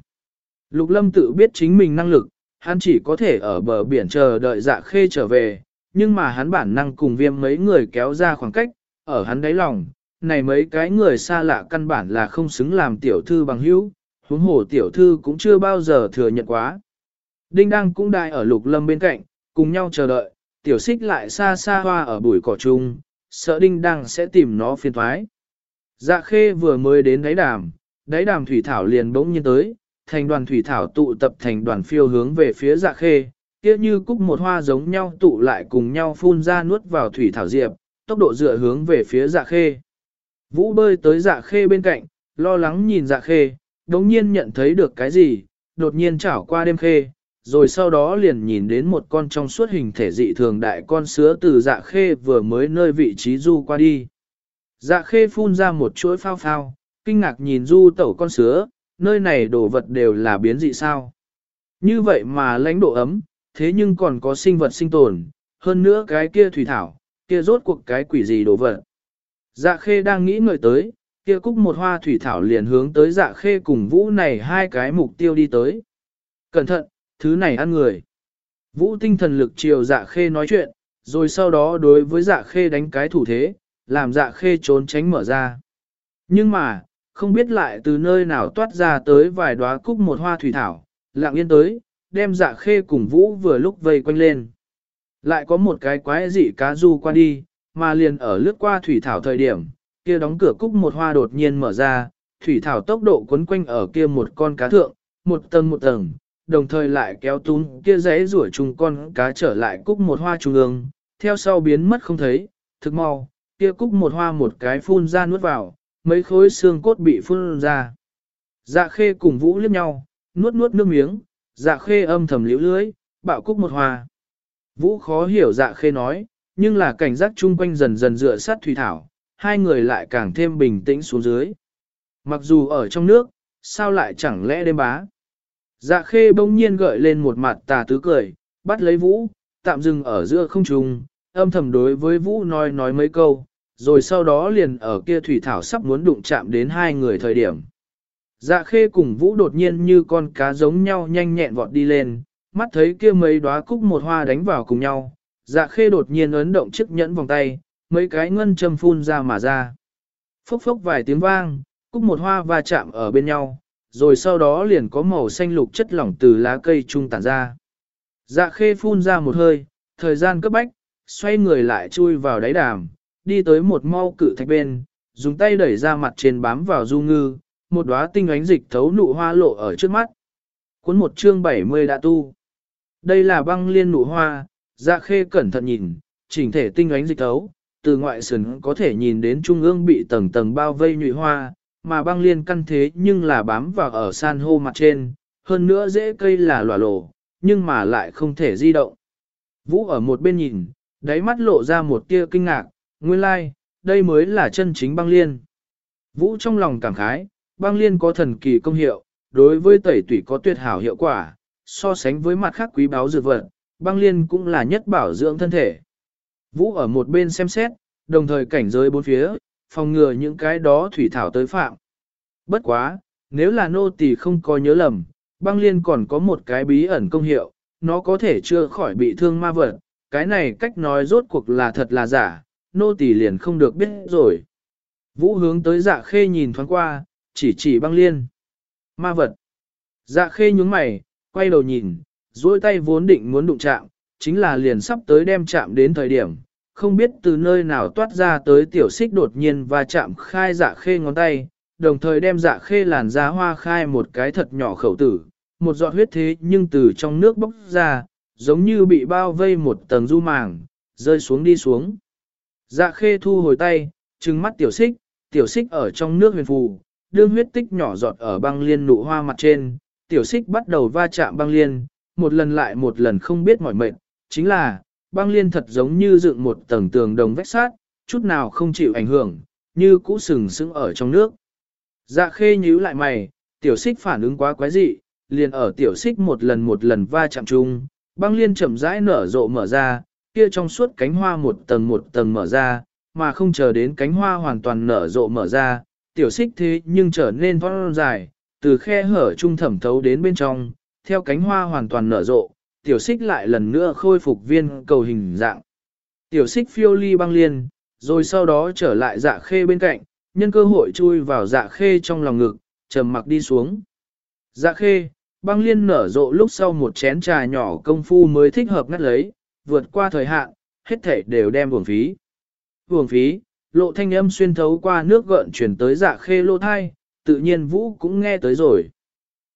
Lục lâm tự biết chính mình năng lực, hắn chỉ có thể ở bờ biển chờ đợi dạ khê trở về, nhưng mà hắn bản năng cùng viêm mấy người kéo ra khoảng cách, ở hắn đáy lòng, này mấy cái người xa lạ căn bản là không xứng làm tiểu thư bằng hữu, huống hồ tiểu thư cũng chưa bao giờ thừa nhận quá. Đinh Đăng cũng đại ở lục lâm bên cạnh, cùng nhau chờ đợi, tiểu xích lại xa xa hoa ở bụi cỏ chung, sợ Đinh Đăng sẽ tìm nó phiền thoái. Dạ khê vừa mới đến đáy đàm, đáy đàm thủy thảo liền bỗng nhiên tới, thành đoàn thủy thảo tụ tập thành đoàn phiêu hướng về phía dạ khê, kia như cúc một hoa giống nhau tụ lại cùng nhau phun ra nuốt vào thủy thảo diệp, tốc độ dựa hướng về phía dạ khê. Vũ bơi tới dạ khê bên cạnh, lo lắng nhìn dạ khê, đống nhiên nhận thấy được cái gì, đột nhiên chảo qua đêm khê, rồi sau đó liền nhìn đến một con trong suốt hình thể dị thường đại con sứa từ dạ khê vừa mới nơi vị trí du qua đi. Dạ khê phun ra một chuỗi phao phao, kinh ngạc nhìn du tẩu con sứa, nơi này đồ vật đều là biến dị sao. Như vậy mà lãnh độ ấm, thế nhưng còn có sinh vật sinh tồn, hơn nữa cái kia thủy thảo, kia rốt cuộc cái quỷ gì đồ vật. Dạ khê đang nghĩ ngợi tới, kia cúc một hoa thủy thảo liền hướng tới dạ khê cùng vũ này hai cái mục tiêu đi tới. Cẩn thận, thứ này ăn người. Vũ tinh thần lực chiều dạ khê nói chuyện, rồi sau đó đối với dạ khê đánh cái thủ thế, làm dạ khê trốn tránh mở ra. Nhưng mà, không biết lại từ nơi nào toát ra tới vài đóa cúc một hoa thủy thảo, lặng yên tới, đem dạ khê cùng vũ vừa lúc vây quanh lên. Lại có một cái quái dị cá du qua đi, mà liền ở lướt qua thủy thảo thời điểm, kia đóng cửa cúc một hoa đột nhiên mở ra, thủy thảo tốc độ quấn quanh ở kia một con cá thượng, một tầng một tầng, đồng thời lại kéo túm kia giấy rủa chung con cá trở lại cúc một hoa trung ương, theo sau biến mất không thấy, thực mau, kia cúc một hoa một cái phun ra nuốt vào, mấy khối xương cốt bị phun ra. Dạ khê cùng vũ liếc nhau, nuốt nuốt nước miếng, dạ khê âm thầm liễu lưới, bạo cúc một hoa. Vũ khó hiểu dạ khê nói, nhưng là cảnh giác chung quanh dần dần dựa sát thủy thảo, hai người lại càng thêm bình tĩnh xuống dưới. Mặc dù ở trong nước, sao lại chẳng lẽ đêm bá. Dạ khê bỗng nhiên gợi lên một mặt tà tứ cười, bắt lấy vũ, tạm dừng ở giữa không trung, âm thầm đối với vũ nói nói mấy câu, rồi sau đó liền ở kia thủy thảo sắp muốn đụng chạm đến hai người thời điểm. Dạ khê cùng vũ đột nhiên như con cá giống nhau nhanh nhẹn vọt đi lên, mắt thấy kia mấy đóa cúc một hoa đánh vào cùng nhau, dạ khê đột nhiên ấn động chiếc nhẫn vòng tay, mấy cái ngân châm phun ra mà ra. Phốc phốc vài tiếng vang, cúc một hoa va chạm ở bên nhau, rồi sau đó liền có màu xanh lục chất lỏng từ lá cây trung tản ra. Dạ khê phun ra một hơi, thời gian cấp bách, xoay người lại chui vào đáy đàm, đi tới một mau cự thạch bên, dùng tay đẩy ra mặt trên bám vào du ngư, một đóa tinh ánh dịch thấu nụ hoa lộ ở trước mắt. Cuốn một chương 70 đã tu. Đây là băng liên nụ hoa, dạ khê cẩn thận nhìn, chỉnh thể tinh ánh dịch thấu, từ ngoại sườn có thể nhìn đến trung ương bị tầng tầng bao vây nhụy hoa, mà băng liên căn thế nhưng là bám vào ở san hô mặt trên, hơn nữa dễ cây là lòa lổ, nhưng mà lại không thể di động. Vũ ở một bên nhìn, đáy mắt lộ ra một tia kinh ngạc, nguyên lai, like, đây mới là chân chính băng liên. Vũ trong lòng cảm khái, băng liên có thần kỳ công hiệu, đối với tẩy tủy có tuyệt hảo hiệu quả, so sánh với mặt khác quý báu dược vật, băng liên cũng là nhất bảo dưỡng thân thể. Vũ ở một bên xem xét, đồng thời cảnh giới bốn phía, phòng ngừa những cái đó thủy thảo tới phạm. Bất quá, nếu là nô tỳ không có nhớ lầm, băng liên còn có một cái bí ẩn công hiệu, nó có thể chưa khỏi bị thương ma vật, cái này cách nói rốt cuộc là thật là giả, nô tỳ liền không được biết rồi. Vũ hướng tới dạ khê nhìn thoáng qua, chỉ chỉ băng liên. Ma vật. Dạ khê nhướng mày, quay đầu nhìn, duỗi tay vốn định muốn đụng chạm, chính là liền sắp tới đem chạm đến thời điểm, không biết từ nơi nào toát ra tới tiểu xích đột nhiên và chạm khai dạ khê ngón tay, đồng thời đem dạ khê làn da hoa khai một cái thật nhỏ khẩu tử, một giọt huyết thế nhưng từ trong nước bốc ra, giống như bị bao vây một tầng du màng, rơi xuống đi xuống. Dạ khê thu hồi tay, trừng mắt tiểu xích, tiểu xích ở trong nước huyền phù, đương huyết tích nhỏ giọt ở băng liên nụ hoa mặt trên, tiểu xích bắt đầu va chạm băng liên, một lần lại một lần không biết mỏi mệt, chính là, băng liên thật giống như dựng một tầng tường đồng vách sát, chút nào không chịu ảnh hưởng, như cũ sừng sững ở trong nước. Dạ khê nhíu lại mày, tiểu xích phản ứng quá quái dị, liền ở tiểu xích một lần một lần va chạm chung, băng liên chậm rãi nở rộ mở ra, kia trong suốt cánh hoa một tầng một tầng mở ra, mà không chờ đến cánh hoa hoàn toàn nở rộ mở ra, tiểu xích thế nhưng trở nên vong dài, từ khe hở trung thẩm thấu đến bên trong, theo cánh hoa hoàn toàn nở rộ, tiểu xích lại lần nữa khôi phục viên cầu hình dạng. Tiểu xích phiêu ly băng liên, rồi sau đó trở lại dạ khê bên cạnh, nhân cơ hội chui vào dạ khê trong lòng ngực, trầm mặc đi xuống. Dạ khê, băng liên nở rộ lúc sau một chén trà nhỏ công phu mới thích hợp ngắt lấy, vượt qua thời hạn, hết thể đều đem buồng phí. Buồng phí, lộ thanh âm xuyên thấu qua nước gợn chuyển tới dạ khê lô thai, tự nhiên Vũ cũng nghe tới rồi.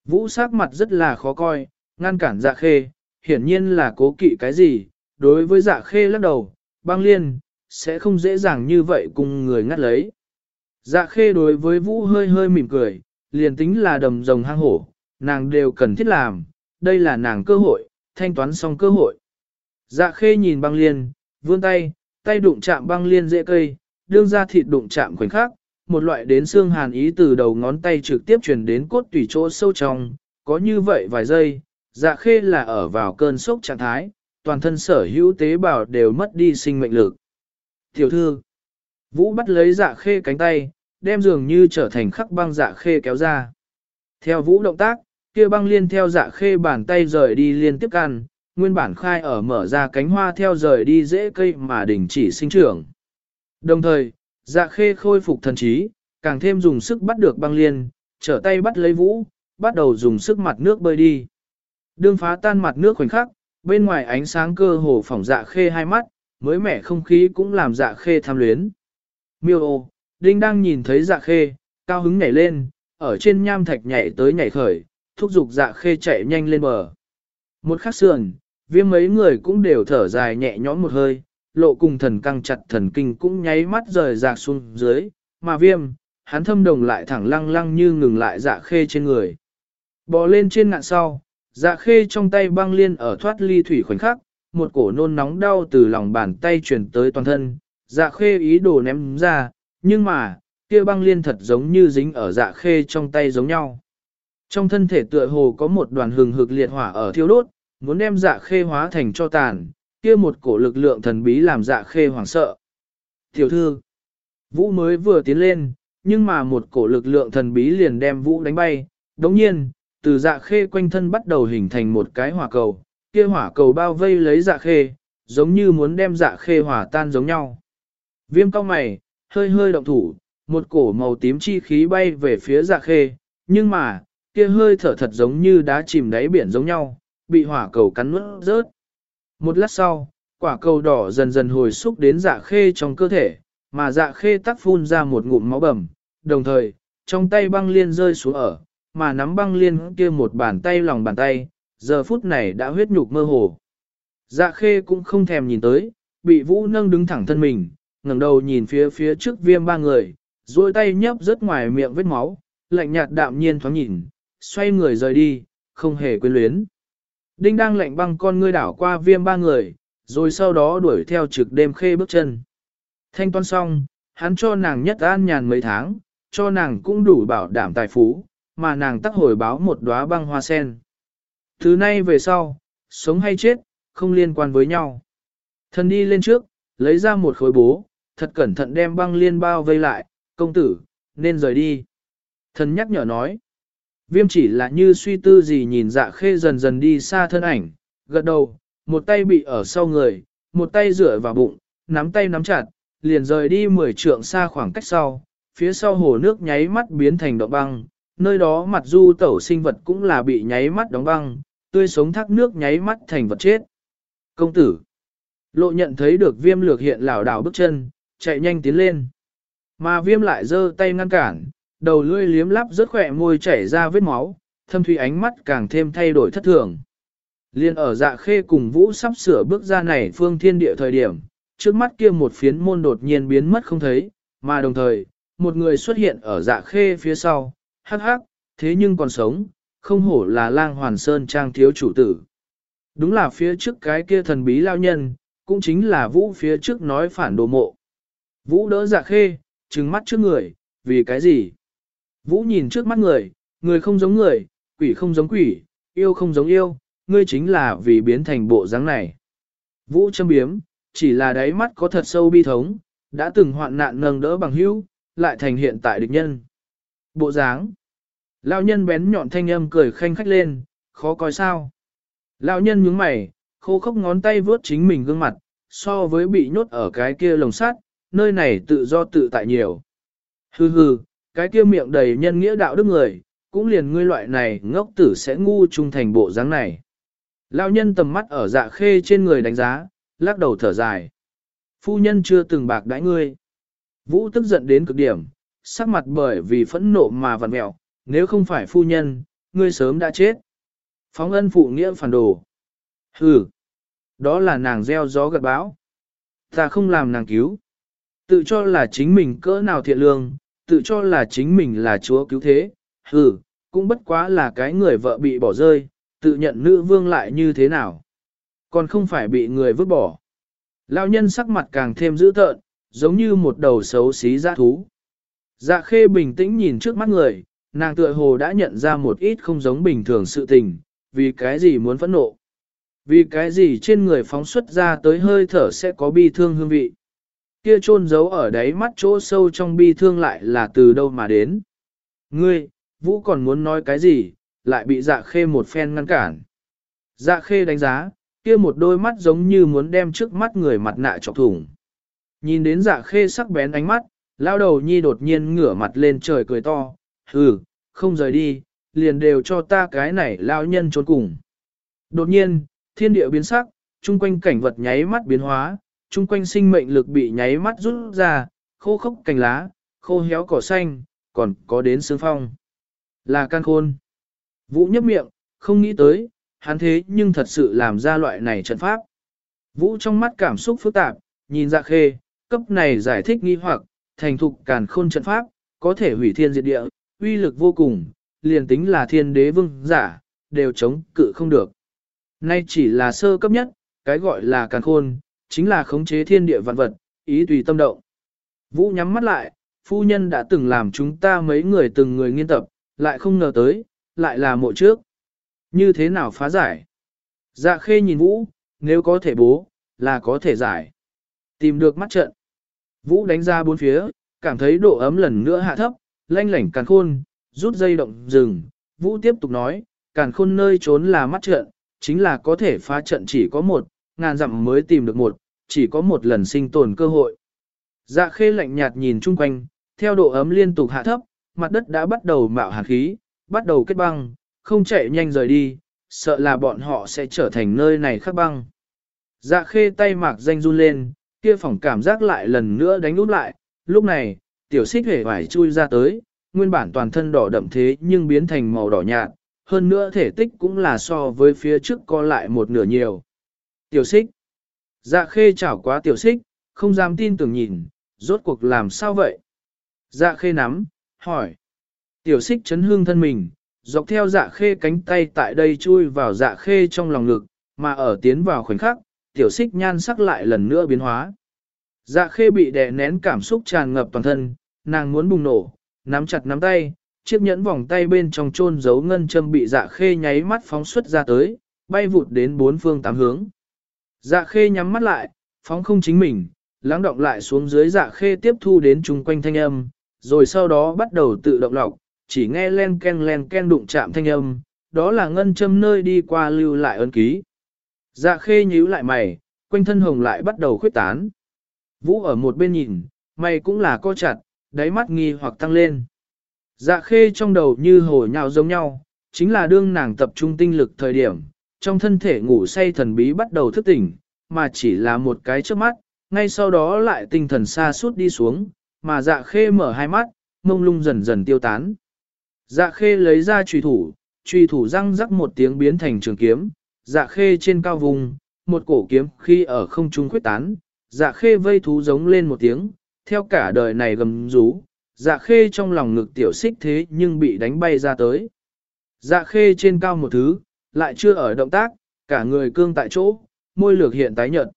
Vũ sắc mặt rất là khó coi, ngăn cản dạ khê, hiển nhiên là cố kỵ cái gì, đối với dạ khê lắc đầu, băng liên, sẽ không dễ dàng như vậy cùng người ngắt lấy. Dạ khê đối với Vũ hơi hơi mỉm cười, liền tính là đầm rồng hang hổ, nàng đều cần thiết làm, đây là nàng cơ hội, thanh toán xong cơ hội. Dạ khê nhìn băng liên, vươn tay, tay đụng chạm băng liên dễ cây, đương ra thịt đụng chạm khoảnh khắc, một loại đến xương hàn ý từ đầu ngón tay trực tiếp truyền đến cốt tủy chỗ sâu trong, có như vậy vài giây, dạ khê là ở vào cơn sốc trạng thái, toàn thân sở hữu tế bào đều mất đi sinh mệnh lực. Tiểu thư, Vũ bắt lấy dạ khê cánh tay, đem dường như trở thành khắc băng dạ khê kéo ra. Theo Vũ động tác, kia băng liên theo dạ khê bàn tay rời đi liên tiếp ăn, nguyên bản khai ở mở ra cánh hoa theo rời đi dễ cây mà đình chỉ sinh trưởng. Đồng thời, dạ khê khôi phục thần trí, càng thêm dùng sức bắt được băng liên, trở tay bắt lấy vũ, bắt đầu dùng sức mặt nước bơi đi. Đương phá tan mặt nước khoảnh khắc, bên ngoài ánh sáng cơ hồ phỏng dạ khê hai mắt, mới mẻ không khí cũng làm dạ khê tham luyến. Miêu ô, Đinh đang nhìn thấy dạ khê, cao hứng nhảy lên, ở trên nham thạch nhảy tới nhảy khởi, thúc giục dạ khê chạy nhanh lên bờ. Một khắc sườn, viêm mấy người cũng đều thở dài nhẹ nhõm một hơi, lộ cùng thần căng chặt thần kinh cũng nháy mắt rời rạc xuống dưới, mà viêm, hắn thâm đồng lại thẳng lăng lăng như ngừng lại dạ khê trên người. Bò lên trên ngạn sau, dạ khê trong tay băng liên ở thoát ly thủy khoảnh khắc, một cổ nôn nóng đau từ lòng bàn tay chuyển tới toàn thân, dạ khê ý đồ ném ra, nhưng mà, kia băng liên thật giống như dính ở dạ khê trong tay giống nhau. Trong thân thể tựa hồ có một đoàn hừng hực liệt hỏa ở thiêu đốt, muốn đem dạ khê hóa thành cho tàn, kia một cổ lực lượng thần bí làm dạ khê hoảng sợ. Tiểu thư, Vũ mới vừa tiến lên, nhưng mà một cổ lực lượng thần bí liền đem Vũ đánh bay. Đồng nhiên, từ dạ khê quanh thân bắt đầu hình thành một cái hỏa cầu, kia hỏa cầu bao vây lấy dạ khê, giống như muốn đem dạ khê hỏa tan giống nhau. Viêm cao mày, hơi hơi động thủ, một cổ màu tím chi khí bay về phía dạ khê, nhưng mà, kia hơi thở thật giống như đá chìm đáy biển giống nhau, bị hỏa cầu cắn nuốt rớt. Một lát sau, quả cầu đỏ dần dần hồi xúc đến dạ khê trong cơ thể, mà dạ khê tắc phun ra một ngụm máu bầm, đồng thời, trong tay băng liên rơi xuống ở, mà nắm băng liên kia một bàn tay lòng bàn tay, giờ phút này đã huyết nhục mơ hồ. Dạ khê cũng không thèm nhìn tới, bị vũ nâng đứng thẳng thân mình, ngẩng đầu nhìn phía phía trước viêm ba người, duỗi tay nhấp rất ngoài miệng vết máu, lạnh nhạt đạm nhiên thoáng nhìn, xoay người rời đi, không hề quyến luyến. Đinh đang lạnh băng con ngươi đảo qua viêm ba người, rồi sau đó đuổi theo trực đêm khê bước chân. Thanh toán xong, hắn cho nàng nhất an nhàn mấy tháng, cho nàng cũng đủ bảo đảm tài phú, mà nàng tắc hồi báo một đóa băng hoa sen. Thứ nay về sau, sống hay chết, không liên quan với nhau. Thần đi lên trước, lấy ra một khối bố, thật cẩn thận đem băng liên bao vây lại, công tử, nên rời đi. Thần nhắc nhở nói. Viêm chỉ là như suy tư gì nhìn dạ khê dần dần đi xa thân ảnh, gật đầu, một tay bị ở sau người, một tay rửa vào bụng, nắm tay nắm chặt, liền rời đi mười trượng xa khoảng cách sau, phía sau hồ nước nháy mắt biến thành động băng, nơi đó mặt du tẩu sinh vật cũng là bị nháy mắt đóng băng, tươi sống thác nước nháy mắt thành vật chết. Công tử, lộ nhận thấy được viêm lược hiện lảo đảo bước chân, chạy nhanh tiến lên. Mà viêm lại giơ tay ngăn cản, đầu lưỡi liếm lắp rất khỏe môi chảy ra vết máu, thâm thủy ánh mắt càng thêm thay đổi thất thường. Liên ở dạ khê cùng vũ sắp sửa bước ra này phương thiên địa thời điểm, trước mắt kia một phiến môn đột nhiên biến mất không thấy, mà đồng thời, một người xuất hiện ở dạ khê phía sau, hắc hắc, thế nhưng còn sống, không hổ là lang hoàn sơn trang thiếu chủ tử. Đúng là phía trước cái kia thần bí lao nhân, cũng chính là vũ phía trước nói phản đồ mộ. Vũ đỡ dạ khê, trừng mắt trước người, vì cái gì? Vũ nhìn trước mắt người, người không giống người, quỷ không giống quỷ, yêu không giống yêu, ngươi chính là vì biến thành bộ dáng này. Vũ châm biếm, chỉ là đáy mắt có thật sâu bi thống, đã từng hoạn nạn nâng đỡ bằng hữu, lại thành hiện tại địch nhân. Bộ dáng. Lão nhân bén nhọn thanh âm cười khanh khách lên, khó coi sao. Lão nhân nhướng mày, khô khốc ngón tay vướt chính mình gương mặt, so với bị nhốt ở cái kia lồng sắt, nơi này tự do tự tại nhiều. Hừ hừ, cái kia miệng đầy nhân nghĩa đạo đức người, cũng liền ngươi loại này ngốc tử sẽ ngu trung thành bộ dáng này. Lão nhân tầm mắt ở dạ khê trên người đánh giá, lắc đầu thở dài. Phu nhân chưa từng bạc đãi ngươi. Vũ tức giận đến cực điểm, sắc mặt bởi vì phẫn nộ mà vặn mẹo, nếu không phải phu nhân, ngươi sớm đã chết. Phóng ân phụ nghĩa phản đồ. Hừ, đó là nàng gieo gió gật bão. Ta không làm nàng cứu. Tự cho là chính mình cỡ nào thiện lương, tự cho là chính mình là chúa cứu thế. Hừ, cũng bất quá là cái người vợ bị bỏ rơi, tự nhận nữ vương lại như thế nào. Còn không phải bị người vứt bỏ. Lão nhân sắc mặt càng thêm dữ tợn, giống như một đầu xấu xí dã thú. Dạ khê bình tĩnh nhìn trước mắt người, nàng tựa hồ đã nhận ra một ít không giống bình thường sự tình, vì cái gì muốn phẫn nộ. Vì cái gì trên người phóng xuất ra tới hơi thở sẽ có bi thương hương vị. Kia chôn giấu ở đáy mắt chỗ sâu trong bi thương lại là từ đâu mà đến. Ngươi, Vũ còn muốn nói cái gì, lại bị dạ khê một phen ngăn cản. Dạ khê đánh giá, kia một đôi mắt giống như muốn đem trước mắt người mặt nạ chọc thủng. Nhìn đến dạ khê sắc bén ánh mắt, lao đầu nhi đột nhiên ngửa mặt lên trời cười to, hừ, không rời đi, liền đều cho ta cái này lao nhân trốn cùng. Đột nhiên, thiên địa biến sắc, chung quanh cảnh vật nháy mắt biến hóa, chung quanh sinh mệnh lực bị nháy mắt rút ra, khô khốc cành lá, khô héo cỏ xanh, còn có đến sương phong. Là can khôn. Vũ nhấp miệng, không nghĩ tới, hắn thế nhưng thật sự làm ra loại này trận pháp. Vũ trong mắt cảm xúc phức tạp, nhìn ra dạ khê, cấp này giải thích nghi hoặc, thành thục càn khôn trận pháp, có thể hủy thiên diệt địa, uy lực vô cùng, liền tính là thiên đế vương giả, đều chống cự không được. Nay chỉ là sơ cấp nhất, cái gọi là càn khôn, chính là khống chế thiên địa vạn vật, ý tùy tâm động. Vũ nhắm mắt lại, phu nhân đã từng làm chúng ta mấy người từng người nghiên tập, lại không ngờ tới, lại là mộ trước. Như thế nào phá giải? Dạ khê nhìn Vũ, nếu có thể bố, là có thể giải. Tìm được mắt trận. Vũ đánh ra bốn phía, cảm thấy độ ấm lần nữa hạ thấp, lanh lảnh càn khôn, rút dây động rừng. Vũ tiếp tục nói, càn khôn nơi trốn là mắt trận, chính là có thể phá trận chỉ có một, ngàn dặm mới tìm được một, chỉ có một lần sinh tồn cơ hội. Dạ khê lạnh nhạt nhìn chung quanh, theo độ ấm liên tục hạ thấp, mặt đất đã bắt đầu mạo hàn khí, bắt đầu kết băng, không chạy nhanh rời đi, sợ là bọn họ sẽ trở thành nơi này khắc băng. Dạ khê tay mạc danh run lên, kia phỏng cảm giác lại lần nữa đánh út lại, lúc này, tiểu xích hề vải chui ra tới, nguyên bản toàn thân đỏ đậm thế nhưng biến thành màu đỏ nhạt, hơn nữa thể tích cũng là so với phía trước co lại một nửa nhiều. Tiểu xích. Dạ khê chảo quá tiểu xích, không dám tin tưởng nhìn, rốt cuộc làm sao vậy? Dạ khê nắm, hỏi. Tiểu xích chấn hương thân mình, dọc theo dạ khê cánh tay tại đây chui vào dạ khê trong lòng ngực, mà ở tiến vào khoảnh khắc, tiểu xích nhan sắc lại lần nữa biến hóa. Dạ khê bị đè nén cảm xúc tràn ngập toàn thân, nàng muốn bùng nổ, nắm chặt nắm tay, chiếc nhẫn vòng tay bên trong chôn giấu ngân châm bị dạ khê nháy mắt phóng xuất ra tới, bay vụt đến bốn phương tám hướng. Dạ khê nhắm mắt lại, phóng không chính mình, lắng động lại xuống dưới dạ khê tiếp thu đến chung quanh thanh âm, rồi sau đó bắt đầu tự động lọc, chỉ nghe len ken len ken đụng chạm thanh âm, đó là ngân châm nơi đi qua lưu lại ấn ký. Dạ khê nhíu lại mày, quanh thân hồng lại bắt đầu khuyết tán. Vũ ở một bên nhìn, mày cũng là co chặt, đáy mắt nghi hoặc tăng lên. Dạ khê trong đầu như hồ nhào giống nhau, chính là đương nàng tập trung tinh lực thời điểm, trong thân thể ngủ say thần bí bắt đầu thức tỉnh, mà chỉ là một cái trước mắt, ngay sau đó lại tinh thần xa suốt đi xuống, mà dạ khê mở hai mắt, mông lung dần dần tiêu tán. Dạ khê lấy ra trùy thủ, trùy thủ răng rắc một tiếng biến thành trường kiếm, dạ khê trên cao vùng, một cổ kiếm khi ở không trung khuyết tán, Dạ khê vây thú giống lên một tiếng, theo cả đời này gầm rú, dạ khê trong lòng ngực tiểu xích thế nhưng bị đánh bay ra tới. Dạ khê trên cao một thứ, lại chưa ở động tác, cả người cương tại chỗ, môi lược hiện tái nhợt.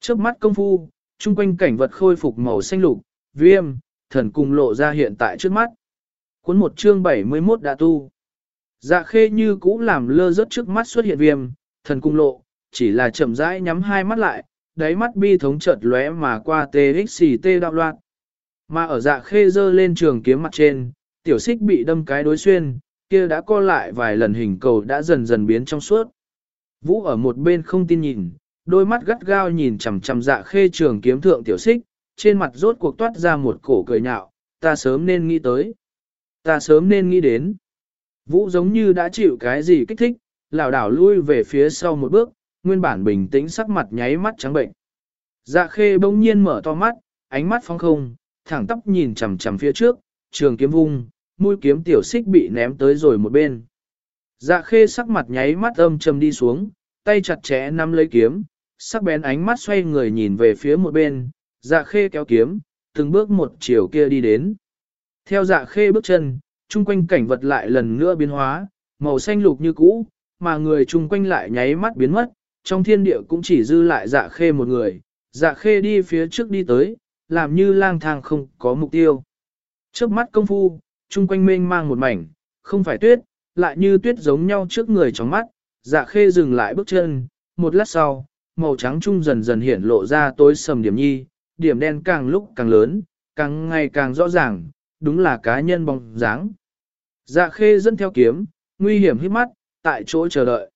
Trước mắt công phu, chung quanh cảnh vật khôi phục màu xanh lục, viêm, thần cùng lộ ra hiện tại trước mắt. Cuốn một chương 71 đã tu. Dạ khê như cũ làm lơ rớt trước mắt xuất hiện viêm, thần cung lộ, chỉ là chậm rãi nhắm hai mắt lại, đáy mắt bi thống chợt lóe mà qua tê xì tê đạo loạn. Mà ở dạ khê dơ lên trường kiếm mặt trên, tiểu xích bị đâm cái đối xuyên, kia đã co lại vài lần hình cầu đã dần dần biến trong suốt. Vũ ở một bên không tin nhìn, đôi mắt gắt gao nhìn chằm chằm dạ khê trường kiếm thượng tiểu xích, trên mặt rốt cuộc toát ra một cổ cười nhạo, ta sớm nên nghĩ tới. Ta sớm nên nghĩ đến. Vũ giống như đã chịu cái gì kích thích, lảo đảo lui về phía sau một bước, nguyên bản bình tĩnh sắc mặt nháy mắt trắng bệnh. Dạ khê bỗng nhiên mở to mắt, ánh mắt phong không, thẳng tóc nhìn chằm chằm phía trước, trường kiếm vung, mũi kiếm tiểu xích bị ném tới rồi một bên. Dạ khê sắc mặt nháy mắt âm trầm đi xuống, tay chặt chẽ nắm lấy kiếm, sắc bén ánh mắt xoay người nhìn về phía một bên, dạ khê kéo kiếm, từng bước một chiều kia đi đến. Theo dạ khê bước chân, chung quanh cảnh vật lại lần nữa biến hóa, màu xanh lục như cũ, mà người chung quanh lại nháy mắt biến mất, trong thiên địa cũng chỉ dư lại dạ khê một người, dạ khê đi phía trước đi tới, làm như lang thang không có mục tiêu. Trước mắt công phu, chung quanh mênh mang một mảnh, không phải tuyết, lại như tuyết giống nhau trước người trong mắt, dạ khê dừng lại bước chân, một lát sau, màu trắng trung dần dần hiện lộ ra tối sầm điểm nhi, điểm đen càng lúc càng lớn, càng ngày càng rõ ràng, đúng là cá nhân bóng dáng. Dạ khê dẫn theo kiếm, nguy hiểm hít mắt, tại chỗ chờ đợi.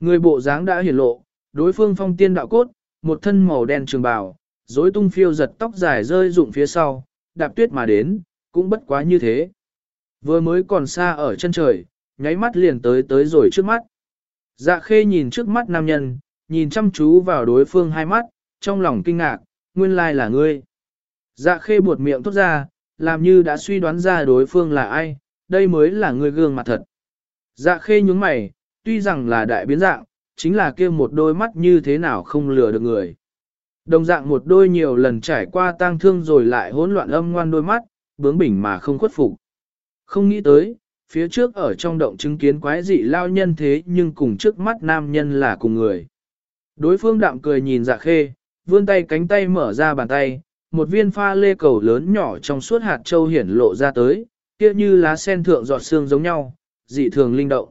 Người bộ dáng đã hiển lộ, đối phương phong tiên đạo cốt, một thân màu đen trường bào, rối tung phiêu giật tóc dài rơi rụng phía sau, đạp tuyết mà đến, cũng bất quá như thế. Vừa mới còn xa ở chân trời, nháy mắt liền tới tới rồi trước mắt. Dạ khê nhìn trước mắt nam nhân, nhìn chăm chú vào đối phương hai mắt, trong lòng kinh ngạc, nguyên lai là ngươi. Dạ khê buột miệng thốt ra, làm như đã suy đoán ra đối phương là ai, đây mới là người gương mặt thật. Dạ khê nhúng mày, tuy rằng là đại biến dạng, chính là kia một đôi mắt như thế nào không lừa được người. Đồng dạng một đôi nhiều lần trải qua tang thương rồi lại hỗn loạn âm ngoan đôi mắt, bướng bỉnh mà không khuất phục. Không nghĩ tới, phía trước ở trong động chứng kiến quái dị lao nhân thế nhưng cùng trước mắt nam nhân là cùng người. Đối phương đạm cười nhìn dạ khê, vươn tay cánh tay mở ra bàn tay, một viên pha lê cầu lớn nhỏ trong suốt hạt châu hiển lộ ra tới, kia như lá sen thượng giọt xương giống nhau, dị thường linh động.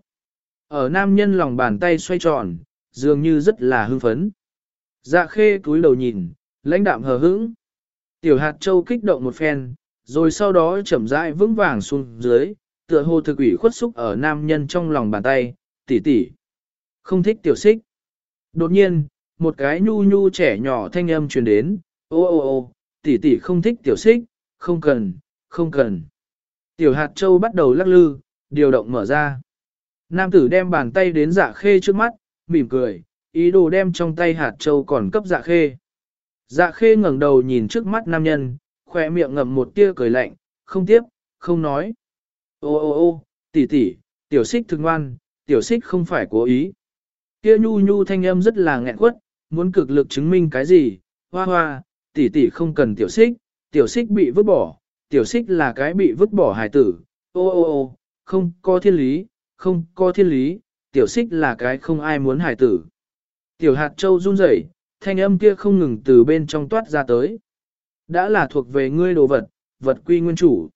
Ở nam nhân lòng bàn tay xoay tròn, dường như rất là hưng phấn. Dạ khê cúi đầu nhìn, lãnh đạm hờ hững. Tiểu hạt châu kích động một phen, rồi sau đó chậm rãi vững vàng xuống dưới, tựa hồ thực ủy khuất xúc ở nam nhân trong lòng bàn tay, tỉ tỉ. Không thích tiểu xích. Đột nhiên, một cái nhu nhu trẻ nhỏ thanh âm truyền đến, ô ô ô, tỷ tỷ không thích tiểu xích, không cần, không cần. Tiểu hạt châu bắt đầu lắc lư, điều động mở ra. Nam tử đem bàn tay đến dạ khê trước mắt, mỉm cười, ý đồ đem trong tay hạt châu còn cấp dạ khê. Dạ khê ngẩng đầu nhìn trước mắt nam nhân, khỏe miệng ngậm một tia cười lạnh, không tiếp, không nói. Ô ô ô, tỷ tỷ, tiểu xích thương ngoan, tiểu xích không phải cố ý. Kia nhu nhu thanh âm rất là nghẹn quất, muốn cực lực chứng minh cái gì, hoa hoa, tỷ tỷ không cần tiểu xích, tiểu xích bị vứt bỏ, tiểu xích là cái bị vứt bỏ hài tử, ô ô ô, không có thiên lý, không có thiên lý, tiểu xích là cái không ai muốn hài tử. Tiểu hạt châu run rẩy, thanh âm kia không ngừng từ bên trong toát ra tới. Đã là thuộc về ngươi đồ vật, vật quy nguyên chủ.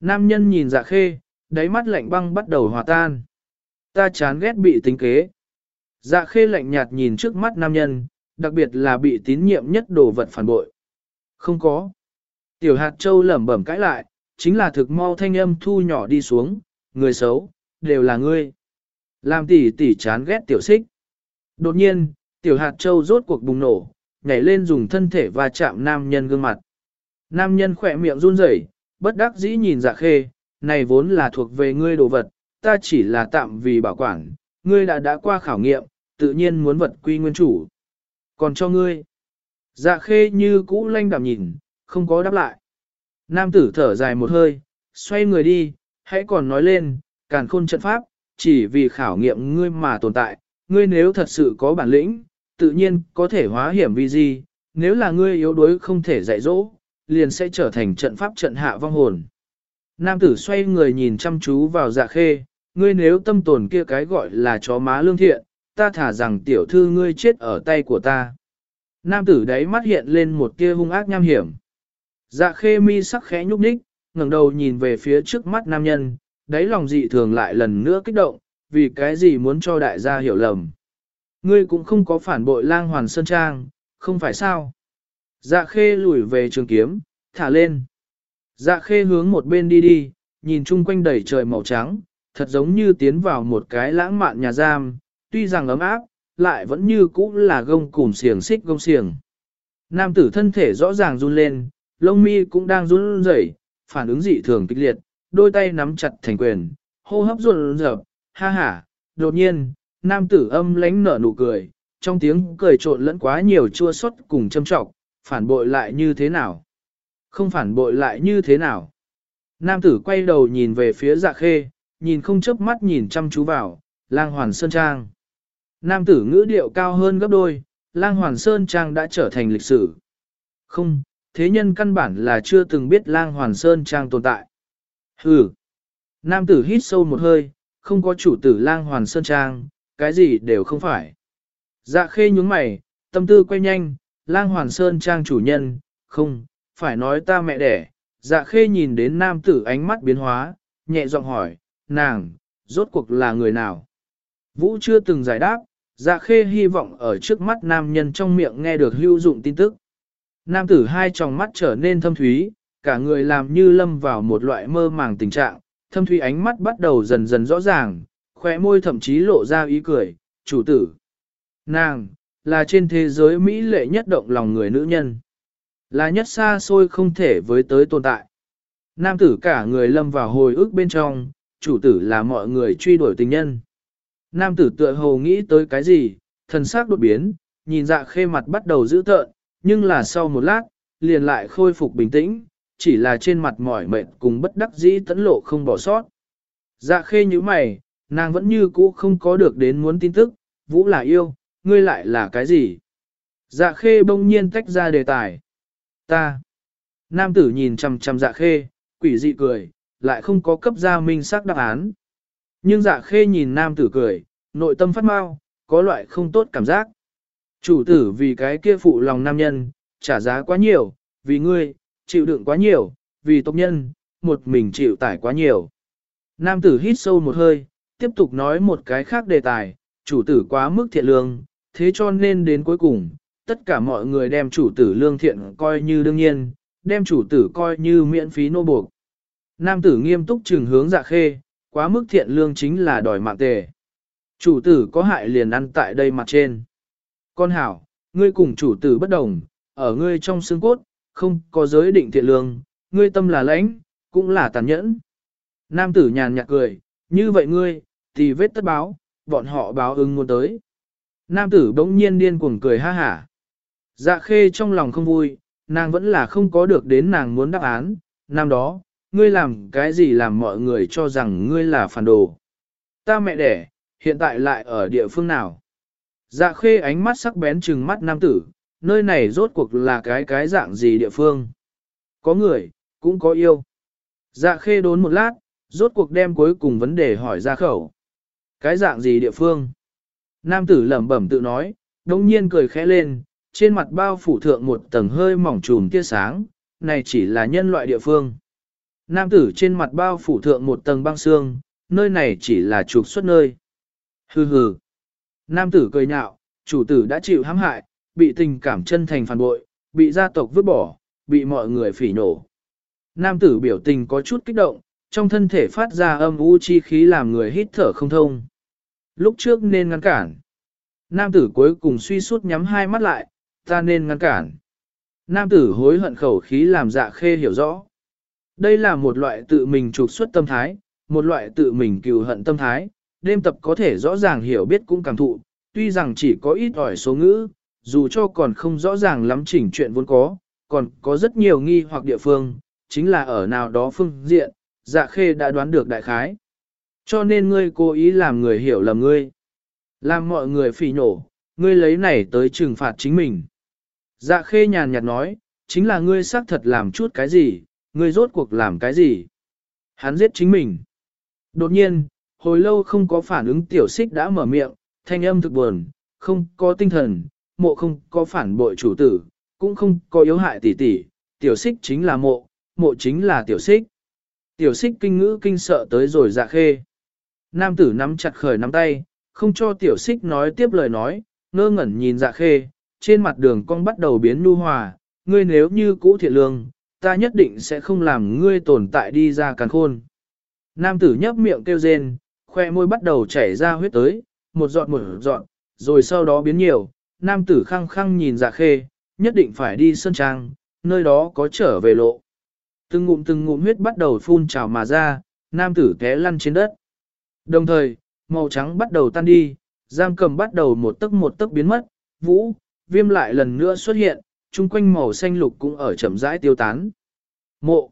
Nam nhân nhìn dạ khê, đáy mắt lạnh băng bắt đầu hòa tan. Ta chán ghét bị tính kế. Dạ khê lạnh nhạt nhìn trước mắt nam nhân, đặc biệt là bị tín nhiệm nhất đồ vật phản bội. Không có. Tiểu hạt châu lẩm bẩm cãi lại, chính là thực mau thanh âm thu nhỏ đi xuống, người xấu, đều là ngươi. Làm tỷ tỷ chán ghét tiểu xích. Đột nhiên, tiểu hạt châu rốt cuộc bùng nổ, nhảy lên dùng thân thể và chạm nam nhân gương mặt. Nam nhân khỏe miệng run rẩy, bất đắc dĩ nhìn dạ khê, này vốn là thuộc về ngươi đồ vật, ta chỉ là tạm vì bảo quản, ngươi đã đã qua khảo nghiệm, tự nhiên muốn vật quy nguyên chủ. Còn cho ngươi, dạ khê như cũ lanh đạm nhìn, không có đáp lại. Nam tử thở dài một hơi, xoay người đi, hãy còn nói lên, càn khôn trận pháp, chỉ vì khảo nghiệm ngươi mà tồn tại, ngươi nếu thật sự có bản lĩnh, tự nhiên có thể hóa hiểm vi di, nếu là ngươi yếu đuối không thể dạy dỗ, liền sẽ trở thành trận pháp trận hạ vong hồn. Nam tử xoay người nhìn chăm chú vào dạ khê, ngươi nếu tâm tồn kia cái gọi là chó má lương thiện, ta thả rằng tiểu thư ngươi chết ở tay của ta. Nam tử đấy mắt hiện lên một tia hung ác nham hiểm. Dạ khê mi sắc khẽ nhúc nhích, ngẩng đầu nhìn về phía trước mắt nam nhân, đáy lòng dị thường lại lần nữa kích động, vì cái gì muốn cho đại gia hiểu lầm. Ngươi cũng không có phản bội lang hoàn sơn trang, không phải sao? Dạ khê lùi về trường kiếm, thả lên. Dạ khê hướng một bên đi đi, nhìn chung quanh đầy trời màu trắng, thật giống như tiến vào một cái lãng mạn nhà giam, tuy rằng ấm áp, lại vẫn như cũ là gông cùm xiềng xích gông xiềng. Nam tử thân thể rõ ràng run lên, lông mi cũng đang run rẩy, phản ứng dị thường kịch liệt, đôi tay nắm chặt thành quyền, hô hấp run rợp, ha ha, đột nhiên, nam tử âm lánh nở nụ cười, trong tiếng cười trộn lẫn quá nhiều chua xót cùng châm trọng, phản bội lại như thế nào? Không phản bội lại như thế nào? Nam tử quay đầu nhìn về phía dạ khê, nhìn không chớp mắt nhìn chăm chú vào, lang hoàn sơn trang. Nam tử ngữ điệu cao hơn gấp đôi, lang hoàn sơn trang đã trở thành lịch sử. Không, thế nhân căn bản là chưa từng biết lang hoàn sơn trang tồn tại. Hừ. Nam tử hít sâu một hơi, không có chủ tử lang hoàn sơn trang, cái gì đều không phải. Dạ khê nhúng mày, tâm tư quay nhanh, lang hoàn sơn trang chủ nhân, không, phải nói ta mẹ đẻ. Dạ khê nhìn đến nam tử ánh mắt biến hóa, nhẹ giọng hỏi, nàng, rốt cuộc là người nào? Vũ chưa từng giải đáp, dạ khê hy vọng ở trước mắt nam nhân trong miệng nghe được hữu dụng tin tức. Nam tử hai tròng mắt trở nên thâm thúy, cả người làm như lâm vào một loại mơ màng tình trạng, thâm thúy ánh mắt bắt đầu dần dần rõ ràng, khóe môi thậm chí lộ ra ý cười, chủ tử. Nàng, là trên thế giới Mỹ lệ nhất động lòng người nữ nhân. Là nhất xa xôi không thể với tới tồn tại. Nam tử cả người lâm vào hồi ức bên trong, chủ tử là mọi người truy đuổi tình nhân. Nam tử tựa hồ nghĩ tới cái gì, thần sắc đột biến, nhìn dạ khê mặt bắt đầu dữ tợn, nhưng là sau một lát, liền lại khôi phục bình tĩnh, chỉ là trên mặt mỏi mệt cùng bất đắc dĩ tẫn lộ không bỏ sót. Dạ khê như mày, nàng vẫn như cũ không có được đến muốn tin tức, vũ là yêu, ngươi lại là cái gì? Dạ khê bỗng nhiên tách ra đề tài. Ta. Nam tử nhìn chằm chằm dạ khê, quỷ dị cười, lại không có cấp ra minh xác đáp án. Nhưng dạ khê nhìn nam tử cười, nội tâm phát mau, có loại không tốt cảm giác. Chủ tử vì cái kia phụ lòng nam nhân, trả giá quá nhiều, vì ngươi, chịu đựng quá nhiều, vì tộc nhân, một mình chịu tải quá nhiều. Nam tử hít sâu một hơi, tiếp tục nói một cái khác đề tài, chủ tử quá mức thiện lương, thế cho nên đến cuối cùng, tất cả mọi người đem chủ tử lương thiện coi như đương nhiên, đem chủ tử coi như miễn phí nô buộc. Nam tử nghiêm túc trừng hướng dạ khê, quá mức thiện lương chính là đòi mạng tề. Chủ tử có hại liền ăn tại đây mặt trên. Con hảo, ngươi cùng chủ tử bất đồng, ở ngươi trong xương cốt, không có giới định thiện lương, ngươi tâm là lãnh, cũng là tàn nhẫn. Nam tử nhàn nhạt cười, như vậy ngươi, thì vết tất báo, bọn họ báo ứng muốn tới. Nam tử bỗng nhiên điên cuồng cười ha hả. Dạ khê trong lòng không vui, nàng vẫn là không có được đến nàng muốn đáp án, năm đó, ngươi làm cái gì làm mọi người cho rằng ngươi là phản đồ. Ta mẹ đẻ, hiện tại lại ở địa phương nào? Dạ khê ánh mắt sắc bén trừng mắt nam tử, nơi này rốt cuộc là cái cái dạng gì địa phương? Có người, cũng có yêu. Dạ khê đốn một lát, rốt cuộc đem cuối cùng vấn đề hỏi ra khẩu. Cái dạng gì địa phương? Nam tử lẩm bẩm tự nói, đồng nhiên cười khẽ lên, trên mặt bao phủ thượng một tầng hơi mỏng trùm tia sáng, này chỉ là nhân loại địa phương. Nam tử trên mặt bao phủ thượng một tầng băng xương, nơi này chỉ là trục xuất nơi. Hừ hừ. Nam tử cười nhạo, chủ tử đã chịu hãm hại, bị tình cảm chân thành phản bội, bị gia tộc vứt bỏ, bị mọi người phỉ nổ. Nam tử biểu tình có chút kích động, trong thân thể phát ra âm u chi khí làm người hít thở không thông. Lúc trước nên ngăn cản. Nam tử cuối cùng suy suốt nhắm hai mắt lại, ta nên ngăn cản. Nam tử hối hận khẩu khí làm dạ khê hiểu rõ. Đây là một loại tự mình trục xuất tâm thái, một loại tự mình cừu hận tâm thái, đêm tập có thể rõ ràng hiểu biết cũng cảm thụ, tuy rằng chỉ có ít ỏi số ngữ, dù cho còn không rõ ràng lắm chỉnh chuyện vốn có, còn có rất nhiều nghi hoặc địa phương, chính là ở nào đó phương diện, dạ khê đã đoán được đại khái. Cho nên ngươi cố ý làm người hiểu lầm ngươi. Làm mọi người phỉ nổ, ngươi lấy này tới trừng phạt chính mình. Dạ khê nhàn nhạt nói, chính là ngươi xác thật làm chút cái gì, ngươi rốt cuộc làm cái gì. Hắn giết chính mình. Đột nhiên, hồi lâu không có phản ứng tiểu xích đã mở miệng, thanh âm thực buồn, không có tinh thần, mộ không có phản bội chủ tử, cũng không có yếu hại tỷ tỷ, tiểu xích chính là mộ, mộ chính là tiểu xích. Tiểu xích kinh ngữ kinh sợ tới rồi dạ khê. Nam tử nắm chặt khởi nắm tay, không cho tiểu xích nói tiếp lời nói, ngơ ngẩn nhìn dạ khê, trên mặt đường cong bắt đầu biến nu hòa, ngươi nếu như cũ thiện lương, ta nhất định sẽ không làm ngươi tồn tại đi ra càng khôn. Nam tử nhấp miệng kêu rên, khoe môi bắt đầu chảy ra huyết tới, một giọt một giọt, rồi sau đó biến nhiều, nam tử khăng khăng nhìn dạ khê, nhất định phải đi sơn trang, nơi đó có trở về lộ. Từng ngụm từng ngụm huyết bắt đầu phun trào mà ra, nam tử té lăn trên đất. Đồng thời, màu trắng bắt đầu tan đi, giam cầm bắt đầu một tấc một tấc biến mất, vũ, viêm lại lần nữa xuất hiện, chung quanh màu xanh lục cũng ở chậm rãi tiêu tán. Mộ,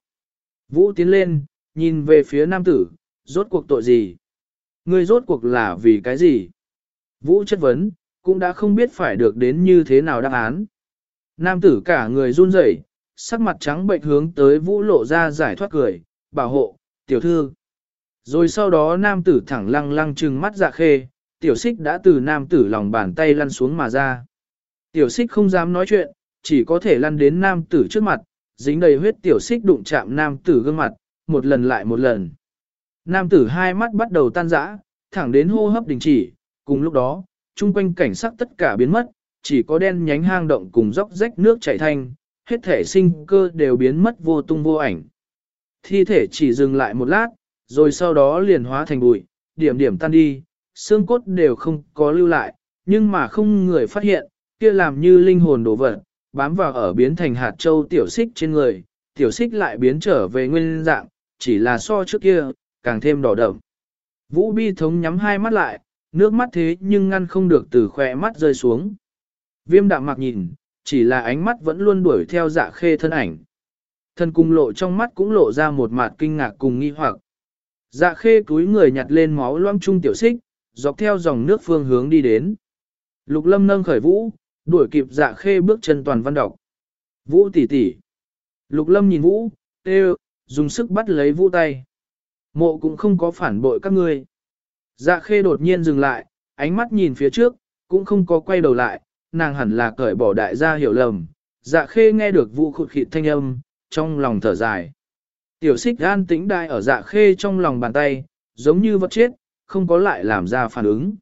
vũ tiến lên, nhìn về phía nam tử, rốt cuộc tội gì? Ngươi rốt cuộc là vì cái gì? Vũ chất vấn, cũng đã không biết phải được đến như thế nào đáp án. Nam tử cả người run rẩy, sắc mặt trắng bệnh hướng tới vũ lộ ra giải thoát cười, bảo hộ, tiểu thư. Rồi sau đó nam tử thẳng lăng lăng trừng mắt dạ khê, tiểu xích đã từ nam tử lòng bàn tay lăn xuống mà ra. Tiểu xích không dám nói chuyện, chỉ có thể lăn đến nam tử trước mặt, dính đầy huyết tiểu xích đụng chạm nam tử gương mặt, một lần lại một lần. Nam tử hai mắt bắt đầu tan rã, thẳng đến hô hấp đình chỉ, cùng lúc đó, chung quanh cảnh sắc tất cả biến mất, chỉ có đen nhánh hang động cùng dốc rách nước chảy thanh, hết thể sinh cơ đều biến mất vô tung vô ảnh. Thi thể chỉ dừng lại một lát, rồi sau đó liền hóa thành bụi, điểm điểm tan đi, xương cốt đều không có lưu lại, nhưng mà không người phát hiện, kia làm như linh hồn đổ vật, bám vào ở biến thành hạt châu tiểu xích trên người, tiểu xích lại biến trở về nguyên dạng, chỉ là so trước kia, càng thêm đỏ đậm. Vũ bi thống nhắm hai mắt lại, nước mắt thế nhưng ngăn không được từ khỏe mắt rơi xuống. Viêm đạm mặc nhìn, chỉ là ánh mắt vẫn luôn đuổi theo dạ khê thân ảnh. Thân cung lộ trong mắt cũng lộ ra một mặt kinh ngạc cùng nghi hoặc. Dạ khê túi người nhặt lên máu loang trung tiểu xích, dọc theo dòng nước phương hướng đi đến. Lục lâm nâng khởi vũ, đuổi kịp dạ khê bước chân toàn văn đọc. Vũ tỷ tỷ. Lục lâm nhìn vũ, tê dùng sức bắt lấy vũ tay. Mộ cũng không có phản bội các ngươi. Dạ khê đột nhiên dừng lại, ánh mắt nhìn phía trước, cũng không có quay đầu lại, nàng hẳn là cởi bỏ đại gia hiểu lầm. Dạ khê nghe được vũ khụt khịt thanh âm, trong lòng thở dài. Tiểu xích an tĩnh đai ở dạ khê trong lòng bàn tay, giống như vật chết, không có lại làm ra phản ứng.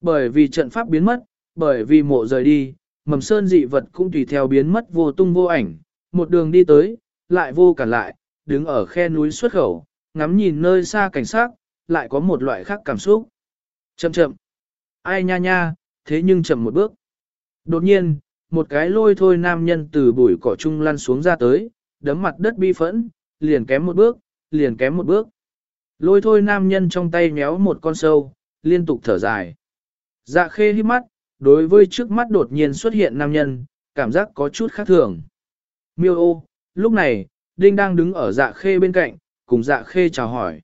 Bởi vì trận pháp biến mất, bởi vì mộ rời đi, mầm sơn dị vật cũng tùy theo biến mất vô tung vô ảnh, một đường đi tới, lại vô cản lại, đứng ở khe núi xuất khẩu, ngắm nhìn nơi xa cảnh sát, lại có một loại khác cảm xúc. Chậm chậm. Ai nha nha, thế nhưng chậm một bước. Đột nhiên, một cái lôi thôi nam nhân từ bụi cỏ trung lăn xuống ra tới, đấm mặt đất bi phẫn, liền kém một bước, liền kém một bước. Lôi thôi nam nhân trong tay méo một con sâu, liên tục thở dài. Dạ khê hít mắt, đối với trước mắt đột nhiên xuất hiện nam nhân, cảm giác có chút khác thường. Miêu ô, lúc này, Đinh đang đứng ở dạ khê bên cạnh, cùng dạ khê chào hỏi.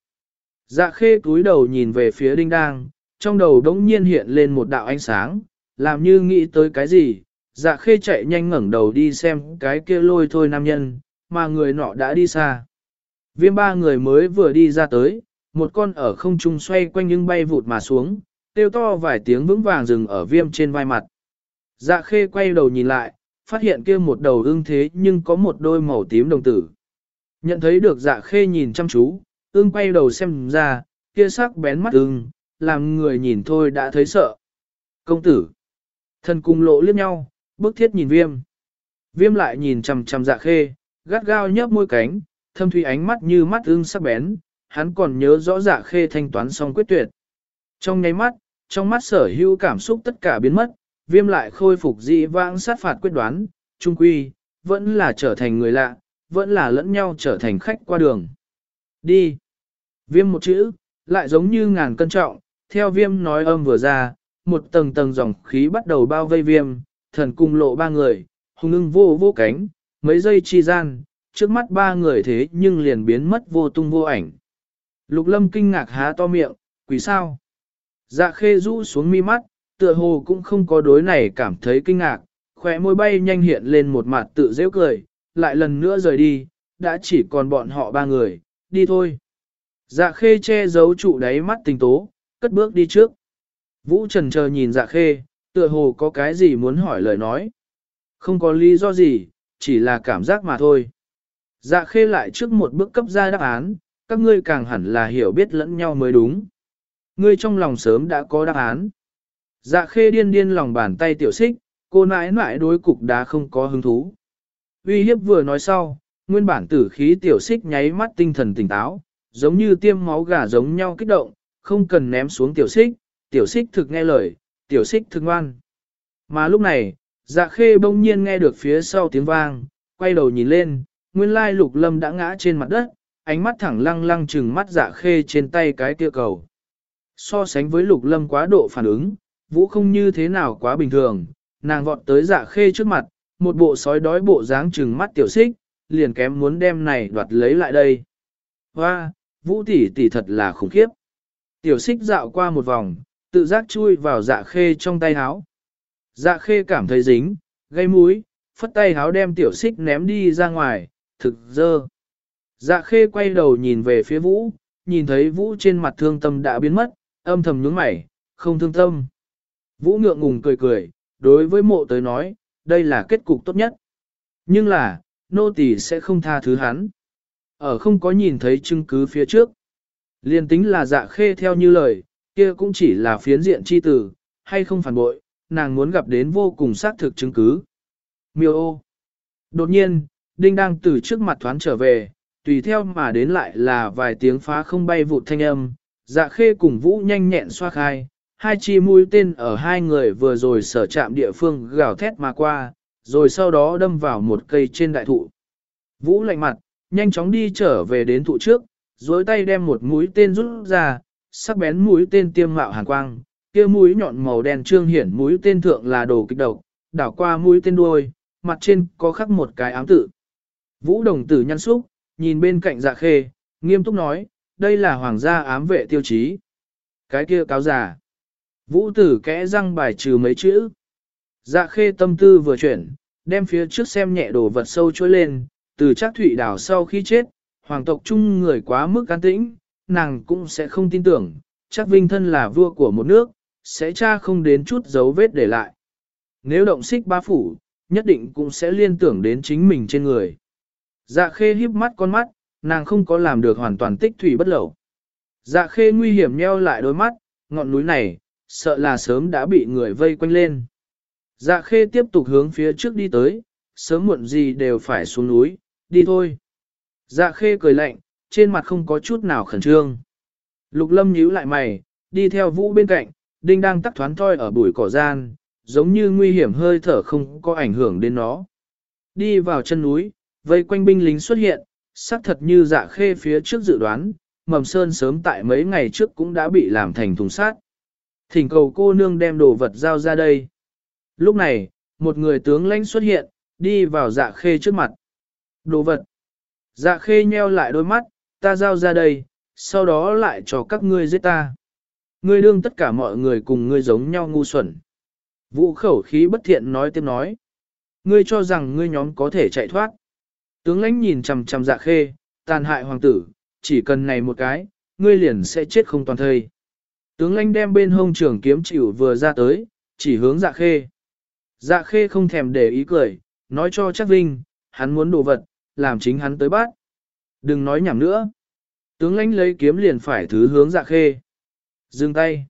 Dạ khê cúi đầu nhìn về phía Đinh đang, trong đầu đống nhiên hiện lên một đạo ánh sáng, làm như nghĩ tới cái gì, dạ khê chạy nhanh ngẩng đầu đi xem cái kia lôi thôi nam nhân, mà người nọ đã đi xa. Viêm ba người mới vừa đi ra tới, một con ở không trung xoay quanh nhưng bay vụt mà xuống, tiêu to vài tiếng vững vàng dừng ở viêm trên vai mặt. Dạ khê quay đầu nhìn lại, phát hiện kia một đầu ưng thế nhưng có một đôi màu tím đồng tử. Nhận thấy được dạ khê nhìn chăm chú, ưng quay đầu xem ra, kia sắc bén mắt ưng, làm người nhìn thôi đã thấy sợ. Công tử, thần cùng lộ liếc nhau, bước thiết nhìn viêm. Viêm lại nhìn chằm chằm dạ khê, gắt gao nhấp môi cánh, thâm thủy ánh mắt như mắt ưng sắc bén, hắn còn nhớ rõ dạ khê thanh toán xong quyết tuyệt. Trong nháy mắt, trong mắt sở hữu cảm xúc tất cả biến mất, viêm lại khôi phục dị vãng sát phạt quyết đoán, trung quy, vẫn là trở thành người lạ, vẫn là lẫn nhau trở thành khách qua đường. Đi. Viêm một chữ, lại giống như ngàn cân trọng, theo viêm nói âm vừa ra, một tầng tầng dòng khí bắt đầu bao vây viêm, thần cung lộ ba người, hùng ưng vô vô cánh, mấy giây chi gian, trước mắt ba người thế nhưng liền biến mất vô tung vô ảnh. Lục lâm kinh ngạc há to miệng, quỷ sao? Dạ khê rũ xuống mi mắt, tựa hồ cũng không có đối này cảm thấy kinh ngạc, khóe môi bay nhanh hiện lên một mặt tự dễ cười, lại lần nữa rời đi, đã chỉ còn bọn họ ba người, đi thôi. Dạ khê che giấu trụ đáy mắt tình tố, cất bước đi trước. Vũ trần chờ nhìn dạ khê, tựa hồ có cái gì muốn hỏi lời nói. Không có lý do gì, chỉ là cảm giác mà thôi. Dạ khê lại trước một bước cấp ra đáp án, các ngươi càng hẳn là hiểu biết lẫn nhau mới đúng. Ngươi trong lòng sớm đã có đáp án. Dạ khê điên điên lòng bàn tay tiểu xích, cô nãi nãi đối cục đá không có hứng thú. Uy hiếp vừa nói sau, nguyên bản tử khí tiểu xích nháy mắt tinh thần tỉnh táo, giống như tiêm máu gà giống nhau kích động, không cần ném xuống tiểu xích, tiểu xích thực nghe lời, tiểu xích thực ngoan. Mà lúc này, dạ khê bỗng nhiên nghe được phía sau tiếng vang, quay đầu nhìn lên, nguyên lai lục lâm đã ngã trên mặt đất, ánh mắt thẳng lăng lăng chừng mắt dạ khê trên tay cái kia cầu. So sánh với lục lâm quá độ phản ứng, vũ không như thế nào quá bình thường, nàng vọt tới dạ khê trước mặt, một bộ sói đói bộ dáng chừng mắt tiểu xích, liền kém muốn đem này đoạt lấy lại đây. Hoa, vũ tỷ tỷ thật là khủng khiếp. Tiểu xích dạo qua một vòng, tự giác chui vào dạ khê trong tay háo. Dạ khê cảm thấy dính, gây muối phất tay háo đem tiểu xích ném đi ra ngoài, thực dơ. Dạ khê quay đầu nhìn về phía vũ, nhìn thấy vũ trên mặt thương tâm đã biến mất, âm thầm nhướng mày, không thương tâm. Vũ ngượng ngùng cười cười, đối với mộ tới nói, đây là kết cục tốt nhất. Nhưng là, nô tỳ sẽ không tha thứ hắn. Ở không có nhìn thấy chứng cứ phía trước. Liên tính là dạ khê theo như lời, kia cũng chỉ là phiến diện chi tử, hay không phản bội, nàng muốn gặp đến vô cùng xác thực chứng cứ. Miêu ô. Đột nhiên, Đinh đang từ trước mặt thoáng trở về, tùy theo mà đến lại là vài tiếng phá không bay vụt thanh âm, dạ khê cùng vũ nhanh nhẹn xoa khai, hai chi mũi tên ở hai người vừa rồi sở chạm địa phương gào thét mà qua, rồi sau đó đâm vào một cây trên đại thụ. Vũ lạnh mặt, nhanh chóng đi trở về đến thụ trước, dối tay đem một mũi tên rút ra, sắc bén mũi tên tiêm mạo hàn quang, kia mũi nhọn màu đen trương hiển mũi tên thượng là đồ kích độc, đảo qua mũi tên đuôi, mặt trên có khắc một cái ám tự. Vũ đồng tử nhăn xúc, nhìn bên cạnh dạ khê, nghiêm túc nói, đây là hoàng gia ám vệ tiêu chí. Cái kia cáo giả. Vũ tử kẽ răng bài trừ mấy chữ. Dạ khê tâm tư vừa chuyển, đem phía trước xem nhẹ đồ vật sâu trôi lên, từ chắc thủy đảo sau khi chết, hoàng tộc chung người quá mức can tĩnh, nàng cũng sẽ không tin tưởng, chắc vinh thân là vua của một nước, sẽ tra không đến chút dấu vết để lại. Nếu động xích ba phủ, nhất định cũng sẽ liên tưởng đến chính mình trên người. Dạ khê híp mắt con mắt, nàng không có làm được hoàn toàn tích thủy bất lẩu. Dạ khê nguy hiểm nheo lại đôi mắt, ngọn núi này, sợ là sớm đã bị người vây quanh lên. Dạ khê tiếp tục hướng phía trước đi tới, sớm muộn gì đều phải xuống núi, đi thôi. Dạ khê cười lạnh, trên mặt không có chút nào khẩn trương. Lục lâm nhíu lại mày, đi theo vũ bên cạnh, đinh đang tắt thoán thoi ở bụi cỏ gian, giống như nguy hiểm hơi thở không có ảnh hưởng đến nó. Đi vào chân núi, vây quanh binh lính xuất hiện, xác thật như dạ khê phía trước dự đoán, mầm sơn sớm tại mấy ngày trước cũng đã bị làm thành thùng sát. Thỉnh cầu cô nương đem đồ vật giao ra đây. Lúc này, một người tướng lãnh xuất hiện, đi vào dạ khê trước mặt. Đồ vật. Dạ khê nheo lại đôi mắt, ta giao ra đây, sau đó lại cho các ngươi giết ta. Ngươi đương tất cả mọi người cùng ngươi giống nhau ngu xuẩn. Vũ khẩu khí bất thiện nói tiếp nói. Ngươi cho rằng ngươi nhóm có thể chạy thoát. Tướng lãnh nhìn chằm chằm dạ khê, tàn hại hoàng tử, chỉ cần này một cái, ngươi liền sẽ chết không toàn thây. Tướng lãnh đem bên hông trường kiếm chịu vừa ra tới, chỉ hướng dạ khê. Dạ khê không thèm để ý cười, nói cho chắc vinh, hắn muốn đồ vật, làm chính hắn tới bắt. Đừng nói nhảm nữa. Tướng lãnh lấy kiếm liền phải thứ hướng dạ khê. Dừng tay.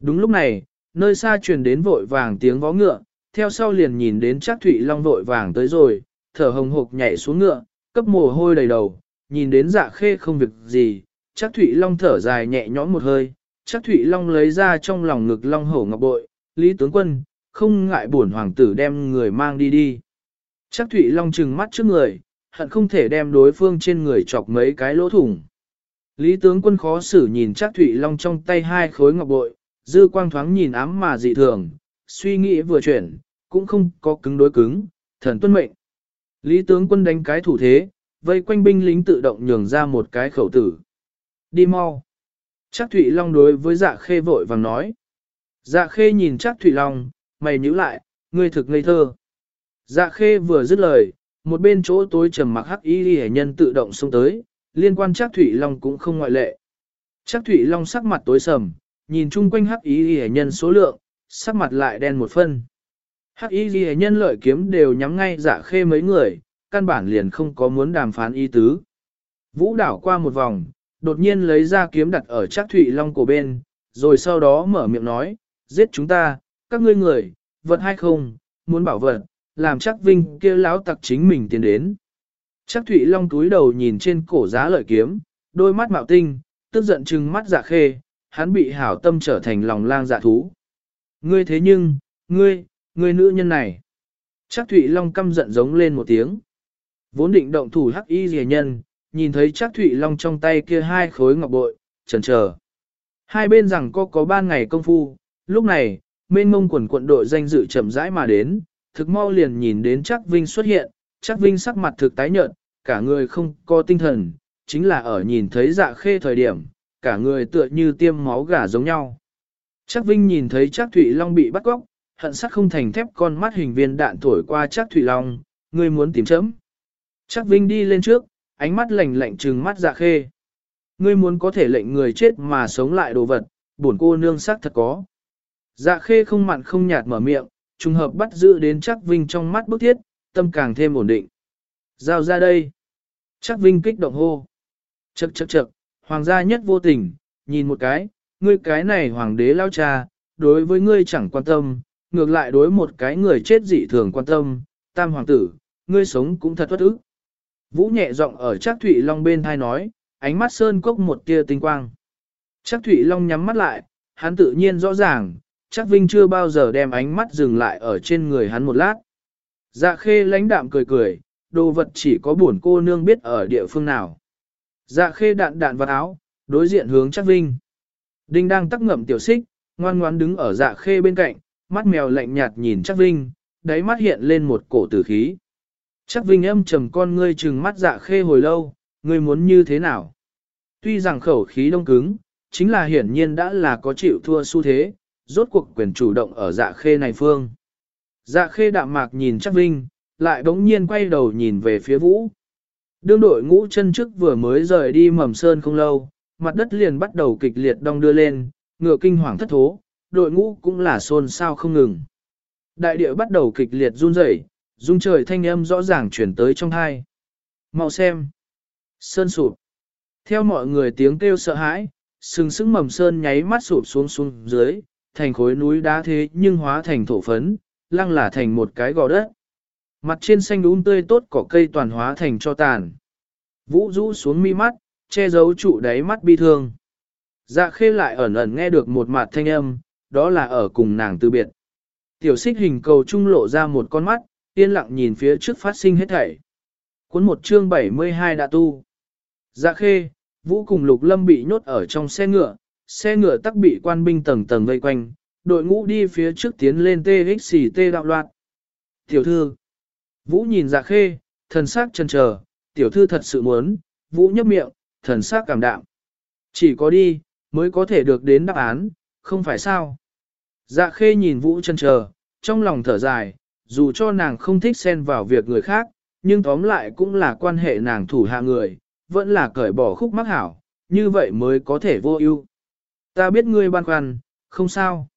Đúng lúc này, nơi xa truyền đến vội vàng tiếng vó ngựa, theo sau liền nhìn đến chắc Thụy Long vội vàng tới rồi, thở hồng hộc nhảy xuống ngựa, cấp mồ hôi đầy đầu, nhìn đến dạ khê không việc gì, chắc Thụy Long thở dài nhẹ nhõm một hơi, chắc Thụy Long lấy ra trong lòng ngực Long hổ ngọc bội, Lý tướng quân, không ngại bổn hoàng tử đem người mang đi đi. Chắc Thụy Long trừng mắt trước người, hận không thể đem đối phương trên người chọc mấy cái lỗ thủng. Lý tướng quân khó xử nhìn chắc Thụy Long trong tay hai khối ngọc bội, dư quang thoáng nhìn ám mà dị thường, suy nghĩ vừa chuyển, cũng không có cứng đối cứng, thần tuân mệnh. Lý tướng quân đánh cái thủ thế, vây quanh binh lính tự động nhường ra một cái khẩu tử. Đi mau. Chắc Thụy Long đối với dạ khê vội vàng nói. Dạ khê nhìn chắc Thụy Long, mày nhíu lại, ngươi thực ngây thơ. Dạ khê vừa dứt lời, một bên chỗ tối trầm mặc hắc y hệ nhân tự động xông tới, liên quan chắc Thụy Long cũng không ngoại lệ. Chắc Thụy Long sắc mặt tối sầm, nhìn chung quanh hắc y hệ nhân số lượng, sắc mặt lại đen một phân. Hắc y ghi nhân lợi kiếm đều nhắm ngay dạ khê mấy người, căn bản liền không có muốn đàm phán y tứ. Vũ đảo qua một vòng, đột nhiên lấy ra kiếm đặt ở chắc Thủy Long cổ bên, rồi sau đó mở miệng nói, giết chúng ta, các ngươi người, vật hay không, muốn bảo vật, làm chắc vinh kia lão tặc chính mình tiến đến. Chắc Thụy Long túi đầu nhìn trên cổ giá lợi kiếm, đôi mắt mạo tinh, tức giận trừng mắt dạ khê, hắn bị hảo tâm trở thành lòng lang dạ thú. Ngươi thế nhưng, ngươi, người nữ nhân này. Chắc Thụy Long căm giận giống lên một tiếng. Vốn định động thủ hắc y rìa nhân, nhìn thấy chắc Thụy Long trong tay kia hai khối ngọc bội, chần chờ. Hai bên rằng có có ban ngày công phu, lúc này, mênh mông quần quận đội danh dự chậm rãi mà đến, thực mau liền nhìn đến chắc Vinh xuất hiện, chắc Vinh sắc mặt thực tái nhợt, cả người không có tinh thần, chính là ở nhìn thấy dạ khê thời điểm, cả người tựa như tiêm máu gà giống nhau. Chắc Vinh nhìn thấy chắc Thụy Long bị bắt góc, hận sắc không thành thép con mắt hình viên đạn thổi qua chắc thủy Long, ngươi muốn tìm chấm. Chắc Vinh đi lên trước, ánh mắt lạnh lạnh trừng mắt dạ khê. Ngươi muốn có thể lệnh người chết mà sống lại đồ vật, bổn cô nương sắc thật có. Dạ khê không mặn không nhạt mở miệng, trùng hợp bắt giữ đến chắc Vinh trong mắt bức thiết, tâm càng thêm ổn định. Giao ra đây. Chắc Vinh kích động hô. Chậc chậc chậc, hoàng gia nhất vô tình, nhìn một cái, ngươi cái này hoàng đế lao cha, đối với ngươi chẳng quan tâm, ngược lại đối một cái người chết dị thường quan tâm, tam hoàng tử, ngươi sống cũng thật bất ức. Vũ nhẹ giọng ở Trác Thụy Long bên thai nói, ánh mắt sơn cốc một tia tinh quang. Trác Thụy Long nhắm mắt lại, hắn tự nhiên rõ ràng, Trác Vinh chưa bao giờ đem ánh mắt dừng lại ở trên người hắn một lát. Dạ khê lãnh đạm cười cười, đồ vật chỉ có buồn cô nương biết ở địa phương nào. Dạ khê đạn đạn vào áo, đối diện hướng Trác Vinh. Đinh đang tắc ngậm tiểu xích, ngoan ngoãn đứng ở dạ khê bên cạnh, mắt mèo lạnh nhạt nhìn chắc Vinh, đáy mắt hiện lên một cổ tử khí. Chắc Vinh âm trầm con ngươi trừng mắt dạ khê hồi lâu, ngươi muốn như thế nào? Tuy rằng khẩu khí đông cứng, chính là hiển nhiên đã là có chịu thua xu thế, rốt cuộc quyền chủ động ở dạ khê này phương. Dạ khê đạm mạc nhìn chắc Vinh, lại bỗng nhiên quay đầu nhìn về phía vũ. Đương đội ngũ chân trước vừa mới rời đi mầm sơn không lâu, mặt đất liền bắt đầu kịch liệt đong đưa lên, ngựa kinh hoàng thất thố, đội ngũ cũng là xôn xao không ngừng. Đại địa bắt đầu kịch liệt run rẩy, rung trời thanh âm rõ ràng chuyển tới trong hai. Mau xem. Sơn sụp. Theo mọi người tiếng kêu sợ hãi, sừng sững mầm sơn nháy mắt sụp xuống xuống dưới, thành khối núi đá thế nhưng hóa thành thổ phấn, lăng là thành một cái gò đất. Mặt trên xanh đúng tươi tốt cỏ cây toàn hóa thành cho tàn. Vũ rũ xuống mi mắt, che giấu trụ đáy mắt bi thương. Dạ khê lại ẩn ẩn nghe được một mặt thanh âm, đó là ở cùng nàng từ biệt. Tiểu xích hình cầu trung lộ ra một con mắt, yên lặng nhìn phía trước phát sinh hết thảy. Cuốn một chương 72 đã tu. Dạ khê, vũ cùng lục lâm bị nhốt ở trong xe ngựa, xe ngựa tắc bị quan binh tầng tầng vây quanh, đội ngũ đi phía trước tiến lên TXT đạo loạt. Tiểu thư, vũ nhìn dạ khê, thần sắc chân chờ, tiểu thư thật sự muốn, vũ nhấp miệng, thần sắc cảm đạm. Chỉ có đi, mới có thể được đến đáp án, không phải sao. Dạ khê nhìn vũ chân chờ, trong lòng thở dài, dù cho nàng không thích xen vào việc người khác, nhưng tóm lại cũng là quan hệ nàng thủ hạ người, vẫn là cởi bỏ khúc mắc hảo, như vậy mới có thể vô ưu. Ta biết ngươi băn khoăn, không sao.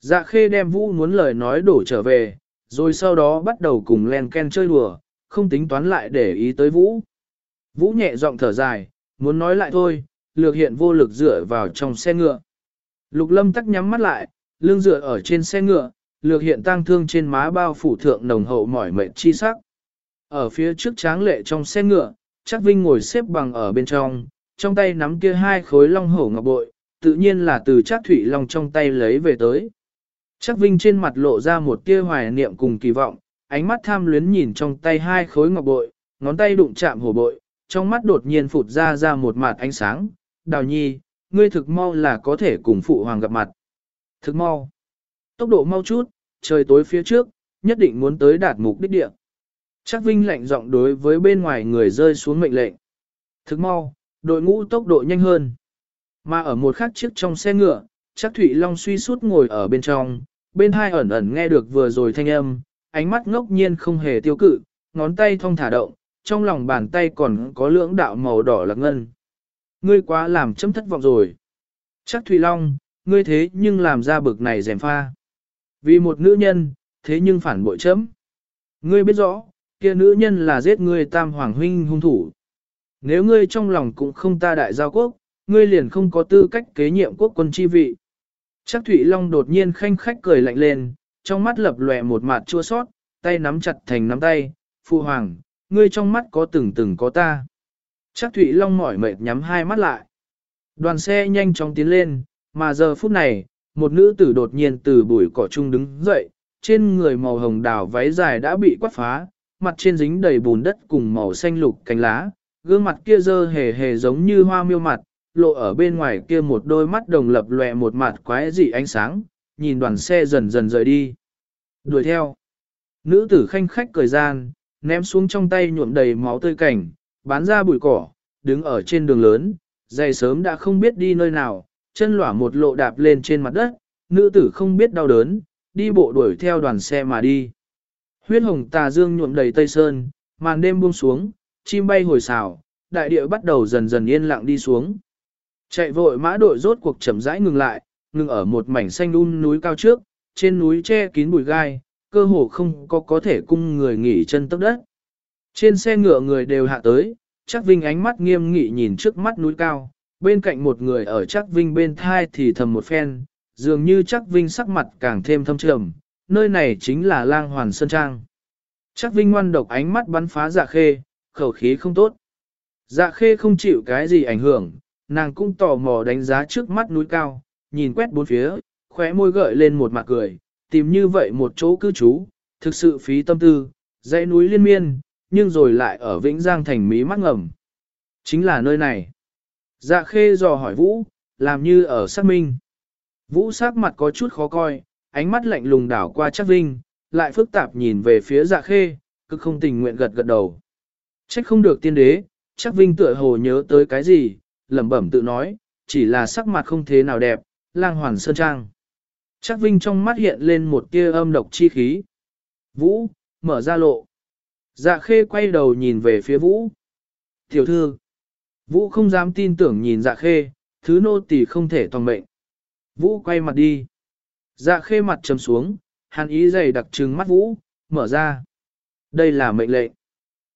Dạ khê đem vũ muốn lời nói đổ trở về, rồi sau đó bắt đầu cùng len ken chơi đùa, không tính toán lại để ý tới vũ. Vũ nhẹ giọng thở dài, muốn nói lại thôi, lược hiện vô lực dựa vào trong xe ngựa. Lục lâm tắc nhắm mắt lại, lưng dựa ở trên xe ngựa, lược hiện tang thương trên má bao phủ thượng nồng hậu mỏi mệt chi sắc. Ở phía trước tráng lệ trong xe ngựa, chắc Vinh ngồi xếp bằng ở bên trong, trong tay nắm kia hai khối long hổ ngọc bội, tự nhiên là từ chắc thủy long trong tay lấy về tới. Chắc Vinh trên mặt lộ ra một tia hoài niệm cùng kỳ vọng, ánh mắt tham luyến nhìn trong tay hai khối ngọc bội, ngón tay đụng chạm hổ bội, trong mắt đột nhiên phụt ra ra một mạt ánh sáng. Đào nhi, ngươi thực mau là có thể cùng phụ hoàng gặp mặt. Thực mau. Tốc độ mau chút, trời tối phía trước, nhất định muốn tới đạt mục đích địa. Chắc Vinh lạnh giọng đối với bên ngoài người rơi xuống mệnh lệnh. Thực mau, đội ngũ tốc độ nhanh hơn. Mà ở một khắc chiếc trong xe ngựa, chắc Thụy Long suy sút ngồi ở bên trong, bên hai ẩn ẩn nghe được vừa rồi thanh âm, ánh mắt ngốc nhiên không hề tiêu cự, ngón tay thong thả động, trong lòng bàn tay còn có lưỡng đạo màu đỏ lạc ngân. Ngươi quá làm chấm thất vọng rồi. Chắc Thụy Long, ngươi thế nhưng làm ra bực này rèm pha. Vì một nữ nhân, thế nhưng phản bội chấm. Ngươi biết rõ, kia nữ nhân là giết ngươi tam hoàng huynh hung thủ. Nếu ngươi trong lòng cũng không ta đại giao quốc, ngươi liền không có tư cách kế nhiệm quốc quân chi vị. Chắc Thụy Long đột nhiên khanh khách cười lạnh lên, trong mắt lập lòe một mặt chua sót, tay nắm chặt thành nắm tay, Phu Hoàng, ngươi trong mắt có từng từng có ta. Chắc Thụy Long mỏi mệt nhắm hai mắt lại. Đoàn xe nhanh chóng tiến lên, mà giờ phút này, một nữ tử đột nhiên từ bụi cỏ chung đứng dậy, trên người màu hồng đào váy dài đã bị quát phá, mặt trên dính đầy bùn đất cùng màu xanh lục cánh lá, gương mặt kia dơ hề hề giống như hoa miêu mặt, lộ ở bên ngoài kia một đôi mắt đồng lập lòe một mặt quái dị ánh sáng, nhìn đoàn xe dần dần rời đi. Đuổi theo. Nữ tử khanh khách cười gian, ném xuống trong tay nhuộm đầy máu tươi cảnh, bán ra bụi cỏ, đứng ở trên đường lớn, dày sớm đã không biết đi nơi nào, chân lỏa một lộ đạp lên trên mặt đất, nữ tử không biết đau đớn, đi bộ đuổi theo đoàn xe mà đi. Huyết hồng tà dương nhuộm đầy tây sơn, màn đêm buông xuống, chim bay hồi xào, đại địa bắt đầu dần dần yên lặng đi xuống. Chạy vội mã đội rốt cuộc chậm rãi ngừng lại, ngừng ở một mảnh xanh un núi cao trước, trên núi che kín bụi gai, cơ hồ không có có thể cung người nghỉ chân tốc đất. Trên xe ngựa người đều hạ tới, chắc Vinh ánh mắt nghiêm nghị nhìn trước mắt núi cao, bên cạnh một người ở chắc Vinh bên thai thì thầm một phen, dường như chắc Vinh sắc mặt càng thêm thâm trầm, nơi này chính là lang hoàn sơn trang. Chắc Vinh ngoan độc ánh mắt bắn phá dạ khê, khẩu khí không tốt. Dạ khê không chịu cái gì ảnh hưởng, nàng cũng tò mò đánh giá trước mắt núi cao, nhìn quét bốn phía, khóe môi gợi lên một mặt cười, tìm như vậy một chỗ cư trú, thực sự phí tâm tư, dãy núi liên miên, nhưng rồi lại ở Vĩnh Giang thành mí mắt ngầm. Chính là nơi này. Dạ khê dò hỏi Vũ, làm như ở xác minh. Vũ sắc mặt có chút khó coi, ánh mắt lạnh lùng đảo qua chắc vinh, lại phức tạp nhìn về phía dạ khê, cực không tình nguyện gật gật đầu. Trách không được tiên đế, chắc vinh tựa hồ nhớ tới cái gì, lẩm bẩm tự nói, chỉ là sắc mặt không thế nào đẹp, lang hoàn sơn trang. Chắc vinh trong mắt hiện lên một tia âm độc chi khí. Vũ, mở ra lộ. Dạ khê quay đầu nhìn về phía Vũ. Tiểu thư. Vũ không dám tin tưởng nhìn dạ khê, thứ nô tỳ không thể toàn mệnh. Vũ quay mặt đi. Dạ khê mặt trầm xuống, hàn ý dày đặc trừng mắt Vũ, mở ra. Đây là mệnh lệnh.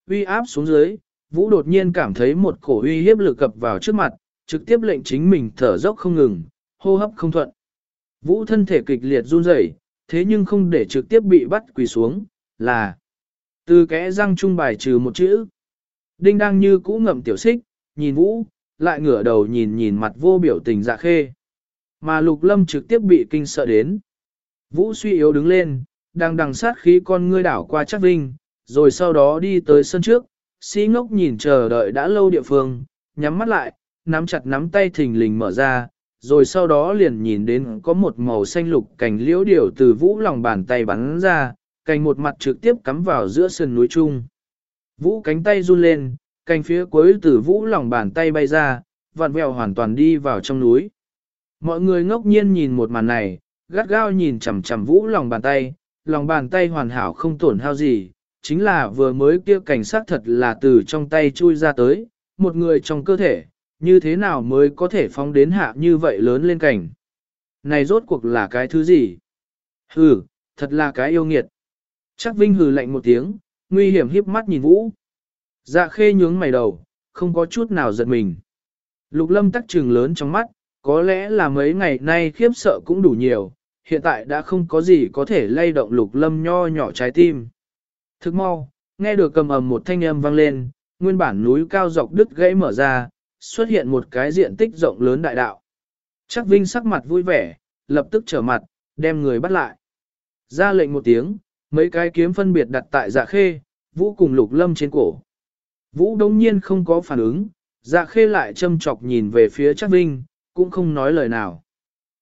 Uy áp xuống dưới, Vũ đột nhiên cảm thấy một cổ uy hiếp lực cập vào trước mặt, trực tiếp lệnh chính mình thở dốc không ngừng, hô hấp không thuận. Vũ thân thể kịch liệt run rẩy, thế nhưng không để trực tiếp bị bắt quỳ xuống, là từ kẽ răng trung bài trừ một chữ. Đinh đang như cũ ngậm tiểu xích, nhìn Vũ, lại ngửa đầu nhìn nhìn mặt vô biểu tình dạ khê. Mà lục lâm trực tiếp bị kinh sợ đến. Vũ suy yếu đứng lên, đang đằng sát khí con ngươi đảo qua chắc vinh, rồi sau đó đi tới sân trước, sĩ ngốc nhìn chờ đợi đã lâu địa phương, nhắm mắt lại, nắm chặt nắm tay thình lình mở ra, rồi sau đó liền nhìn đến có một màu xanh lục cành liễu điểu từ vũ lòng bàn tay bắn ra, cành một mặt trực tiếp cắm vào giữa sườn núi trung. Vũ cánh tay run lên, cành phía cuối từ vũ lòng bàn tay bay ra, vặn vẹo hoàn toàn đi vào trong núi. Mọi người ngốc nhiên nhìn một màn này, gắt gao nhìn chằm chằm vũ lòng bàn tay, lòng bàn tay hoàn hảo không tổn hao gì, chính là vừa mới kia cảnh sát thật là từ trong tay chui ra tới, một người trong cơ thể, như thế nào mới có thể phóng đến hạ như vậy lớn lên cảnh. Này rốt cuộc là cái thứ gì? ừ thật là cái yêu nghiệt. Chắc Vinh hừ lạnh một tiếng, nguy hiểm hiếp mắt nhìn Vũ. Dạ khê nhướng mày đầu, không có chút nào giật mình. Lục lâm tắc trừng lớn trong mắt, có lẽ là mấy ngày nay khiếp sợ cũng đủ nhiều, hiện tại đã không có gì có thể lay động lục lâm nho nhỏ trái tim. Thức mau, nghe được cầm ầm một thanh âm vang lên, nguyên bản núi cao dọc đứt gãy mở ra, xuất hiện một cái diện tích rộng lớn đại đạo. Chắc Vinh sắc mặt vui vẻ, lập tức trở mặt, đem người bắt lại. Ra lệnh một tiếng, mấy cái kiếm phân biệt đặt tại dạ khê, vũ cùng lục lâm trên cổ. Vũ đông nhiên không có phản ứng, dạ khê lại châm chọc nhìn về phía chắc Vinh, cũng không nói lời nào.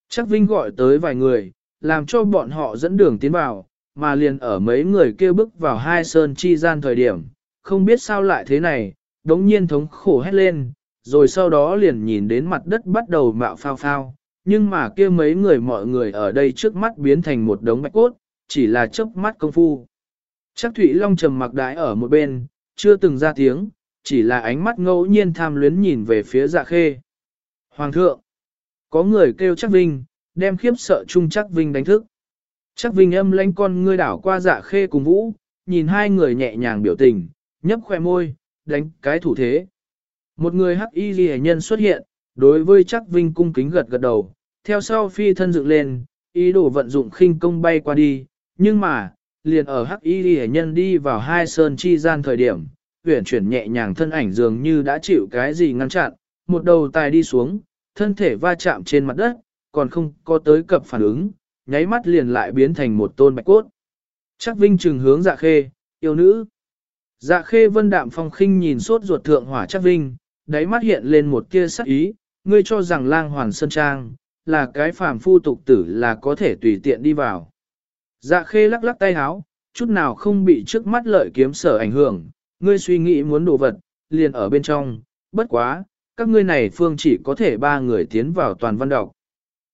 Chắc Vinh gọi tới vài người, làm cho bọn họ dẫn đường tiến vào, mà liền ở mấy người kia bước vào hai sơn chi gian thời điểm, không biết sao lại thế này, đống nhiên thống khổ hét lên, rồi sau đó liền nhìn đến mặt đất bắt đầu mạo phao phao, nhưng mà kia mấy người mọi người ở đây trước mắt biến thành một đống bạch cốt, chỉ là chớp mắt công phu. Chắc Thụy Long trầm mặc đái ở một bên, chưa từng ra tiếng, chỉ là ánh mắt ngẫu nhiên tham luyến nhìn về phía dạ khê. Hoàng thượng, có người kêu chắc Vinh, đem khiếp sợ chung chắc Vinh đánh thức. Chắc Vinh âm lãnh con ngươi đảo qua dạ khê cùng vũ, nhìn hai người nhẹ nhàng biểu tình, nhấp khoe môi, đánh cái thủ thế. Một người hắc y ghi nhân xuất hiện, đối với chắc Vinh cung kính gật gật đầu, theo sau phi thân dựng lên, ý đồ vận dụng khinh công bay qua đi, nhưng mà, liền ở hắc y ghi nhân đi vào hai sơn chi gian thời điểm, huyển chuyển nhẹ nhàng thân ảnh dường như đã chịu cái gì ngăn chặn, một đầu tài đi xuống, thân thể va chạm trên mặt đất, còn không có tới cập phản ứng, nháy mắt liền lại biến thành một tôn bạch cốt. Chắc Vinh trừng hướng dạ khê, yêu nữ. Dạ khê vân đạm phong khinh nhìn sốt ruột thượng hỏa chắc Vinh, đáy mắt hiện lên một tia sắc ý, ngươi cho rằng lang hoàn sơn trang, là cái phàm phu tục tử là có thể tùy tiện đi vào. Dạ khê lắc lắc tay háo, chút nào không bị trước mắt lợi kiếm sở ảnh hưởng, ngươi suy nghĩ muốn đồ vật, liền ở bên trong, bất quá, các ngươi này phương chỉ có thể ba người tiến vào toàn văn đọc.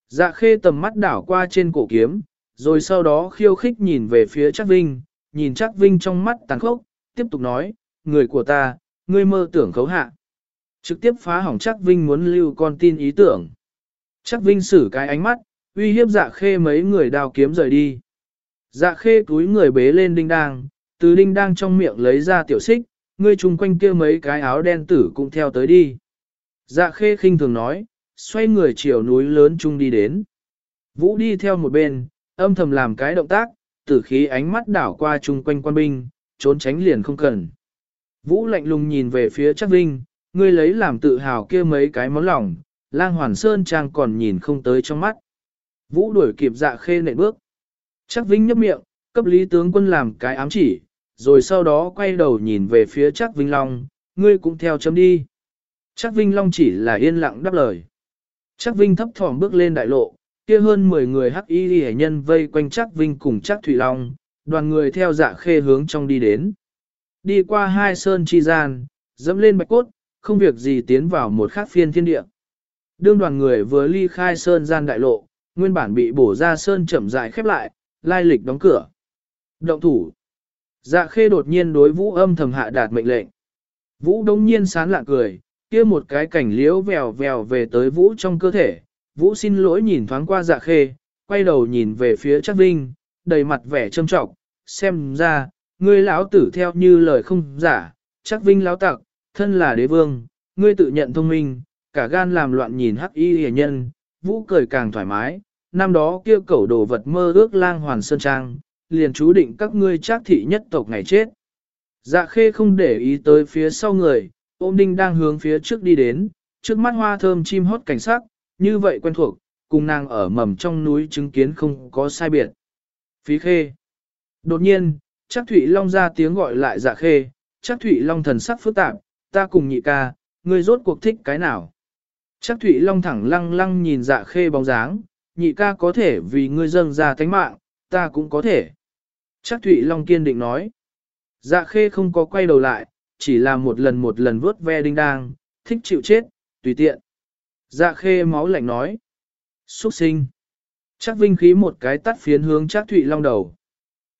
Dạ khê tầm mắt đảo qua trên cổ kiếm, rồi sau đó khiêu khích nhìn về phía chắc Vinh, nhìn chắc Vinh trong mắt tàn khốc, tiếp tục nói, người của ta, ngươi mơ tưởng khấu hạ. Trực tiếp phá hỏng chắc Vinh muốn lưu con tin ý tưởng. Chắc Vinh xử cái ánh mắt, uy hiếp dạ khê mấy người đào kiếm rời đi. Dạ khê túi người bế lên đinh đang, từ đinh đang trong miệng lấy ra tiểu xích, ngươi chung quanh kia mấy cái áo đen tử cũng theo tới đi. Dạ khê khinh thường nói, xoay người chiều núi lớn chung đi đến. Vũ đi theo một bên, âm thầm làm cái động tác, tử khí ánh mắt đảo qua chung quanh quan binh, trốn tránh liền không cần. Vũ lạnh lùng nhìn về phía chắc Vinh, ngươi lấy làm tự hào kia mấy cái món lòng, lang hoàn sơn trang còn nhìn không tới trong mắt. Vũ đuổi kịp dạ khê nệ bước. Chắc Vinh nhấp miệng, cấp lý tướng quân làm cái ám chỉ, rồi sau đó quay đầu nhìn về phía chắc Vinh Long, ngươi cũng theo chấm đi. Chắc Vinh Long chỉ là yên lặng đáp lời. Chắc Vinh thấp thỏm bước lên đại lộ, kia hơn 10 người hắc y hệ nhân vây quanh chắc Vinh cùng chắc Thủy Long, đoàn người theo dạ khê hướng trong đi đến. Đi qua hai sơn chi gian, dẫm lên bạch cốt, không việc gì tiến vào một khác phiên thiên địa. Đương đoàn người vừa ly khai sơn gian đại lộ, nguyên bản bị bổ ra sơn chậm rãi khép lại, lai lịch đóng cửa. Động thủ. Dạ khê đột nhiên đối vũ âm thầm hạ đạt mệnh lệnh. Vũ đông nhiên sán lạ cười, kia một cái cảnh liễu vèo vèo về tới vũ trong cơ thể. Vũ xin lỗi nhìn thoáng qua dạ khê, quay đầu nhìn về phía chắc vinh, đầy mặt vẻ trâm trọng, xem ra, ngươi lão tử theo như lời không giả, chắc vinh lão tặc, thân là đế vương, ngươi tự nhận thông minh, cả gan làm loạn nhìn hắc y hề nhân, vũ cười càng thoải mái, năm đó kia cẩu đồ vật mơ ước lang hoàn sơn trang, liền chú định các ngươi trác thị nhất tộc ngày chết. Dạ khê không để ý tới phía sau người, ôm đinh đang hướng phía trước đi đến, trước mắt hoa thơm chim hót cảnh sắc, như vậy quen thuộc, cùng nàng ở mầm trong núi chứng kiến không có sai biệt. Phí khê. Đột nhiên, chắc Thụy Long ra tiếng gọi lại dạ khê, chắc Thụy Long thần sắc phức tạp, ta cùng nhị ca, ngươi rốt cuộc thích cái nào. Chắc Thụy Long thẳng lăng lăng nhìn dạ khê bóng dáng, nhị ca có thể vì ngươi dâng ra tánh mạng, ta cũng có thể. Chắc Thụy Long kiên định nói. Dạ khê không có quay đầu lại, chỉ là một lần một lần vuốt ve đinh đang, thích chịu chết, tùy tiện. Dạ khê máu lạnh nói. Xuất sinh. Chắc vinh khí một cái tắt phiến hướng chắc Thụy Long đầu.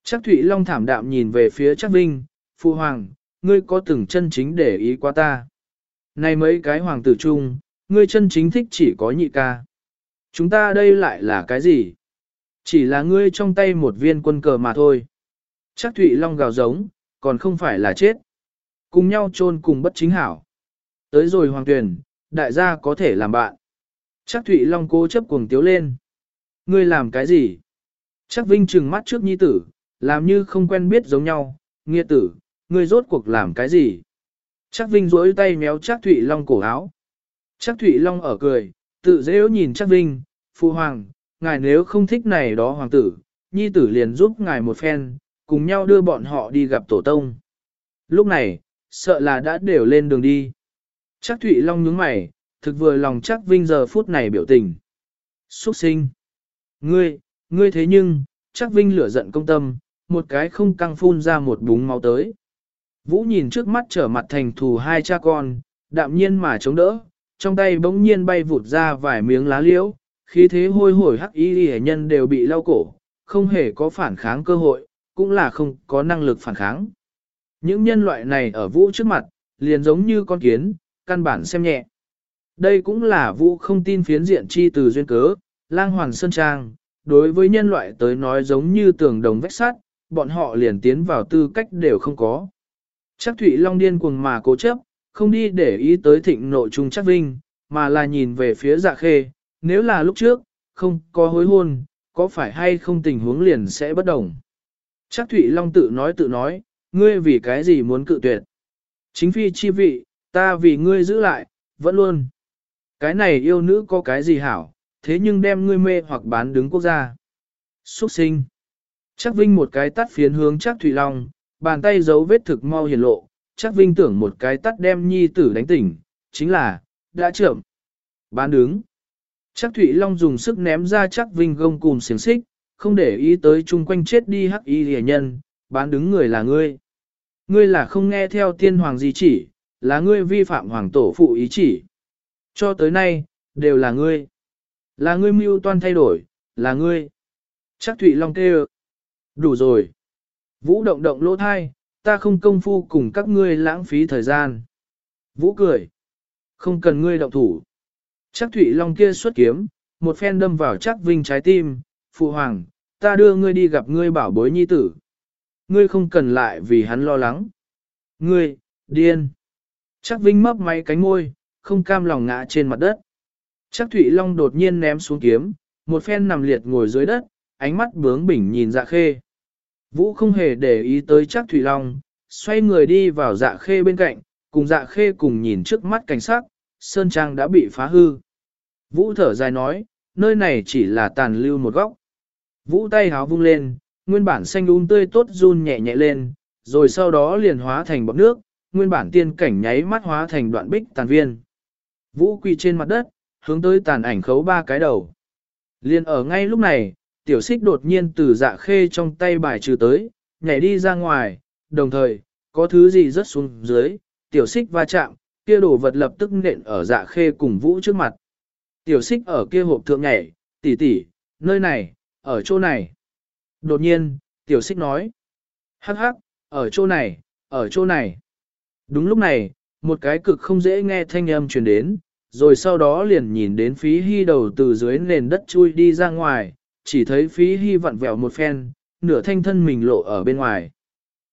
Chắc Thụy Long thảm đạm nhìn về phía chắc vinh, phu hoàng, ngươi có từng chân chính để ý qua ta. Này mấy cái hoàng tử chung, ngươi chân chính thích chỉ có nhị ca. Chúng ta đây lại là cái gì? Chỉ là ngươi trong tay một viên quân cờ mà thôi. Chắc Thụy Long gào giống, còn không phải là chết. Cùng nhau chôn cùng bất chính hảo. Tới rồi hoàng tuyển, đại gia có thể làm bạn. Chắc Thụy Long cố chấp cuồng tiếu lên. Ngươi làm cái gì? Chắc Vinh trừng mắt trước nhi tử, làm như không quen biết giống nhau. Nghĩa tử, ngươi rốt cuộc làm cái gì? Chắc Vinh duỗi tay méo chắc Thụy Long cổ áo. Chắc Thụy Long ở cười, tự dễ nhìn chắc Vinh, Phu Hoàng, ngài nếu không thích này đó hoàng tử, nhi tử liền giúp ngài một phen, cùng nhau đưa bọn họ đi gặp tổ tông. Lúc này, sợ là đã đều lên đường đi. Chắc Thụy Long nhướng mày, thực vừa lòng chắc Vinh giờ phút này biểu tình. Xuất sinh. Ngươi, ngươi thế nhưng, chắc Vinh lửa giận công tâm, một cái không căng phun ra một búng máu tới. Vũ nhìn trước mắt trở mặt thành thù hai cha con, đạm nhiên mà chống đỡ, trong tay bỗng nhiên bay vụt ra vài miếng lá liễu, khí thế hôi hổi hắc y hệ nhân đều bị lau cổ, không hề có phản kháng cơ hội, cũng là không có năng lực phản kháng. Những nhân loại này ở vũ trước mặt, liền giống như con kiến, căn bản xem nhẹ. Đây cũng là vũ không tin phiến diện chi từ duyên cớ, lang hoàn sơn trang, đối với nhân loại tới nói giống như tường đồng vách sắt, bọn họ liền tiến vào tư cách đều không có. Chắc Thụy Long điên cuồng mà cố chấp, không đi để ý tới thịnh nội trung chắc vinh, mà là nhìn về phía dạ khê, nếu là lúc trước, không có hối hôn, có phải hay không tình huống liền sẽ bất đồng. Chắc Thụy Long tự nói tự nói, ngươi vì cái gì muốn cự tuyệt. Chính phi chi vị, ta vì ngươi giữ lại, vẫn luôn. Cái này yêu nữ có cái gì hảo, thế nhưng đem ngươi mê hoặc bán đứng quốc gia. Xuất sinh. Chắc Vinh một cái tắt phiến hướng chắc Thụy Long, bàn tay giấu vết thực mau hiển lộ, chắc Vinh tưởng một cái tắt đem nhi tử đánh tỉnh, chính là, đã trưởng. Bán đứng. Chắc Thụy Long dùng sức ném ra chắc Vinh gông cùng xiềng xích, không để ý tới chung quanh chết đi hắc y rẻ nhân, bán đứng người là ngươi. Ngươi là không nghe theo tiên hoàng gì chỉ, là ngươi vi phạm hoàng tổ phụ ý chỉ. Cho tới nay, đều là ngươi. Là ngươi mưu toan thay đổi, là ngươi. Chắc Thụy Long kêu. Đủ rồi. Vũ động động lỗ thai, ta không công phu cùng các ngươi lãng phí thời gian. Vũ cười. Không cần ngươi động thủ. Chắc Thụy Long kia xuất kiếm, một phen đâm vào chắc Vinh trái tim. Phụ hoàng, ta đưa ngươi đi gặp ngươi bảo bối nhi tử. Ngươi không cần lại vì hắn lo lắng. Ngươi, điên. Chắc Vinh mấp máy cánh môi, không cam lòng ngã trên mặt đất. Chắc Thụy Long đột nhiên ném xuống kiếm, một phen nằm liệt ngồi dưới đất, ánh mắt bướng bỉnh nhìn dạ khê. Vũ không hề để ý tới chắc Thụy Long, xoay người đi vào dạ khê bên cạnh, cùng dạ khê cùng nhìn trước mắt cảnh sát, Sơn Trang đã bị phá hư. Vũ thở dài nói, nơi này chỉ là tàn lưu một góc. Vũ tay háo vung lên, nguyên bản xanh un tươi tốt run nhẹ nhẹ lên, rồi sau đó liền hóa thành bọt nước, nguyên bản tiên cảnh nháy mắt hóa thành đoạn bích tàn viên. Vũ quỳ trên mặt đất, hướng tới tàn ảnh khấu ba cái đầu. Liên ở ngay lúc này, tiểu xích đột nhiên từ dạ khê trong tay bài trừ tới, nhảy đi ra ngoài, đồng thời, có thứ gì rớt xuống dưới, tiểu xích va chạm, kia đồ vật lập tức nện ở dạ khê cùng vũ trước mặt. Tiểu xích ở kia hộp thượng nhảy, tỷ tỷ, nơi này, ở chỗ này. Đột nhiên, tiểu xích nói, hắc hắc, ở chỗ này, ở chỗ này. Đúng lúc này, một cái cực không dễ nghe thanh âm truyền đến, rồi sau đó liền nhìn đến phí hy đầu từ dưới nền đất chui đi ra ngoài, chỉ thấy phí hy vặn vẹo một phen, nửa thanh thân mình lộ ở bên ngoài.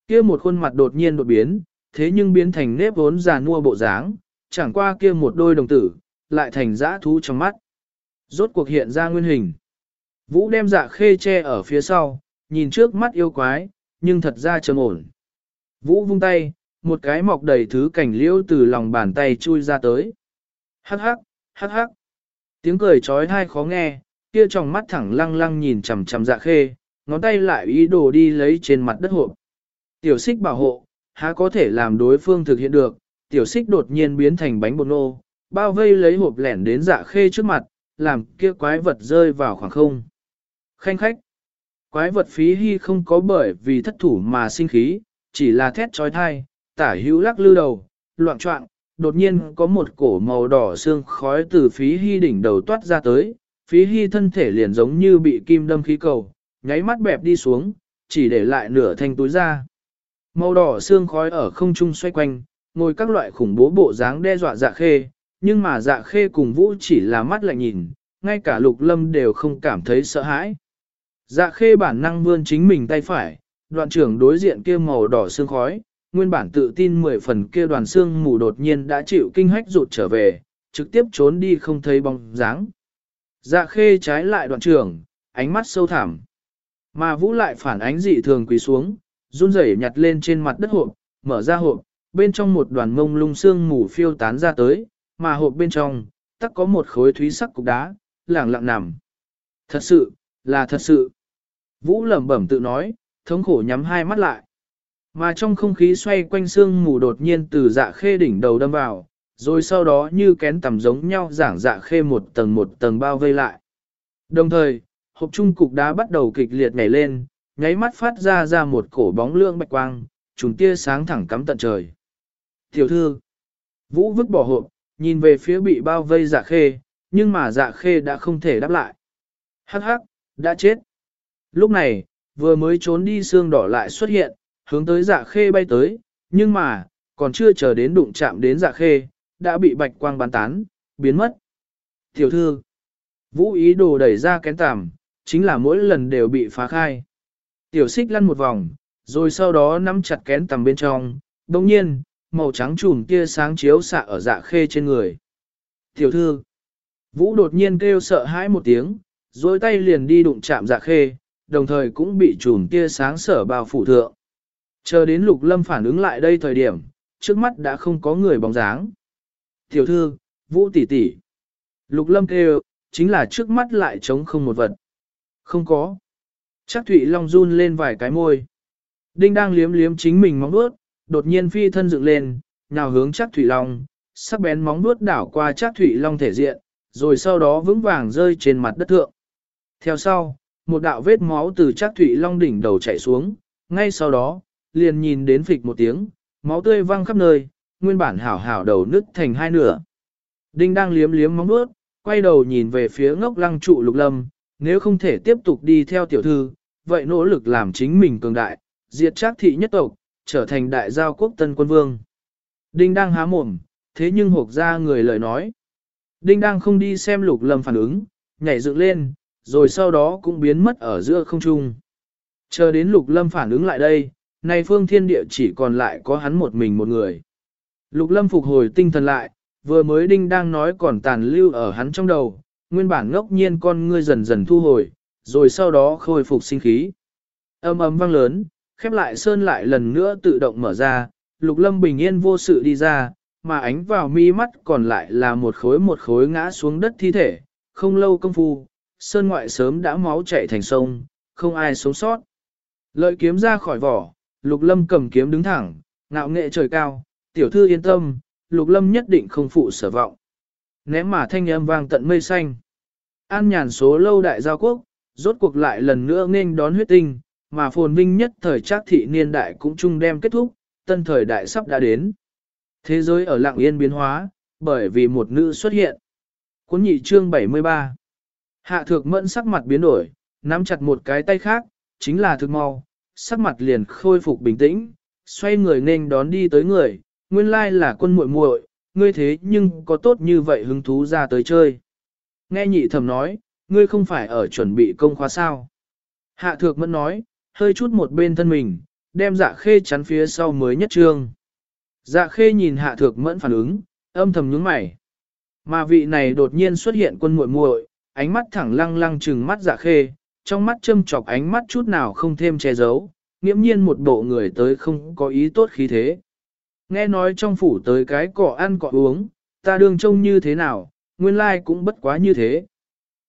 kia một khuôn mặt đột nhiên đột biến, thế nhưng biến thành nếp vốn già nua bộ dáng, chẳng qua kia một đôi đồng tử, lại thành dã thú trong mắt. Rốt cuộc hiện ra nguyên hình. Vũ đem dạ khê che ở phía sau, nhìn trước mắt yêu quái, nhưng thật ra trầm ổn. Vũ vung tay, một cái mọc đầy thứ cảnh liễu từ lòng bàn tay chui ra tới. Hắc hắc, hắc hắc. Tiếng cười trói thai khó nghe, kia trong mắt thẳng lăng lăng nhìn chằm chằm dạ khê, ngón tay lại ý đồ đi lấy trên mặt đất hộp. Tiểu xích bảo hộ, há có thể làm đối phương thực hiện được, tiểu xích đột nhiên biến thành bánh bột nô, bao vây lấy hộp lẻn đến dạ khê trước mặt, làm kia quái vật rơi vào khoảng không. Khanh khách, quái vật phí hy không có bởi vì thất thủ mà sinh khí, chỉ là thét trói thai, tả hữu lắc lư đầu, loạn trọng, đột nhiên có một cổ màu đỏ xương khói từ phí hy đỉnh đầu toát ra tới, phí hy thân thể liền giống như bị kim đâm khí cầu, nháy mắt bẹp đi xuống, chỉ để lại nửa thanh túi ra. Màu đỏ xương khói ở không trung xoay quanh, ngồi các loại khủng bố bộ dáng đe dọa dạ khê, nhưng mà dạ khê cùng vũ chỉ là mắt lạnh nhìn, ngay cả lục lâm đều không cảm thấy sợ hãi. Dạ khê bản năng vươn chính mình tay phải, đoạn trưởng đối diện kia màu đỏ xương khói, nguyên bản tự tin mười phần kia đoàn xương mù đột nhiên đã chịu kinh hách rụt trở về, trực tiếp trốn đi không thấy bóng dáng. Dạ khê trái lại đoạn trưởng, ánh mắt sâu thẳm. Mà vũ lại phản ánh dị thường quỳ xuống, run rẩy nhặt lên trên mặt đất hộp, mở ra hộp, bên trong một đoàn mông lung xương mù phiêu tán ra tới, mà hộp bên trong, tắc có một khối thúy sắc cục đá, lẳng lặng nằm. Thật sự, là thật sự. Vũ lẩm bẩm tự nói, thống khổ nhắm hai mắt lại. Mà trong không khí xoay quanh xương mù đột nhiên từ dạ khê đỉnh đầu đâm vào, rồi sau đó như kén tầm giống nhau giảng dạ khê một tầng một tầng bao vây lại. Đồng thời, hộp trung cục đá bắt đầu kịch liệt nhảy lên, nháy mắt phát ra ra một cổ bóng lượng bạch quang, trùng tia sáng thẳng cắm tận trời. Tiểu thư, Vũ vứt bỏ hộp, nhìn về phía bị bao vây dạ khê, nhưng mà dạ khê đã không thể đáp lại. Hắc hắc, đã chết. Lúc này, vừa mới trốn đi xương đỏ lại xuất hiện, hướng tới dạ khê bay tới, nhưng mà, còn chưa chờ đến đụng chạm đến dạ khê, đã bị bạch quang bắn tán, biến mất. Tiểu thư, vũ ý đồ đẩy ra kén tàm, chính là mỗi lần đều bị phá khai. Tiểu xích lăn một vòng, rồi sau đó nắm chặt kén tầm bên trong, đồng nhiên, màu trắng trùm tia sáng chiếu xạ ở dạ khê trên người. Tiểu thư, vũ đột nhiên kêu sợ hãi một tiếng, dối tay liền đi đụng chạm dạ khê, đồng thời cũng bị trùm tia sáng sở bao phủ thượng. Chờ đến lục lâm phản ứng lại đây thời điểm, trước mắt đã không có người bóng dáng. Tiểu thư, vũ tỷ tỷ. Lục lâm kêu, chính là trước mắt lại trống không một vật. Không có. Chắc Thụy Long run lên vài cái môi. Đinh đang liếm liếm chính mình móng vuốt, đột nhiên phi thân dựng lên, nào hướng chắc thủy Long, sắc bén móng vuốt đảo qua chắc thủy Long thể diện, rồi sau đó vững vàng rơi trên mặt đất thượng. Theo sau, một đạo vết máu từ chắc thủy Long đỉnh đầu chảy xuống, ngay sau đó, liền nhìn đến phịch một tiếng, máu tươi văng khắp nơi, nguyên bản hảo hảo đầu nứt thành hai nửa. Đinh đang liếm liếm móng vuốt, quay đầu nhìn về phía ngốc lăng trụ lục lâm, nếu không thể tiếp tục đi theo tiểu thư, vậy nỗ lực làm chính mình cường đại, diệt chắc thị nhất tộc, trở thành đại giao quốc tân quân vương. Đinh đang há mồm, thế nhưng hộp ra người lời nói. Đinh đang không đi xem lục lâm phản ứng, nhảy dựng lên, rồi sau đó cũng biến mất ở giữa không trung. Chờ đến lục lâm phản ứng lại đây, nay phương thiên địa chỉ còn lại có hắn một mình một người. Lục lâm phục hồi tinh thần lại, vừa mới đinh đang nói còn tàn lưu ở hắn trong đầu, nguyên bản ngốc nhiên con ngươi dần dần thu hồi, rồi sau đó khôi phục sinh khí. Âm ấm vang lớn, khép lại sơn lại lần nữa tự động mở ra, lục lâm bình yên vô sự đi ra, mà ánh vào mi mắt còn lại là một khối một khối ngã xuống đất thi thể, không lâu công phu, sơn ngoại sớm đã máu chảy thành sông, không ai sống sót. Lợi kiếm ra khỏi vỏ, lục lâm cầm kiếm đứng thẳng, ngạo nghệ trời cao, tiểu thư yên tâm, lục lâm nhất định không phụ sở vọng. Ném mà thanh âm vang tận mây xanh. An nhàn số lâu đại giao quốc, rốt cuộc lại lần nữa nên đón huyết tinh, mà phồn vinh nhất thời trác thị niên đại cũng chung đem kết thúc, tân thời đại sắp đã đến. Thế giới ở lặng yên biến hóa, bởi vì một nữ xuất hiện. Cuốn nhị chương 73 Hạ thược mẫn sắc mặt biến đổi, nắm chặt một cái tay khác, chính là thực mau, sắc mặt liền khôi phục bình tĩnh, xoay người nên đón đi tới người, nguyên lai là quân muội muội, ngươi thế nhưng có tốt như vậy hứng thú ra tới chơi. Nghe nhị thầm nói, ngươi không phải ở chuẩn bị công khóa sao. Hạ thược mẫn nói, hơi chút một bên thân mình, đem dạ khê chắn phía sau mới nhất trương. Dạ khê nhìn hạ thược mẫn phản ứng, âm thầm nhướng mày. Mà vị này đột nhiên xuất hiện quân muội muội, ánh mắt thẳng lăng lăng trừng mắt dạ khê, trong mắt châm chọc ánh mắt chút nào không thêm che giấu, nghiễm nhiên một bộ người tới không có ý tốt khí thế. Nghe nói trong phủ tới cái cỏ ăn cỏ uống, ta đương trông như thế nào, nguyên lai cũng bất quá như thế.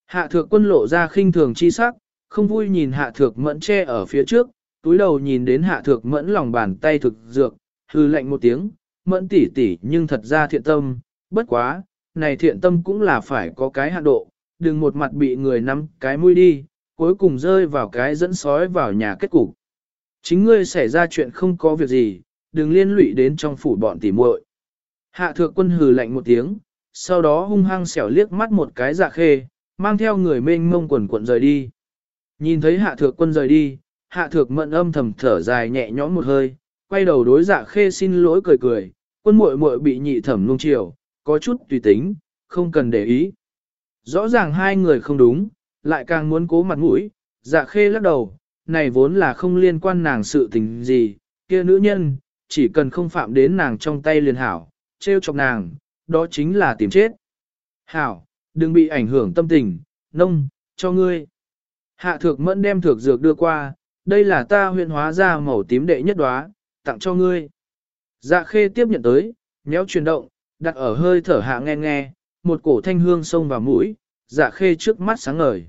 Hạ thược quân lộ ra khinh thường chi sắc, không vui nhìn hạ thược mẫn che ở phía trước, túi đầu nhìn đến hạ thược mẫn lòng bàn tay thực dược, hư lạnh một tiếng, mẫn tỉ tỉ nhưng thật ra thiện tâm, bất quá, này thiện tâm cũng là phải có cái hạ độ, đừng một mặt bị người nắm cái mũi đi, cuối cùng rơi vào cái dẫn sói vào nhà kết cục. Chính ngươi xảy ra chuyện không có việc gì, đừng liên lụy đến trong phủ bọn tỉ muội. Hạ thượng quân hừ lạnh một tiếng, sau đó hung hăng xẻo liếc mắt một cái dạ khê, mang theo người mênh mông quần cuộn rời đi. Nhìn thấy hạ thượng quân rời đi, hạ thượng mận âm thầm thở dài nhẹ nhõm một hơi, quay đầu đối dạ khê xin lỗi cười cười, quân muội muội bị nhị thẩm nung chiều, có chút tùy tính, không cần để ý. Rõ ràng hai người không đúng, lại càng muốn cố mặt mũi, dạ khê lắc đầu, này vốn là không liên quan nàng sự tình gì, kia nữ nhân, chỉ cần không phạm đến nàng trong tay liền hảo, trêu chọc nàng, đó chính là tìm chết. Hảo, đừng bị ảnh hưởng tâm tình, nông, cho ngươi. Hạ thược mẫn đem thược dược đưa qua, đây là ta huyện hóa ra màu tím đệ nhất đóa, tặng cho ngươi. Dạ khê tiếp nhận tới, nhéo chuyển động, đặt ở hơi thở hạ nghe nghe, một cổ thanh hương xông vào mũi, dạ khê trước mắt sáng ngời.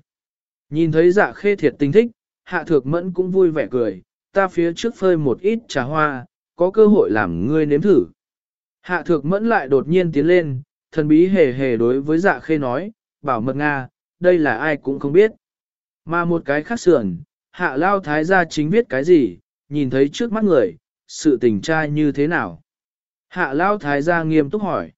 Nhìn thấy dạ khê thiệt tinh thích, hạ thược mẫn cũng vui vẻ cười, ta phía trước phơi một ít trà hoa, có cơ hội làm ngươi nếm thử. Hạ thược mẫn lại đột nhiên tiến lên, thần bí hề hề đối với dạ khê nói, bảo mật Nga, đây là ai cũng không biết. Mà một cái khác sườn, hạ lao thái gia chính viết cái gì, nhìn thấy trước mắt người, sự tình trai như thế nào. Hạ lao thái gia nghiêm túc hỏi.